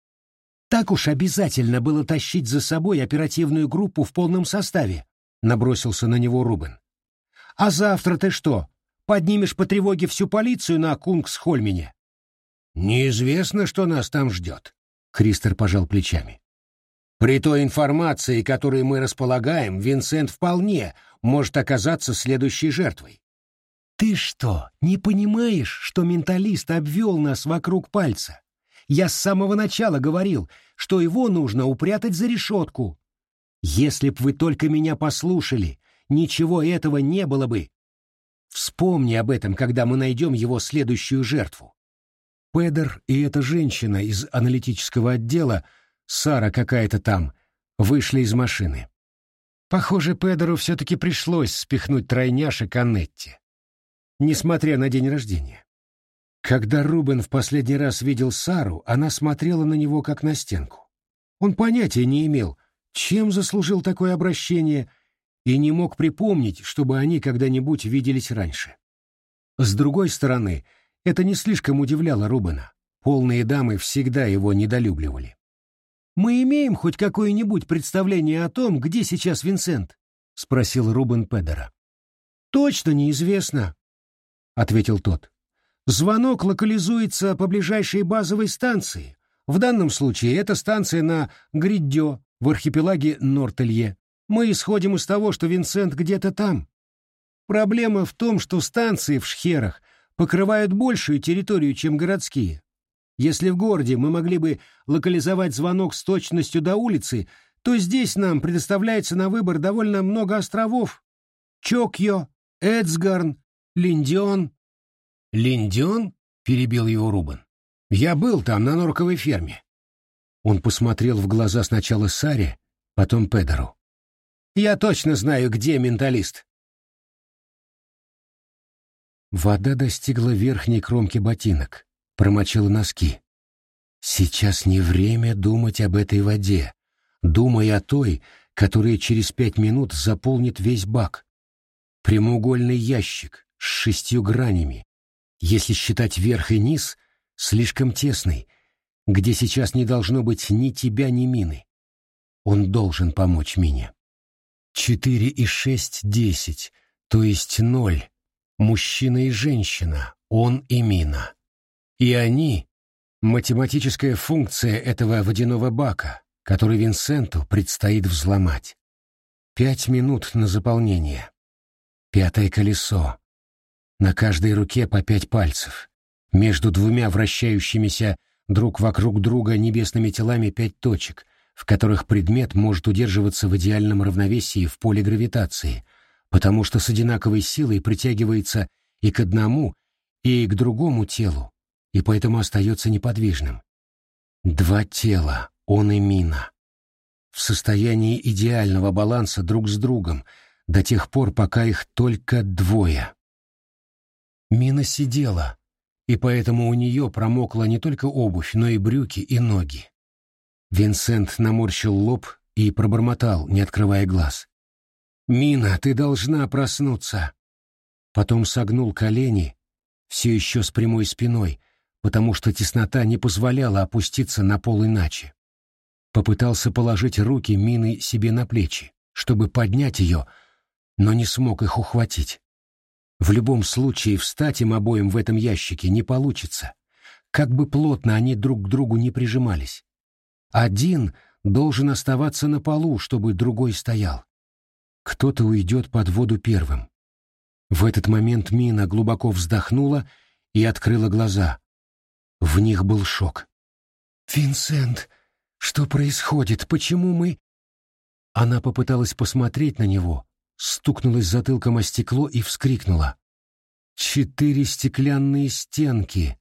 Так уж обязательно было тащить за собой оперативную группу в полном составе, набросился на него Рубен. А завтра ты что, поднимешь по тревоге всю полицию на Кунгсхольмене? Неизвестно, что нас там ждет, Кристер пожал плечами. При той информации, которой мы располагаем, Винсент вполне может оказаться следующей жертвой. Ты что, не понимаешь, что менталист обвел нас вокруг пальца? Я с самого начала говорил, что его нужно упрятать за решетку. Если б вы только меня послушали, ничего этого не было бы. Вспомни об этом, когда мы найдем его следующую жертву. Педер и эта женщина из аналитического отдела, Сара какая-то там, вышли из машины. Похоже, Педеру все-таки пришлось спихнуть тройняшек Аннетти, несмотря на день рождения. Когда Рубен в последний раз видел Сару, она смотрела на него как на стенку. Он понятия не имел, чем заслужил такое обращение, и не мог припомнить, чтобы они когда-нибудь виделись раньше. С другой стороны, это не слишком удивляло Рубена. Полные дамы всегда его недолюбливали. «Мы имеем хоть какое-нибудь представление о том, где сейчас Винсент?» — спросил Рубен Педера. «Точно неизвестно», — ответил тот. Звонок локализуется по ближайшей базовой станции. В данном случае это станция на Гриддё в архипелаге Нортелье. Мы исходим из того, что Винсент где-то там. Проблема в том, что станции в Шхерах покрывают большую территорию, чем городские. Если в городе мы могли бы локализовать звонок с точностью до улицы, то здесь нам предоставляется на выбор довольно много островов. Чокьё, Эдсгарн, Линдион, «Линдион?» — перебил его Рубен. «Я был там, на норковой ферме». Он посмотрел в глаза сначала Саре, потом Педеру. «Я точно знаю, где менталист». Вода достигла верхней кромки ботинок, промочила носки. Сейчас не время думать об этой воде. Думай о той, которая через пять минут заполнит весь бак. Прямоугольный ящик с шестью гранями, если считать верх и низ, слишком тесный, где сейчас не должно быть ни тебя, ни мины. Он должен помочь Мине. Четыре и шесть — десять, то есть ноль. Мужчина и женщина, он и Мина. И они — математическая функция этого водяного бака, который Винсенту предстоит взломать. Пять минут на заполнение. Пятое колесо. На каждой руке по пять пальцев. Между двумя вращающимися друг вокруг друга небесными телами пять точек, в которых предмет может удерживаться в идеальном равновесии в поле гравитации, потому что с одинаковой силой притягивается и к одному, и к другому телу, и поэтому остается неподвижным. Два тела, он и Мина. В состоянии идеального баланса друг с другом до тех пор, пока их только двое. Мина сидела, и поэтому у нее промокла не только обувь, но и брюки и ноги. Винсент наморщил лоб и пробормотал, не открывая глаз. «Мина, ты должна проснуться!» Потом согнул колени, все еще с прямой спиной, потому что теснота не позволяла опуститься на пол иначе. Попытался положить руки Мины себе на плечи, чтобы поднять ее, но не смог их ухватить. В любом случае встать им обоим в этом ящике не получится, как бы плотно они друг к другу не прижимались. Один должен оставаться на полу, чтобы другой стоял. Кто-то уйдет под воду первым. В этот момент Мина глубоко вздохнула и открыла глаза. В них был шок. «Винсент, что происходит? Почему мы...» Она попыталась посмотреть на него, стукнулась затылком о стекло и вскрикнула. «Четыре стеклянные стенки!»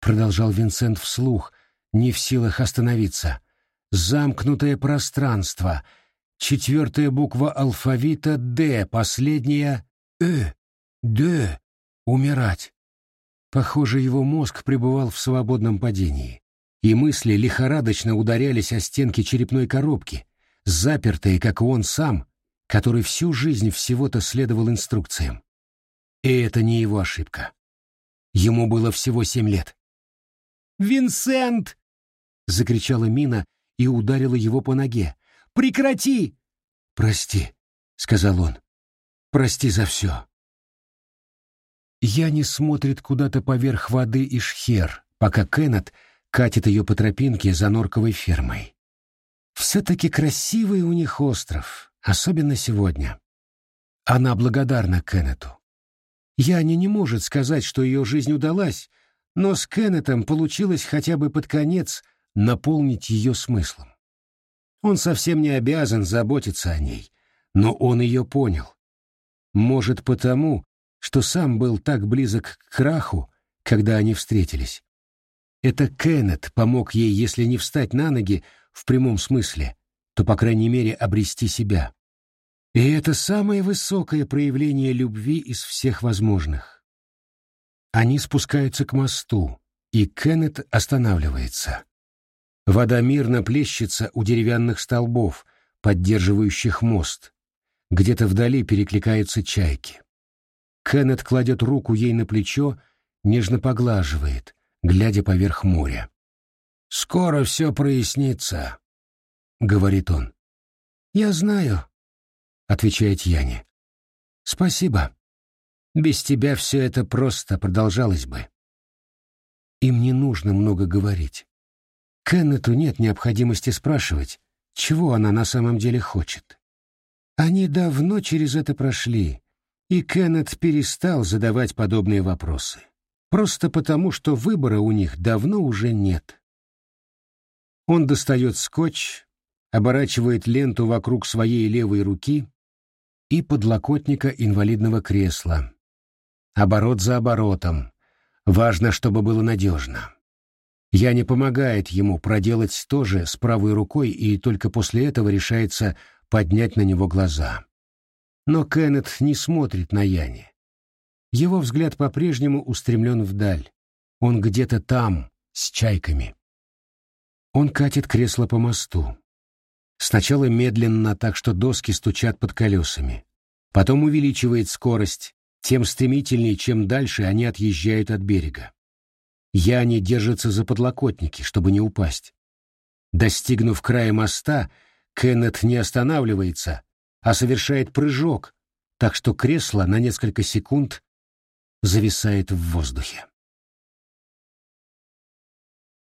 Продолжал Винсент вслух, не в силах остановиться. «Замкнутое пространство. Четвертая буква алфавита «Д», последняя «Э», «Д», «Умирать». Похоже, его мозг пребывал в свободном падении, и мысли лихорадочно ударялись о стенки черепной коробки, запертые, как он сам, который всю жизнь всего-то следовал инструкциям. И это не его ошибка. Ему было всего семь лет. «Винсент!» — закричала Мина и ударила его по ноге. «Прекрати!» «Прости», — сказал он. «Прости за все». Яни смотрит куда-то поверх воды и шхер, пока Кеннет катит ее по тропинке за норковой фермой. Все-таки красивый у них остров, Особенно сегодня. Она благодарна Кеннету. Яне не может сказать, что ее жизнь удалась, но с Кеннетом получилось хотя бы под конец наполнить ее смыслом. Он совсем не обязан заботиться о ней, но он ее понял. Может, потому, что сам был так близок к краху, когда они встретились. Это Кеннет помог ей, если не встать на ноги в прямом смысле, то, по крайней мере, обрести себя. И это самое высокое проявление любви из всех возможных. Они спускаются к мосту, и Кеннет останавливается. Вода мирно плещется у деревянных столбов, поддерживающих мост. Где-то вдали перекликаются чайки. Кеннет кладет руку ей на плечо, нежно поглаживает, глядя поверх моря. «Скоро все прояснится», говорит он. «Я знаю», — отвечает Яне. «Спасибо. Без тебя все это просто продолжалось бы». Им не нужно много говорить. Кеннету нет необходимости спрашивать, чего она на самом деле хочет. Они давно через это прошли, и Кеннет перестал задавать подобные вопросы. Просто потому, что выбора у них давно уже нет. Он достает скотч, оборачивает ленту вокруг своей левой руки и подлокотника инвалидного кресла. Оборот за оборотом. Важно, чтобы было надежно. Я не помогает ему проделать то же с правой рукой и только после этого решается поднять на него глаза. Но Кеннет не смотрит на Яни. Его взгляд по-прежнему устремлен вдаль. Он где-то там, с чайками. Он катит кресло по мосту. Сначала медленно, так что доски стучат под колесами. Потом увеличивает скорость, тем стремительнее, чем дальше они отъезжают от берега. Яни держится за подлокотники, чтобы не упасть. Достигнув края моста, Кеннет не останавливается, а совершает прыжок, так что кресло на несколько секунд зависает в воздухе.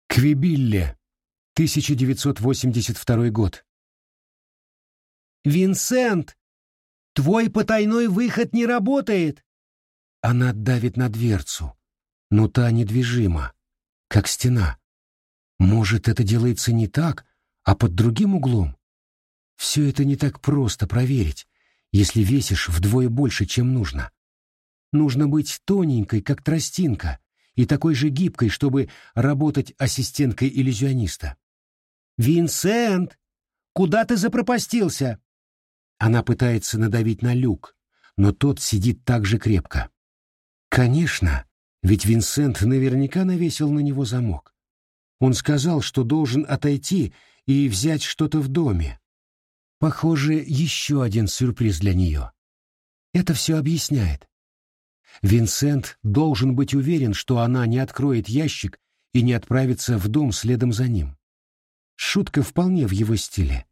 Квибилле, 1982 год. «Винсент, твой потайной выход не работает!» Она давит на дверцу, но та недвижима, как стена. Может, это делается не так, а под другим углом? Все это не так просто проверить, если весишь вдвое больше, чем нужно. Нужно быть тоненькой, как тростинка, и такой же гибкой, чтобы работать ассистенткой иллюзиониста. «Винсент, куда ты запропастился?» Она пытается надавить на люк, но тот сидит так же крепко. Конечно, ведь Винсент наверняка навесил на него замок. Он сказал, что должен отойти и взять что-то в доме. Похоже, еще один сюрприз для нее. Это все объясняет. Винсент должен быть уверен, что она не откроет ящик и не отправится в дом следом за ним. Шутка вполне в его стиле.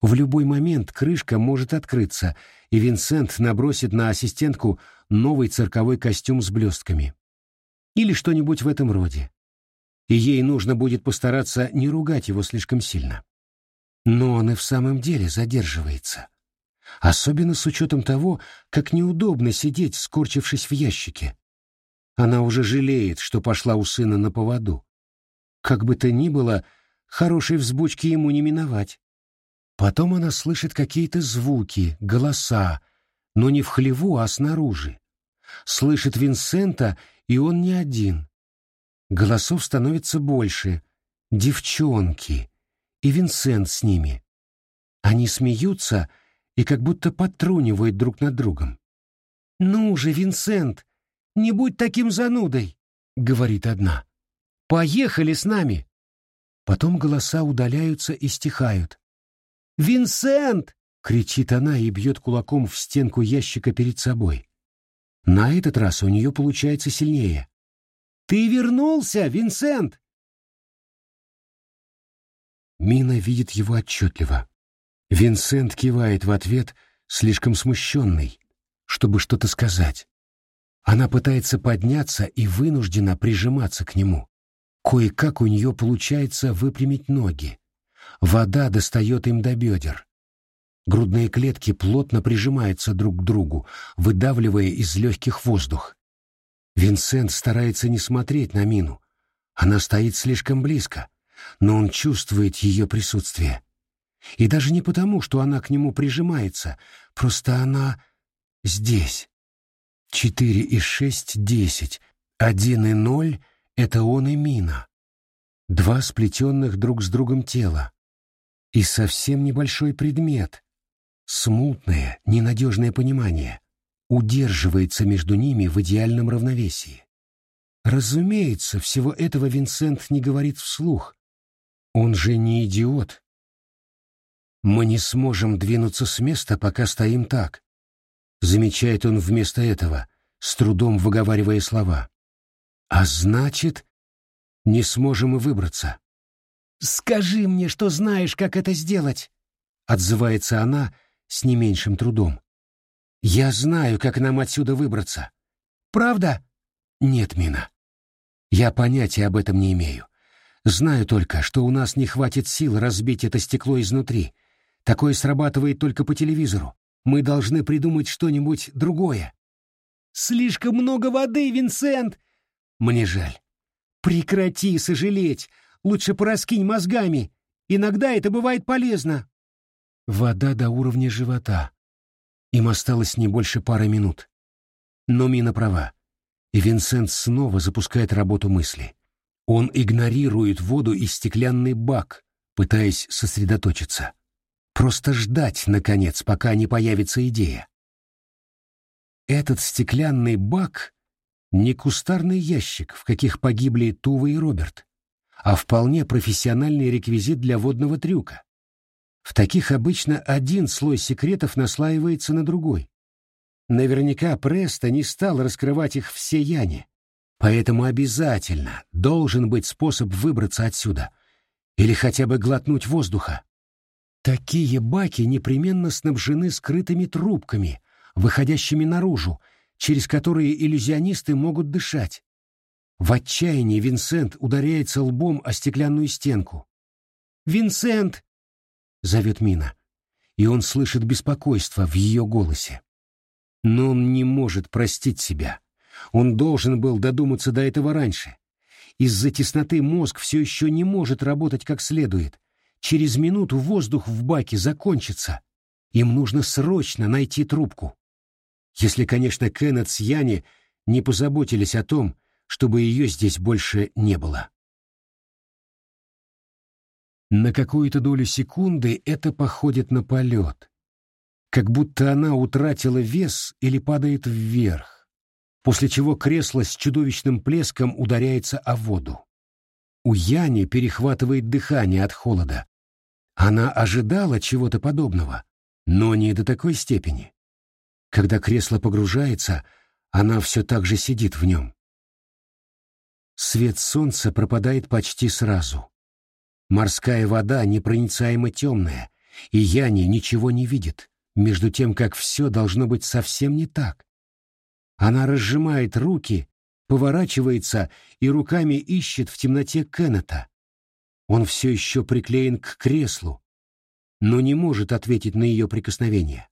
В любой момент крышка может открыться, и Винсент набросит на ассистентку новый цирковой костюм с блестками. Или что-нибудь в этом роде. И ей нужно будет постараться не ругать его слишком сильно. Но он и в самом деле задерживается. Особенно с учетом того, как неудобно сидеть, скорчившись в ящике. Она уже жалеет, что пошла у сына на поводу. Как бы то ни было, хорошей взбучки ему не миновать. Потом она слышит какие-то звуки, голоса, но не в хлеву, а снаружи. Слышит Винсента, и он не один. Голосов становится больше. Девчонки. И Винсент с ними. Они смеются и как будто подтрунивают друг над другом. «Ну же, Винсент, не будь таким занудой», — говорит одна. «Поехали с нами». Потом голоса удаляются и стихают. «Винсент!» — кричит она и бьет кулаком в стенку ящика перед собой. На этот раз у нее получается сильнее. «Ты вернулся, Винсент!» Мина видит его отчетливо. Винсент кивает в ответ, слишком смущенный, чтобы что-то сказать. Она пытается подняться и вынуждена прижиматься к нему. Кое-как у нее получается выпрямить ноги. Вода достает им до бедер. Грудные клетки плотно прижимаются друг к другу, выдавливая из легких воздух. Винсент старается не смотреть на Мину. Она стоит слишком близко, но он чувствует ее присутствие. И даже не потому, что она к нему прижимается, просто она здесь. Четыре и шесть — десять. Один и ноль — это он и Мина. Два сплетенных друг с другом тела. И совсем небольшой предмет. Смутное, ненадежное понимание удерживается между ними в идеальном равновесии. Разумеется, всего этого Винсент не говорит вслух. Он же не идиот. Мы не сможем двинуться с места, пока стоим так замечает он вместо этого, с трудом выговаривая слова. А значит, не сможем и выбраться. «Скажи мне, что знаешь, как это сделать!» — отзывается она с не меньшим трудом. «Я знаю, как нам отсюда выбраться». «Правда?» «Нет, Мина. Я понятия об этом не имею. Знаю только, что у нас не хватит сил разбить это стекло изнутри. Такое срабатывает только по телевизору. Мы должны придумать что-нибудь другое. Слишком много воды, Винсент! Мне жаль. Прекрати сожалеть. Лучше пораскинь мозгами. Иногда это бывает полезно. Вода до уровня живота. Им осталось не больше пары минут. Но Мина права. И Винсент снова запускает работу мысли. Он игнорирует воду и стеклянный бак, пытаясь сосредоточиться. Просто ждать, наконец, пока не появится идея. Этот стеклянный бак — не кустарный ящик, в каких погибли Тува и Роберт, а вполне профессиональный реквизит для водного трюка. В таких обычно один слой секретов наслаивается на другой. Наверняка Преста не стал раскрывать их все Яне, поэтому обязательно должен быть способ выбраться отсюда или хотя бы глотнуть воздуха. Такие баки непременно снабжены скрытыми трубками, выходящими наружу, через которые иллюзионисты могут дышать. В отчаянии Винсент ударяется лбом о стеклянную стенку. «Винсент!» — зовет Мина, и он слышит беспокойство в ее голосе. Но он не может простить себя. Он должен был додуматься до этого раньше. Из-за тесноты мозг все еще не может работать как следует. Через минуту воздух в баке закончится. Им нужно срочно найти трубку. Если, конечно, Кеннет с Яни не позаботились о том, чтобы ее здесь больше не было. На какую-то долю секунды это походит на полет. Как будто она утратила вес или падает вверх. После чего кресло с чудовищным плеском ударяется о воду. У Яни перехватывает дыхание от холода. Она ожидала чего-то подобного, но не до такой степени. Когда кресло погружается, она все так же сидит в нем. Свет солнца пропадает почти сразу. Морская вода непроницаемо темная, и Яни ничего не видит, между тем, как все должно быть совсем не так. Она разжимает руки, поворачивается и руками ищет в темноте Кеннета. Он все еще приклеен к креслу, но не может ответить на ее прикосновение.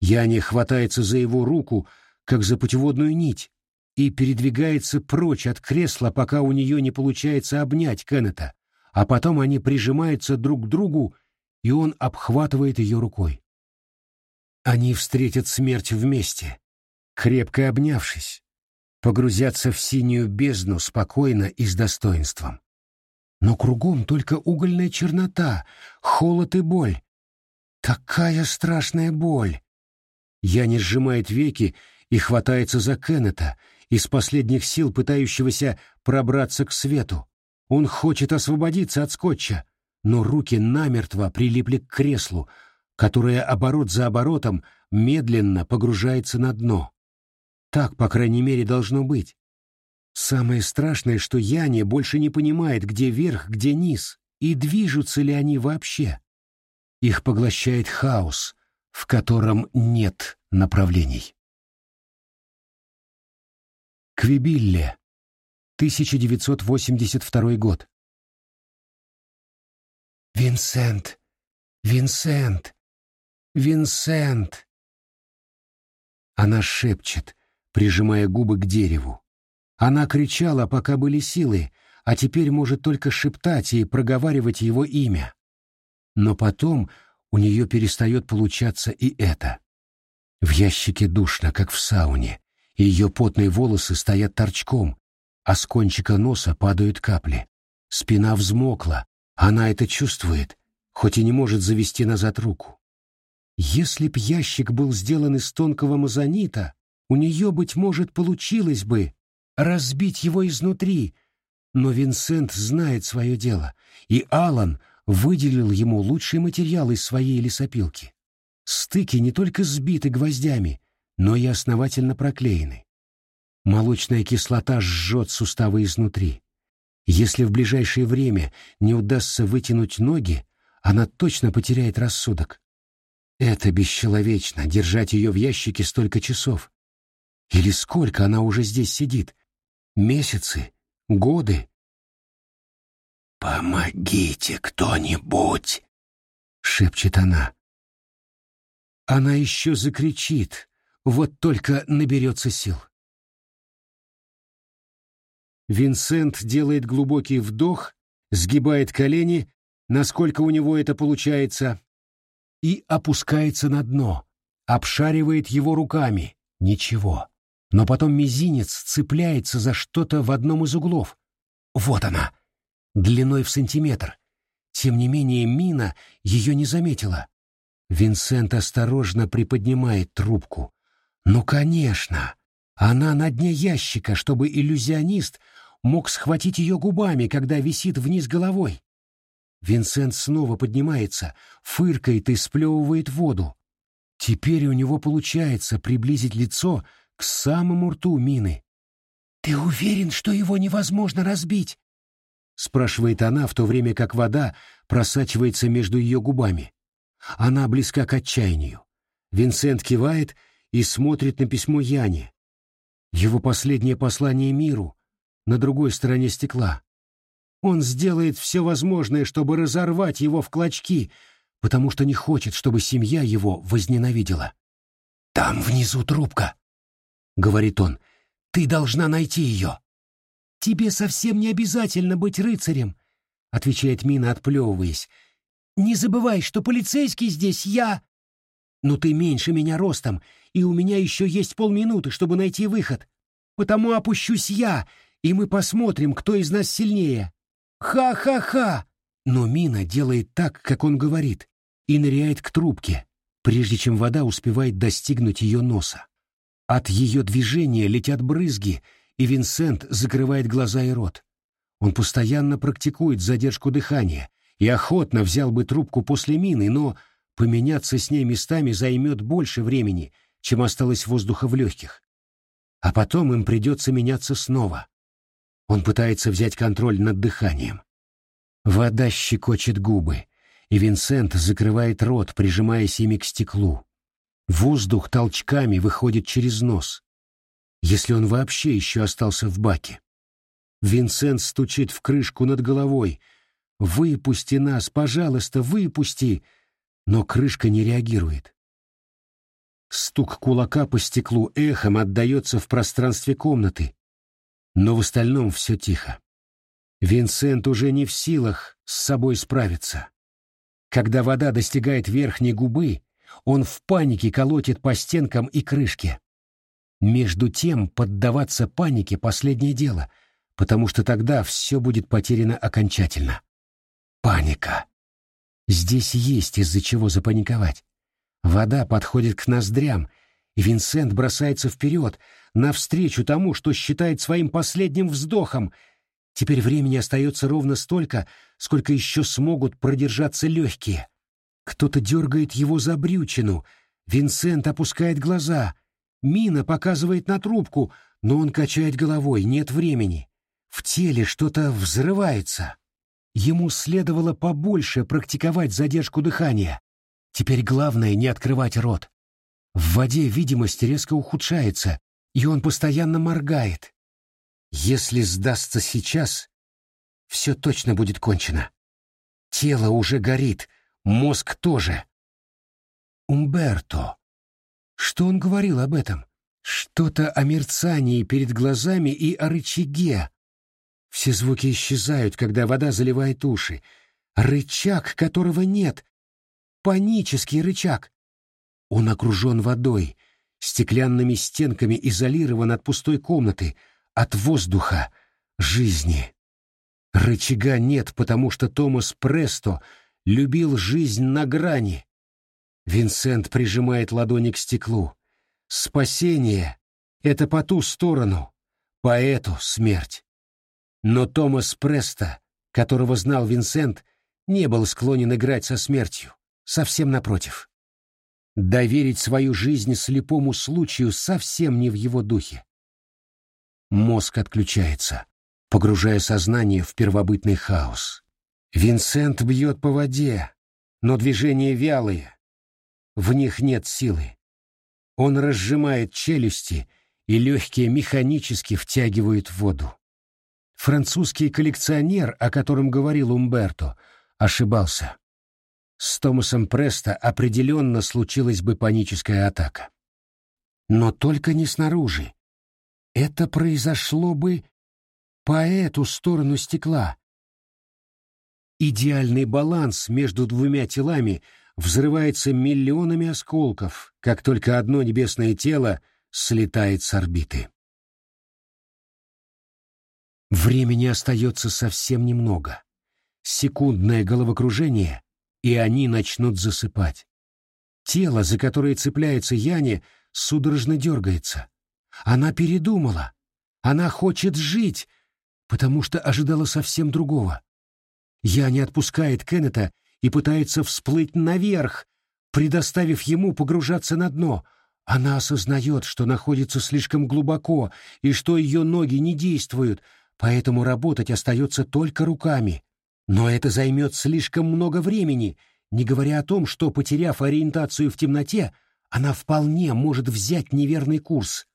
Яня хватается за его руку, как за путеводную нить, и передвигается прочь от кресла, пока у нее не получается обнять Кеннета, а потом они прижимаются друг к другу, и он обхватывает ее рукой. Они встретят смерть вместе, крепко обнявшись, погрузятся в синюю бездну спокойно и с достоинством. Но кругом только угольная чернота, холод и боль. Такая страшная боль! Яни сжимает веки и хватается за Кеннета, из последних сил пытающегося пробраться к свету. Он хочет освободиться от скотча, но руки намертво прилипли к креслу, которое оборот за оборотом медленно погружается на дно. Так, по крайней мере, должно быть. Самое страшное, что Яне больше не понимает, где верх, где низ, и движутся ли они вообще. Их поглощает хаос, в котором нет направлений. Квибилле, 1982 год. «Винсент! Винсент! Винсент!» Она шепчет, прижимая губы к дереву. Она кричала, пока были силы, а теперь может только шептать и проговаривать его имя. Но потом у нее перестает получаться и это. В ящике душно, как в сауне, и ее потные волосы стоят торчком, а с кончика носа падают капли. Спина взмокла, она это чувствует, хоть и не может завести назад руку. Если б ящик был сделан из тонкого мазонита, у нее, быть может, получилось бы разбить его изнутри, но Винсент знает свое дело, и Алан выделил ему лучший материал из своей лесопилки. Стыки не только сбиты гвоздями, но и основательно проклеены. Молочная кислота жжет суставы изнутри. Если в ближайшее время не удастся вытянуть ноги, она точно потеряет рассудок. Это бесчеловечно — держать ее в ящике столько часов. Или сколько она уже здесь сидит? Месяцы? Годы? «Помогите кто-нибудь!» — шепчет она. Она еще закричит, вот только наберется сил. Винсент делает глубокий вдох, сгибает колени, насколько у него это получается, и опускается на дно, обшаривает его руками. Ничего. Но потом мизинец цепляется за что-то в одном из углов. Вот она, длиной в сантиметр. Тем не менее Мина ее не заметила. Винсент осторожно приподнимает трубку. Ну, конечно, она на дне ящика, чтобы иллюзионист мог схватить ее губами, когда висит вниз головой. Винсент снова поднимается, фыркает и сплевывает воду. Теперь у него получается приблизить лицо к самому рту мины. «Ты уверен, что его невозможно разбить?» — спрашивает она, в то время как вода просачивается между ее губами. Она близка к отчаянию. Винсент кивает и смотрит на письмо Яне. Его последнее послание миру на другой стороне стекла. Он сделает все возможное, чтобы разорвать его в клочки, потому что не хочет, чтобы семья его возненавидела. «Там внизу трубка», — говорит он. «Ты должна найти ее». «Тебе совсем не обязательно быть рыцарем», — отвечает Мина, отплевываясь. «Не забывай, что полицейский здесь я...» «Но ты меньше меня ростом, и у меня еще есть полминуты, чтобы найти выход. Потому опущусь я, и мы посмотрим, кто из нас сильнее. Ха-ха-ха!» Но Мина делает так, как он говорит, и ныряет к трубке, прежде чем вода успевает достигнуть ее носа. От ее движения летят брызги, и Винсент закрывает глаза и рот. Он постоянно практикует задержку дыхания и охотно взял бы трубку после мины, но поменяться с ней местами займет больше времени, чем осталось воздуха в легких. А потом им придется меняться снова. Он пытается взять контроль над дыханием. Вода щекочет губы, и Винсент закрывает рот, прижимаясь ими к стеклу. Воздух толчками выходит через нос. Если он вообще еще остался в баке. Винсент стучит в крышку над головой. «Выпусти нас, пожалуйста, выпусти!» Но крышка не реагирует. Стук кулака по стеклу эхом отдается в пространстве комнаты. Но в остальном все тихо. Винсент уже не в силах с собой справиться. Когда вода достигает верхней губы, он в панике колотит по стенкам и крышке. Между тем поддаваться панике — последнее дело, потому что тогда все будет потеряно окончательно. Паника. Здесь есть из-за чего запаниковать. Вода подходит к ноздрям, и Винсент бросается вперед, навстречу тому, что считает своим последним вздохом. Теперь времени остается ровно столько, сколько еще смогут продержаться легкие. Кто-то дергает его за брючину. Винсент опускает глаза. Мина показывает на трубку, но он качает головой, нет времени. В теле что-то взрывается. Ему следовало побольше практиковать задержку дыхания. Теперь главное не открывать рот. В воде видимость резко ухудшается, и он постоянно моргает. Если сдастся сейчас, все точно будет кончено. Тело уже горит, Мозг тоже. Умберто. Что он говорил об этом? Что-то о мерцании перед глазами и о рычаге. Все звуки исчезают, когда вода заливает уши. Рычаг, которого нет. Панический рычаг. Он окружен водой, стеклянными стенками изолирован от пустой комнаты, от воздуха, жизни. Рычага нет, потому что Томас Престо — любил жизнь на грани. Винсент прижимает ладони к стеклу. Спасение — это по ту сторону, поэту смерть. Но Томас Преста, которого знал Винсент, не был склонен играть со смертью, совсем напротив. Доверить свою жизнь слепому случаю совсем не в его духе. Мозг отключается, погружая сознание в первобытный хаос. Винсент бьет по воде, но движения вялые. В них нет силы. Он разжимает челюсти, и легкие механически втягивают воду. Французский коллекционер, о котором говорил Умберто, ошибался. С Томасом Престо определенно случилась бы паническая атака. Но только не снаружи. Это произошло бы по эту сторону стекла, Идеальный баланс между двумя телами взрывается миллионами осколков, как только одно небесное тело слетает с орбиты. Времени остается совсем немного. Секундное головокружение, и они начнут засыпать. Тело, за которое цепляется Яне, судорожно дергается. Она передумала. Она хочет жить, потому что ожидала совсем другого. Я не отпускает Кеннета и пытается всплыть наверх, предоставив ему погружаться на дно. Она осознает, что находится слишком глубоко и что ее ноги не действуют, поэтому работать остается только руками. Но это займет слишком много времени, не говоря о том, что, потеряв ориентацию в темноте, она вполне может взять неверный курс.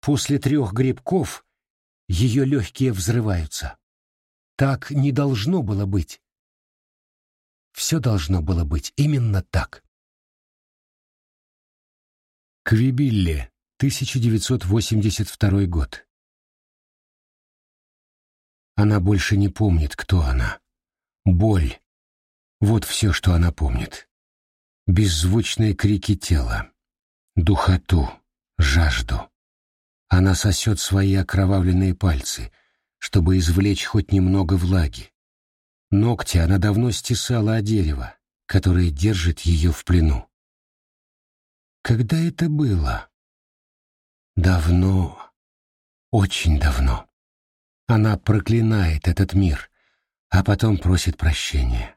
После трех грибков ее легкие взрываются. Так не должно было быть. Все должно было быть именно так. Квибилле, 1982 год. Она больше не помнит, кто она. Боль. Вот все, что она помнит. Беззвучные крики тела. Духоту. Жажду. Она сосет свои окровавленные пальцы, чтобы извлечь хоть немного влаги. Ногти она давно стесала о дерево, которое держит ее в плену. Когда это было? Давно, очень давно. Она проклинает этот мир, а потом просит прощения.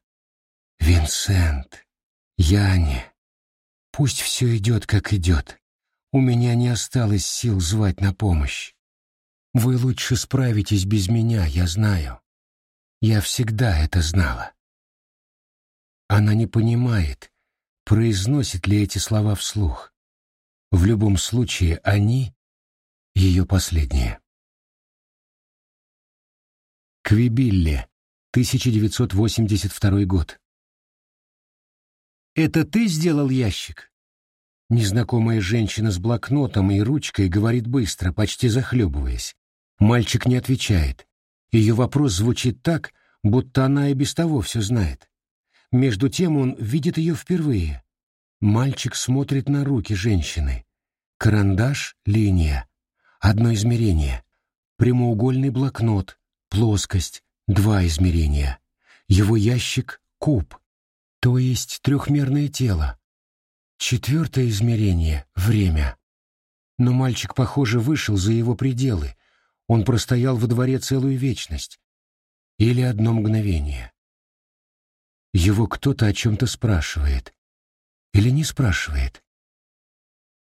Винсент, Яне, пусть все идет, как идет. У меня не осталось сил звать на помощь. Вы лучше справитесь без меня, я знаю. Я всегда это знала. Она не понимает, произносит ли эти слова вслух. В любом случае, они — ее последние. Квибилле, 1982 год. «Это ты сделал ящик?» Незнакомая женщина с блокнотом и ручкой говорит быстро, почти захлебываясь. Мальчик не отвечает. Ее вопрос звучит так, будто она и без того все знает. Между тем он видит ее впервые. Мальчик смотрит на руки женщины. Карандаш — линия. Одно измерение. Прямоугольный блокнот, плоскость, два измерения. Его ящик — куб, то есть трехмерное тело. Четвертое измерение — время. Но мальчик, похоже, вышел за его пределы, он простоял во дворе целую вечность. Или одно мгновение. Его кто-то о чем-то спрашивает. Или не спрашивает.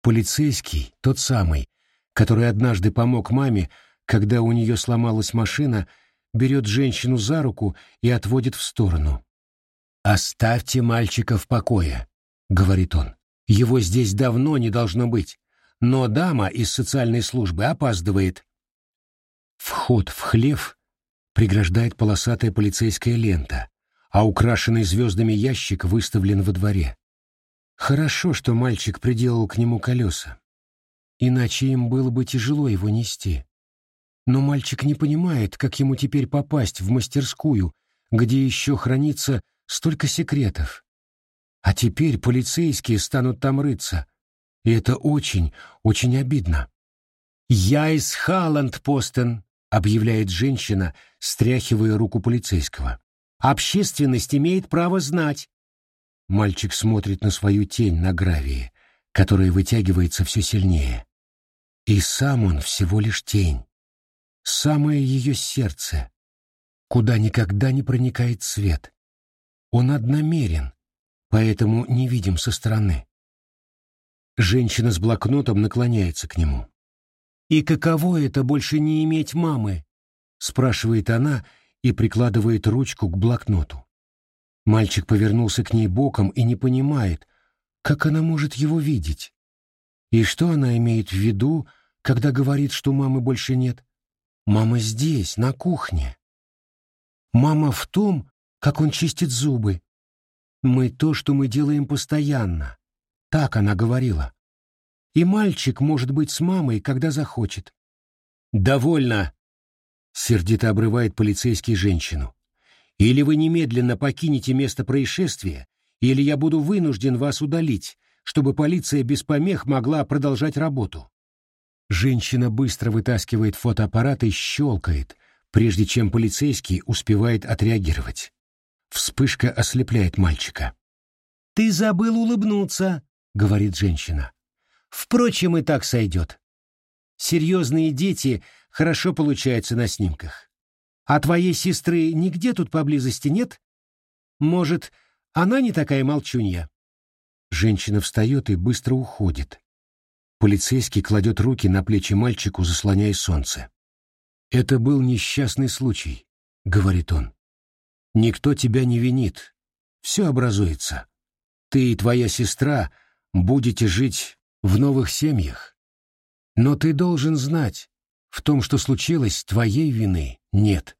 Полицейский, тот самый, который однажды помог маме, когда у нее сломалась машина, берет женщину за руку и отводит в сторону. «Оставьте мальчика в покое», — говорит он. «Его здесь давно не должно быть, но дама из социальной службы опаздывает. Вход в хлев преграждает полосатая полицейская лента, а украшенный звездами ящик выставлен во дворе. Хорошо, что мальчик приделал к нему колеса. Иначе им было бы тяжело его нести. Но мальчик не понимает, как ему теперь попасть в мастерскую, где еще хранится столько секретов. А теперь полицейские станут там рыться. И это очень, очень обидно. «Я из Халланд-Постен», — объявляет женщина, стряхивая руку полицейского. «Общественность имеет право знать». Мальчик смотрит на свою тень на гравии, которая вытягивается все сильнее. И сам он всего лишь тень. Самое ее сердце, куда никогда не проникает свет. Он одномерен, поэтому не видим со стороны. Женщина с блокнотом наклоняется к нему. «И каково это больше не иметь мамы?» — спрашивает она и прикладывает ручку к блокноту. Мальчик повернулся к ней боком и не понимает, как она может его видеть. И что она имеет в виду, когда говорит, что мамы больше нет? Мама здесь, на кухне. Мама в том, как он чистит зубы. Мы то, что мы делаем постоянно. Так она говорила. И мальчик может быть с мамой, когда захочет. «Довольно!» — сердито обрывает полицейский женщину. «Или вы немедленно покинете место происшествия, или я буду вынужден вас удалить, чтобы полиция без помех могла продолжать работу». Женщина быстро вытаскивает фотоаппарат и щелкает, прежде чем полицейский успевает отреагировать. Вспышка ослепляет мальчика. «Ты забыл улыбнуться», — говорит женщина. Впрочем, и так сойдет. Серьезные дети хорошо получаются на снимках. А твоей сестры нигде тут поблизости нет? Может, она не такая молчунья?» Женщина встает и быстро уходит. Полицейский кладет руки на плечи мальчику, заслоняя солнце. «Это был несчастный случай», — говорит он. «Никто тебя не винит. Все образуется. Ты и твоя сестра будете жить в новых семьях. Но ты должен знать, в том, что случилось, твоей вины нет.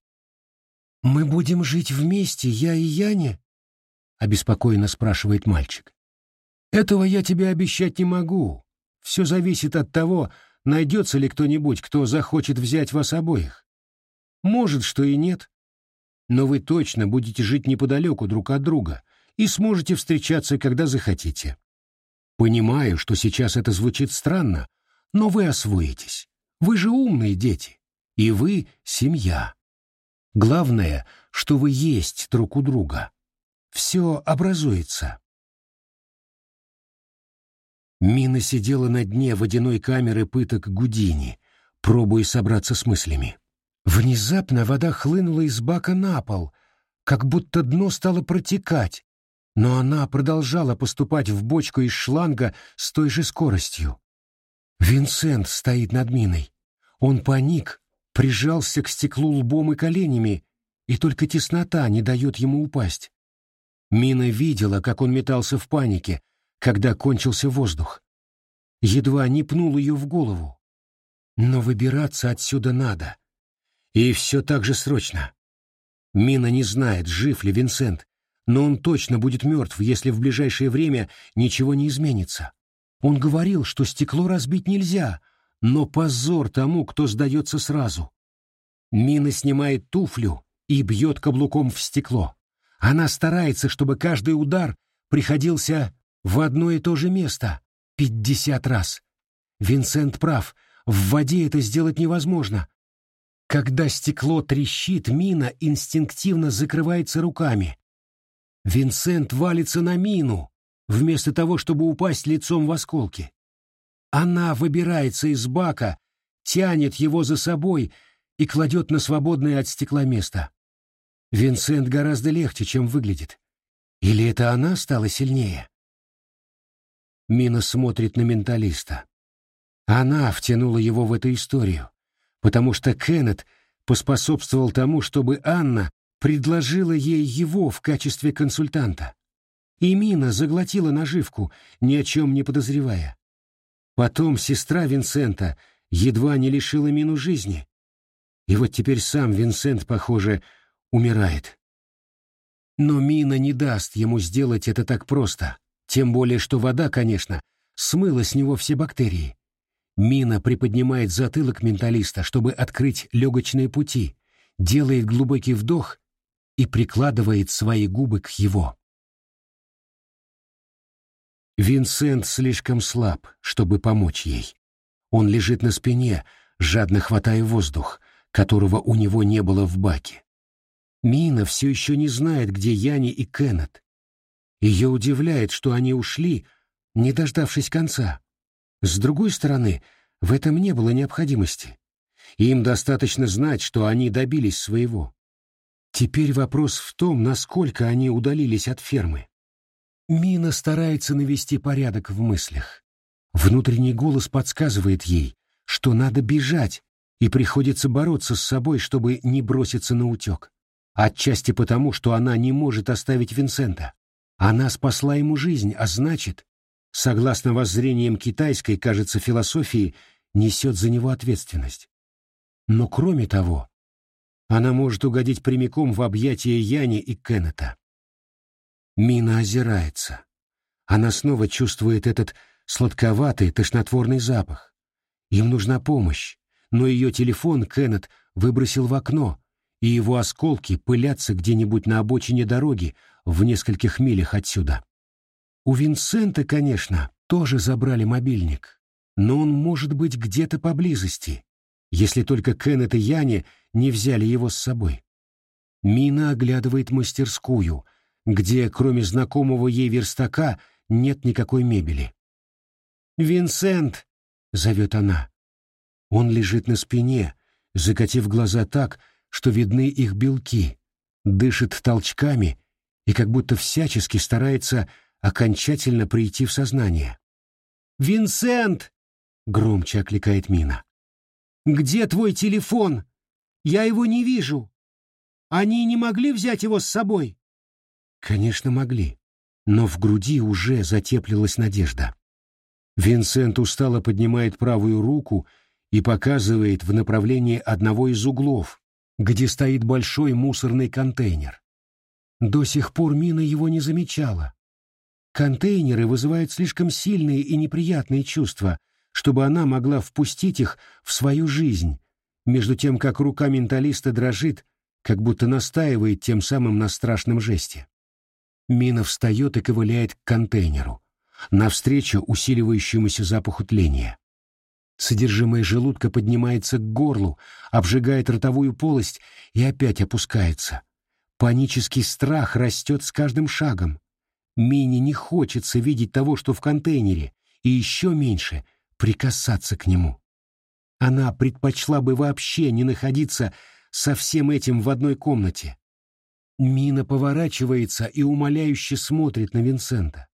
«Мы будем жить вместе, я и Яня?» — обеспокоенно спрашивает мальчик. «Этого я тебе обещать не могу. Все зависит от того, найдется ли кто-нибудь, кто захочет взять вас обоих. Может, что и нет. Но вы точно будете жить неподалеку друг от друга и сможете встречаться, когда захотите. Понимаю, что сейчас это звучит странно, но вы освоитесь. Вы же умные дети, и вы — семья. Главное, что вы есть друг у друга. Все образуется. Мина сидела на дне водяной камеры пыток Гудини, пробуя собраться с мыслями. Внезапно вода хлынула из бака на пол, как будто дно стало протекать, но она продолжала поступать в бочку из шланга с той же скоростью. Винсент стоит над миной. Он паник, прижался к стеклу лбом и коленями, и только теснота не дает ему упасть. Мина видела, как он метался в панике, когда кончился воздух. Едва не пнул ее в голову. Но выбираться отсюда надо. И все так же срочно. Мина не знает, жив ли Винсент, но он точно будет мертв, если в ближайшее время ничего не изменится. Он говорил, что стекло разбить нельзя, но позор тому, кто сдается сразу. Мина снимает туфлю и бьет каблуком в стекло. Она старается, чтобы каждый удар приходился в одно и то же место пятьдесят раз. Винсент прав, в воде это сделать невозможно. Когда стекло трещит, мина инстинктивно закрывается руками. Винсент валится на мину, вместо того, чтобы упасть лицом в осколки. Она выбирается из бака, тянет его за собой и кладет на свободное от стекла место. Винсент гораздо легче, чем выглядит. Или это она стала сильнее? Мина смотрит на менталиста. Она втянула его в эту историю, потому что Кеннет поспособствовал тому, чтобы Анна предложила ей его в качестве консультанта. И Мина заглотила наживку, ни о чем не подозревая. Потом сестра Винсента едва не лишила Мину жизни. И вот теперь сам Винсент, похоже, умирает. Но Мина не даст ему сделать это так просто. Тем более, что вода, конечно, смыла с него все бактерии. Мина приподнимает затылок менталиста, чтобы открыть легочные пути, делает глубокий вдох и прикладывает свои губы к его. Винсент слишком слаб, чтобы помочь ей. Он лежит на спине, жадно хватая воздух, которого у него не было в баке. Мина все еще не знает, где Яни и Кеннет. Ее удивляет, что они ушли, не дождавшись конца. С другой стороны, в этом не было необходимости. Им достаточно знать, что они добились своего. Теперь вопрос в том, насколько они удалились от фермы. Мина старается навести порядок в мыслях. Внутренний голос подсказывает ей, что надо бежать, и приходится бороться с собой, чтобы не броситься на утек. Отчасти потому, что она не может оставить Винсента. Она спасла ему жизнь, а значит, согласно воззрениям китайской, кажется, философии, несет за него ответственность. Но кроме того, она может угодить прямиком в объятия Яни и Кеннета. Мина озирается. Она снова чувствует этот сладковатый, тошнотворный запах. Им нужна помощь, но ее телефон Кеннет выбросил в окно, и его осколки пылятся где-нибудь на обочине дороги в нескольких милях отсюда. У Винсента, конечно, тоже забрали мобильник, но он может быть где-то поблизости, если только Кеннет и Яне не взяли его с собой. Мина оглядывает мастерскую, где, кроме знакомого ей верстака, нет никакой мебели. «Винсент!» — зовет она. Он лежит на спине, закатив глаза так, что видны их белки, дышит толчками и как будто всячески старается окончательно прийти в сознание. «Винсент!» — громче окликает Мина. «Где твой телефон? Я его не вижу. Они не могли взять его с собой?» Конечно, могли, но в груди уже затеплилась надежда. Винсент устало поднимает правую руку и показывает в направлении одного из углов, где стоит большой мусорный контейнер. До сих пор Мина его не замечала. Контейнеры вызывают слишком сильные и неприятные чувства, чтобы она могла впустить их в свою жизнь, между тем как рука менталиста дрожит, как будто настаивает тем самым на страшном жесте. Мина встает и ковыляет к контейнеру, навстречу усиливающемуся запаху тления. Содержимое желудка поднимается к горлу, обжигает ротовую полость и опять опускается. Панический страх растет с каждым шагом. Мине не хочется видеть того, что в контейнере, и еще меньше прикасаться к нему. Она предпочла бы вообще не находиться со всем этим в одной комнате. Мина поворачивается и умоляюще смотрит на Винсента.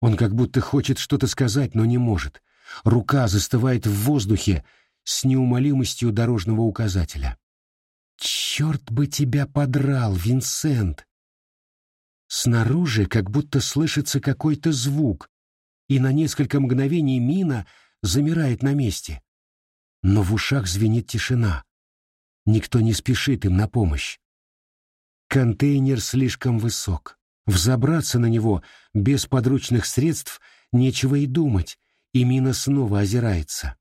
Он как будто хочет что-то сказать, но не может. Рука застывает в воздухе с неумолимостью дорожного указателя. «Черт бы тебя подрал, Винсент!» Снаружи как будто слышится какой-то звук, и на несколько мгновений Мина замирает на месте. Но в ушах звенит тишина. Никто не спешит им на помощь. Контейнер слишком высок. Взобраться на него без подручных средств нечего и думать, и Мина снова озирается.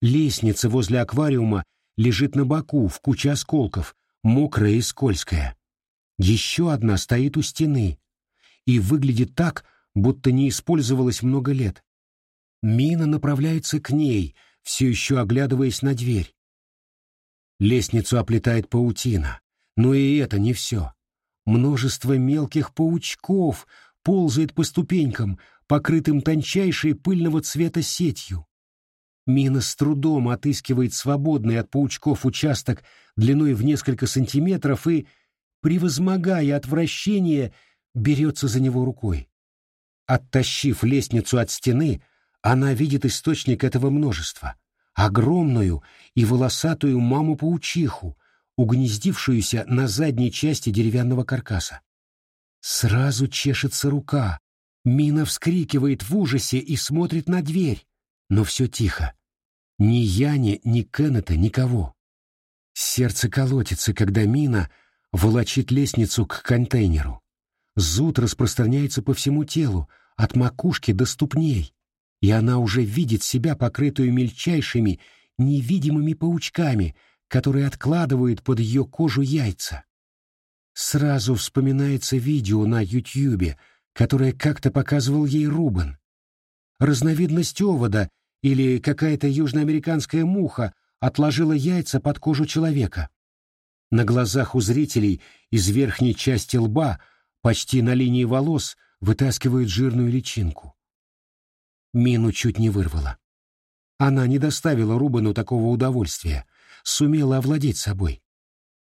Лестница возле аквариума лежит на боку в куче осколков, мокрая и скользкая. Еще одна стоит у стены и выглядит так, будто не использовалась много лет. Мина направляется к ней, все еще оглядываясь на дверь. Лестницу оплетает паутина, но и это не все. Множество мелких паучков ползает по ступенькам, покрытым тончайшей пыльного цвета сетью. Мина с трудом отыскивает свободный от паучков участок длиной в несколько сантиметров и, превозмогая отвращение, берется за него рукой. Оттащив лестницу от стены, она видит источник этого множества — огромную и волосатую маму-паучиху, угнездившуюся на задней части деревянного каркаса. Сразу чешется рука. Мина вскрикивает в ужасе и смотрит на дверь, но все тихо. Ни Яне, ни Кеннета, никого. Сердце колотится, когда Мина волочит лестницу к контейнеру. Зуд распространяется по всему телу, от макушки до ступней, и она уже видит себя покрытую мельчайшими, невидимыми паучками, которые откладывают под ее кожу яйца. Сразу вспоминается видео на Ютьюбе, которое как-то показывал ей Рубен. Разновидность овода или какая-то южноамериканская муха отложила яйца под кожу человека. На глазах у зрителей из верхней части лба, почти на линии волос, вытаскивают жирную личинку. Мину чуть не вырвала. Она не доставила Рубану такого удовольствия, сумела овладеть собой.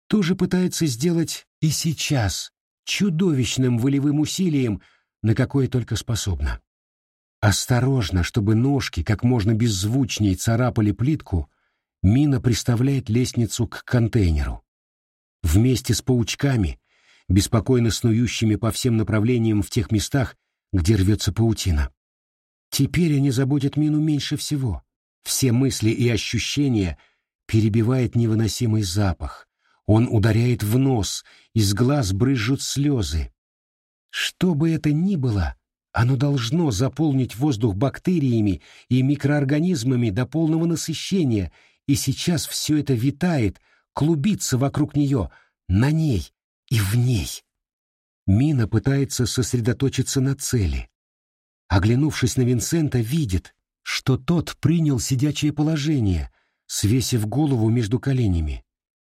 То же пытается сделать и сейчас, чудовищным волевым усилием, на какое только способна. Осторожно, чтобы ножки как можно беззвучнее царапали плитку, Мина приставляет лестницу к контейнеру. Вместе с паучками, беспокойно снующими по всем направлениям в тех местах, где рвется паутина. Теперь они заботят Мину меньше всего. Все мысли и ощущения перебивает невыносимый запах. Он ударяет в нос, из глаз брызжут слезы. Что бы это ни было, оно должно заполнить воздух бактериями и микроорганизмами до полного насыщения, и сейчас все это витает, клубится вокруг нее, на ней и в ней. Мина пытается сосредоточиться на цели. Оглянувшись на Винсента, видит, что тот принял сидячее положение, свесив голову между коленями.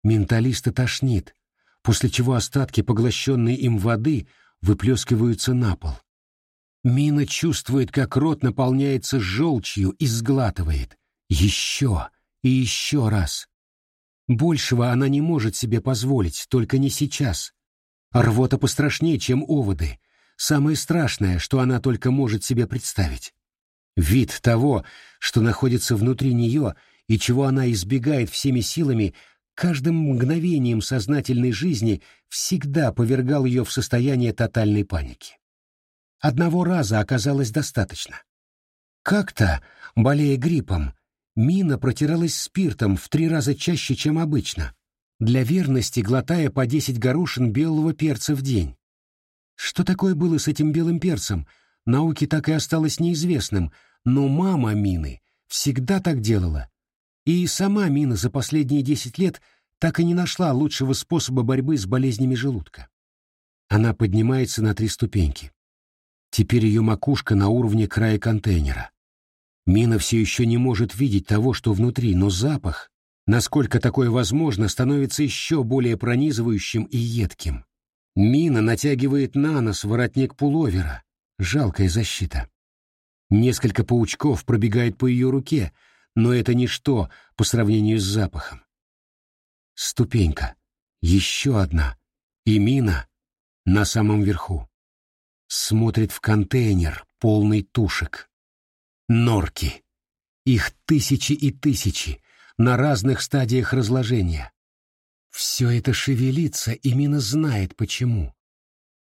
Менталиста тошнит, после чего остатки поглощенной им воды выплескиваются на пол. Мина чувствует, как рот наполняется желчью и сглатывает. Еще и еще раз. Большего она не может себе позволить, только не сейчас. Рвота пострашнее, чем оводы, самое страшное, что она только может себе представить. Вид того, что находится внутри нее и чего она избегает всеми силами, каждым мгновением сознательной жизни всегда повергал ее в состояние тотальной паники. Одного раза оказалось достаточно. Как-то, болея гриппом, Мина протиралась спиртом в три раза чаще, чем обычно, для верности глотая по десять горошин белого перца в день. Что такое было с этим белым перцем, науке так и осталось неизвестным, но мама Мины всегда так делала. И сама Мина за последние десять лет так и не нашла лучшего способа борьбы с болезнями желудка. Она поднимается на три ступеньки. Теперь ее макушка на уровне края контейнера. Мина все еще не может видеть того, что внутри, но запах, насколько такое возможно, становится еще более пронизывающим и едким. Мина натягивает на нос воротник пуловера. Жалкая защита. Несколько паучков пробегает по ее руке, но это ничто по сравнению с запахом. Ступенька. Еще одна. И мина на самом верху. Смотрит в контейнер, полный тушек. Норки. Их тысячи и тысячи, на разных стадиях разложения. Все это шевелится, и мина знает почему.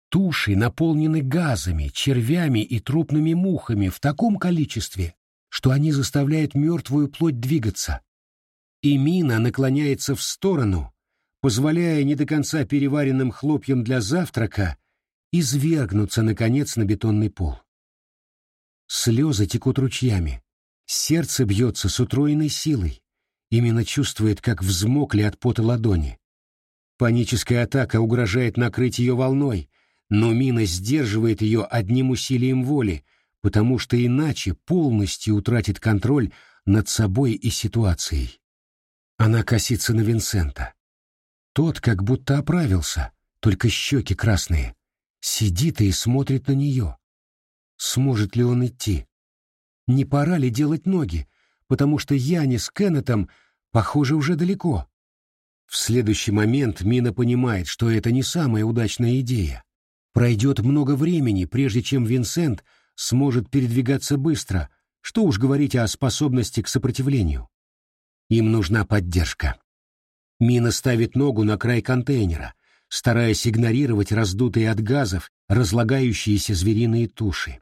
Туши наполнены газами, червями и трупными мухами в таком количестве, что они заставляют мертвую плоть двигаться. И мина наклоняется в сторону, позволяя не до конца переваренным хлопьям для завтрака извергнуться, наконец, на бетонный пол. Слезы текут ручьями, сердце бьется с утроенной силой, именно чувствует, как взмокли от пота ладони. Паническая атака угрожает накрыть ее волной, но Мина сдерживает ее одним усилием воли, потому что иначе полностью утратит контроль над собой и ситуацией. Она косится на Винсента. Тот как будто оправился, только щеки красные. Сидит и смотрит на нее. Сможет ли он идти? Не пора ли делать ноги, потому что Яни с Кеннетом, похоже, уже далеко. В следующий момент Мина понимает, что это не самая удачная идея. Пройдет много времени, прежде чем Винсент сможет передвигаться быстро, что уж говорить о способности к сопротивлению. Им нужна поддержка. Мина ставит ногу на край контейнера, стараясь игнорировать раздутые от газов разлагающиеся звериные туши.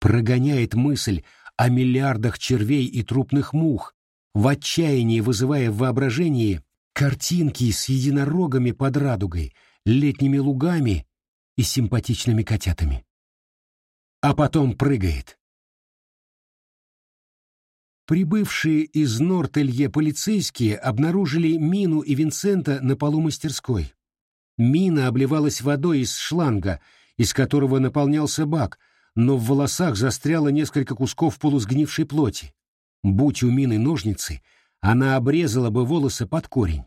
Прогоняет мысль о миллиардах червей и трупных мух, в отчаянии вызывая в воображении картинки с единорогами под радугой, летними лугами и симпатичными котятами. А потом прыгает. Прибывшие из Нортелье полицейские обнаружили Мину и Винсента на полу мастерской. Мина обливалась водой из шланга, из которого наполнялся бак, но в волосах застряло несколько кусков полусгнившей плоти. Будь у Мины ножницы, она обрезала бы волосы под корень.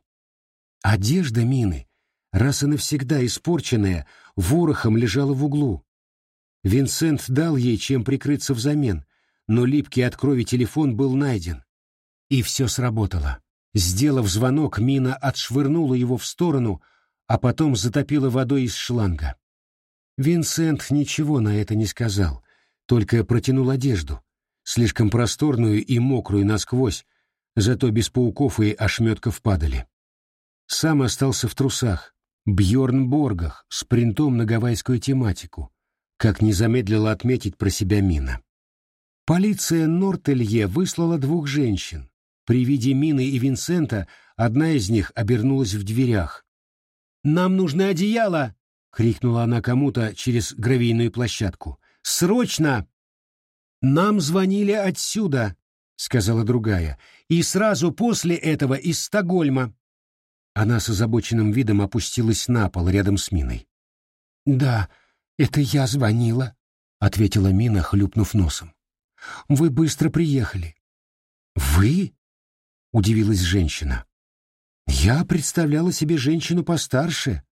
Одежда Мины раз и навсегда испорченная, ворохом лежала в углу. Винсент дал ей чем прикрыться взамен, но липкий от крови телефон был найден. И все сработало. Сделав звонок, Мина отшвырнула его в сторону, а потом затопила водой из шланга. Винсент ничего на это не сказал, только протянул одежду, слишком просторную и мокрую насквозь, зато без пауков и ошметков падали. Сам остался в трусах, Бьорн Боргах с принтом на гавайскую тематику, как не замедлила отметить про себя Мина. Полиция Нортелье выслала двух женщин. При виде Мины и Винсента одна из них обернулась в дверях. «Нам нужны одеяла!» — крикнула она кому-то через гравийную площадку. «Срочно!» «Нам звонили отсюда», — сказала другая, — «и сразу после этого из Стокгольма». Она с озабоченным видом опустилась на пол рядом с Миной. «Да, это я звонила», — ответила Мина, хлюпнув носом. «Вы быстро приехали». «Вы?» — удивилась женщина. «Я представляла себе женщину постарше.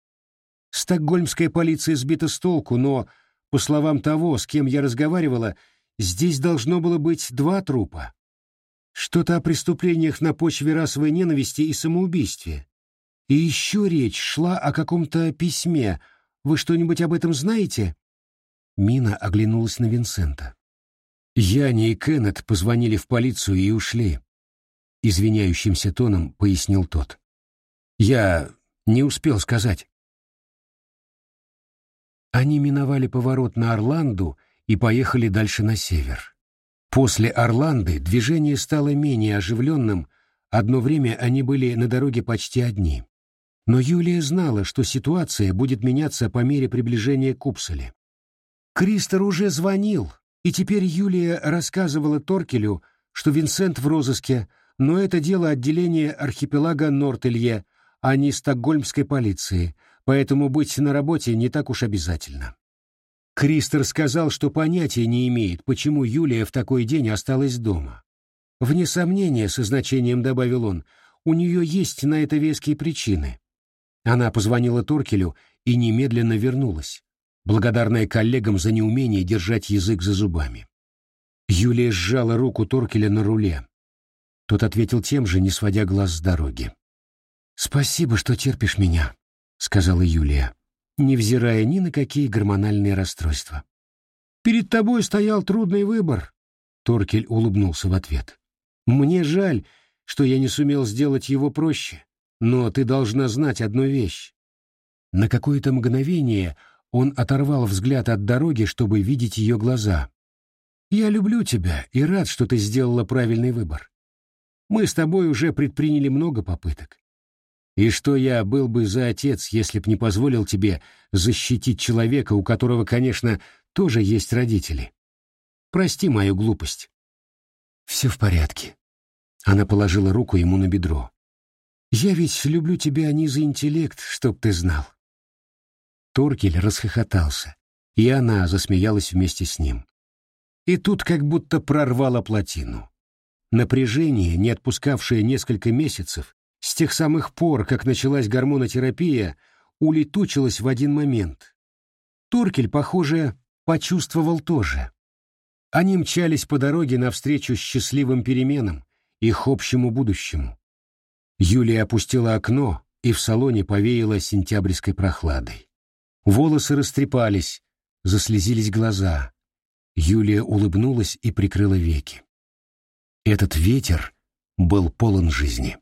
Стокгольмская полиция сбита с толку, но, по словам того, с кем я разговаривала, здесь должно было быть два трупа. Что-то о преступлениях на почве расовой ненависти и самоубийстве. И еще речь шла о каком-то письме. Вы что-нибудь об этом знаете?» Мина оглянулась на Винсента. «Яни и Кеннет позвонили в полицию и ушли», — извиняющимся тоном пояснил тот. «Я не успел сказать». Они миновали поворот на Орланду и поехали дальше на север. После Орланды движение стало менее оживленным, одно время они были на дороге почти одни. Но Юлия знала, что ситуация будет меняться по мере приближения к Упсале. Кристор уже звонил, и теперь Юлия рассказывала Торкелю, что Винсент в розыске, но это дело отделения архипелага Нортелье, а не стокгольмской полиции, поэтому быть на работе не так уж обязательно. Кристер сказал, что понятия не имеет, почему Юлия в такой день осталась дома. Вне сомнения, со значением добавил он, у нее есть на это веские причины. Она позвонила Торкелю и немедленно вернулась, благодарная коллегам за неумение держать язык за зубами. Юлия сжала руку Торкеля на руле. Тот ответил тем же, не сводя глаз с дороги. «Спасибо, что терпишь меня», — сказала Юлия, невзирая ни на какие гормональные расстройства. «Перед тобой стоял трудный выбор», — Торкель улыбнулся в ответ. «Мне жаль, что я не сумел сделать его проще, но ты должна знать одну вещь». На какое-то мгновение он оторвал взгляд от дороги, чтобы видеть ее глаза. «Я люблю тебя и рад, что ты сделала правильный выбор. Мы с тобой уже предприняли много попыток. И что я был бы за отец, если б не позволил тебе защитить человека, у которого, конечно, тоже есть родители? Прости мою глупость. Все в порядке. Она положила руку ему на бедро. Я ведь люблю тебя не за интеллект, чтоб ты знал. Торкель расхохотался, и она засмеялась вместе с ним. И тут как будто прорвало плотину. Напряжение, не отпускавшее несколько месяцев, с тех самых пор, как началась гормонотерапия, улетучилось в один момент. Торкель, похоже, почувствовал тоже. Они мчались по дороге навстречу счастливым переменам, их общему будущему. Юлия опустила окно, и в салоне повеяло сентябрьской прохладой. Волосы растрепались, заслезились глаза. Юлия улыбнулась и прикрыла веки. Этот ветер был полон жизни.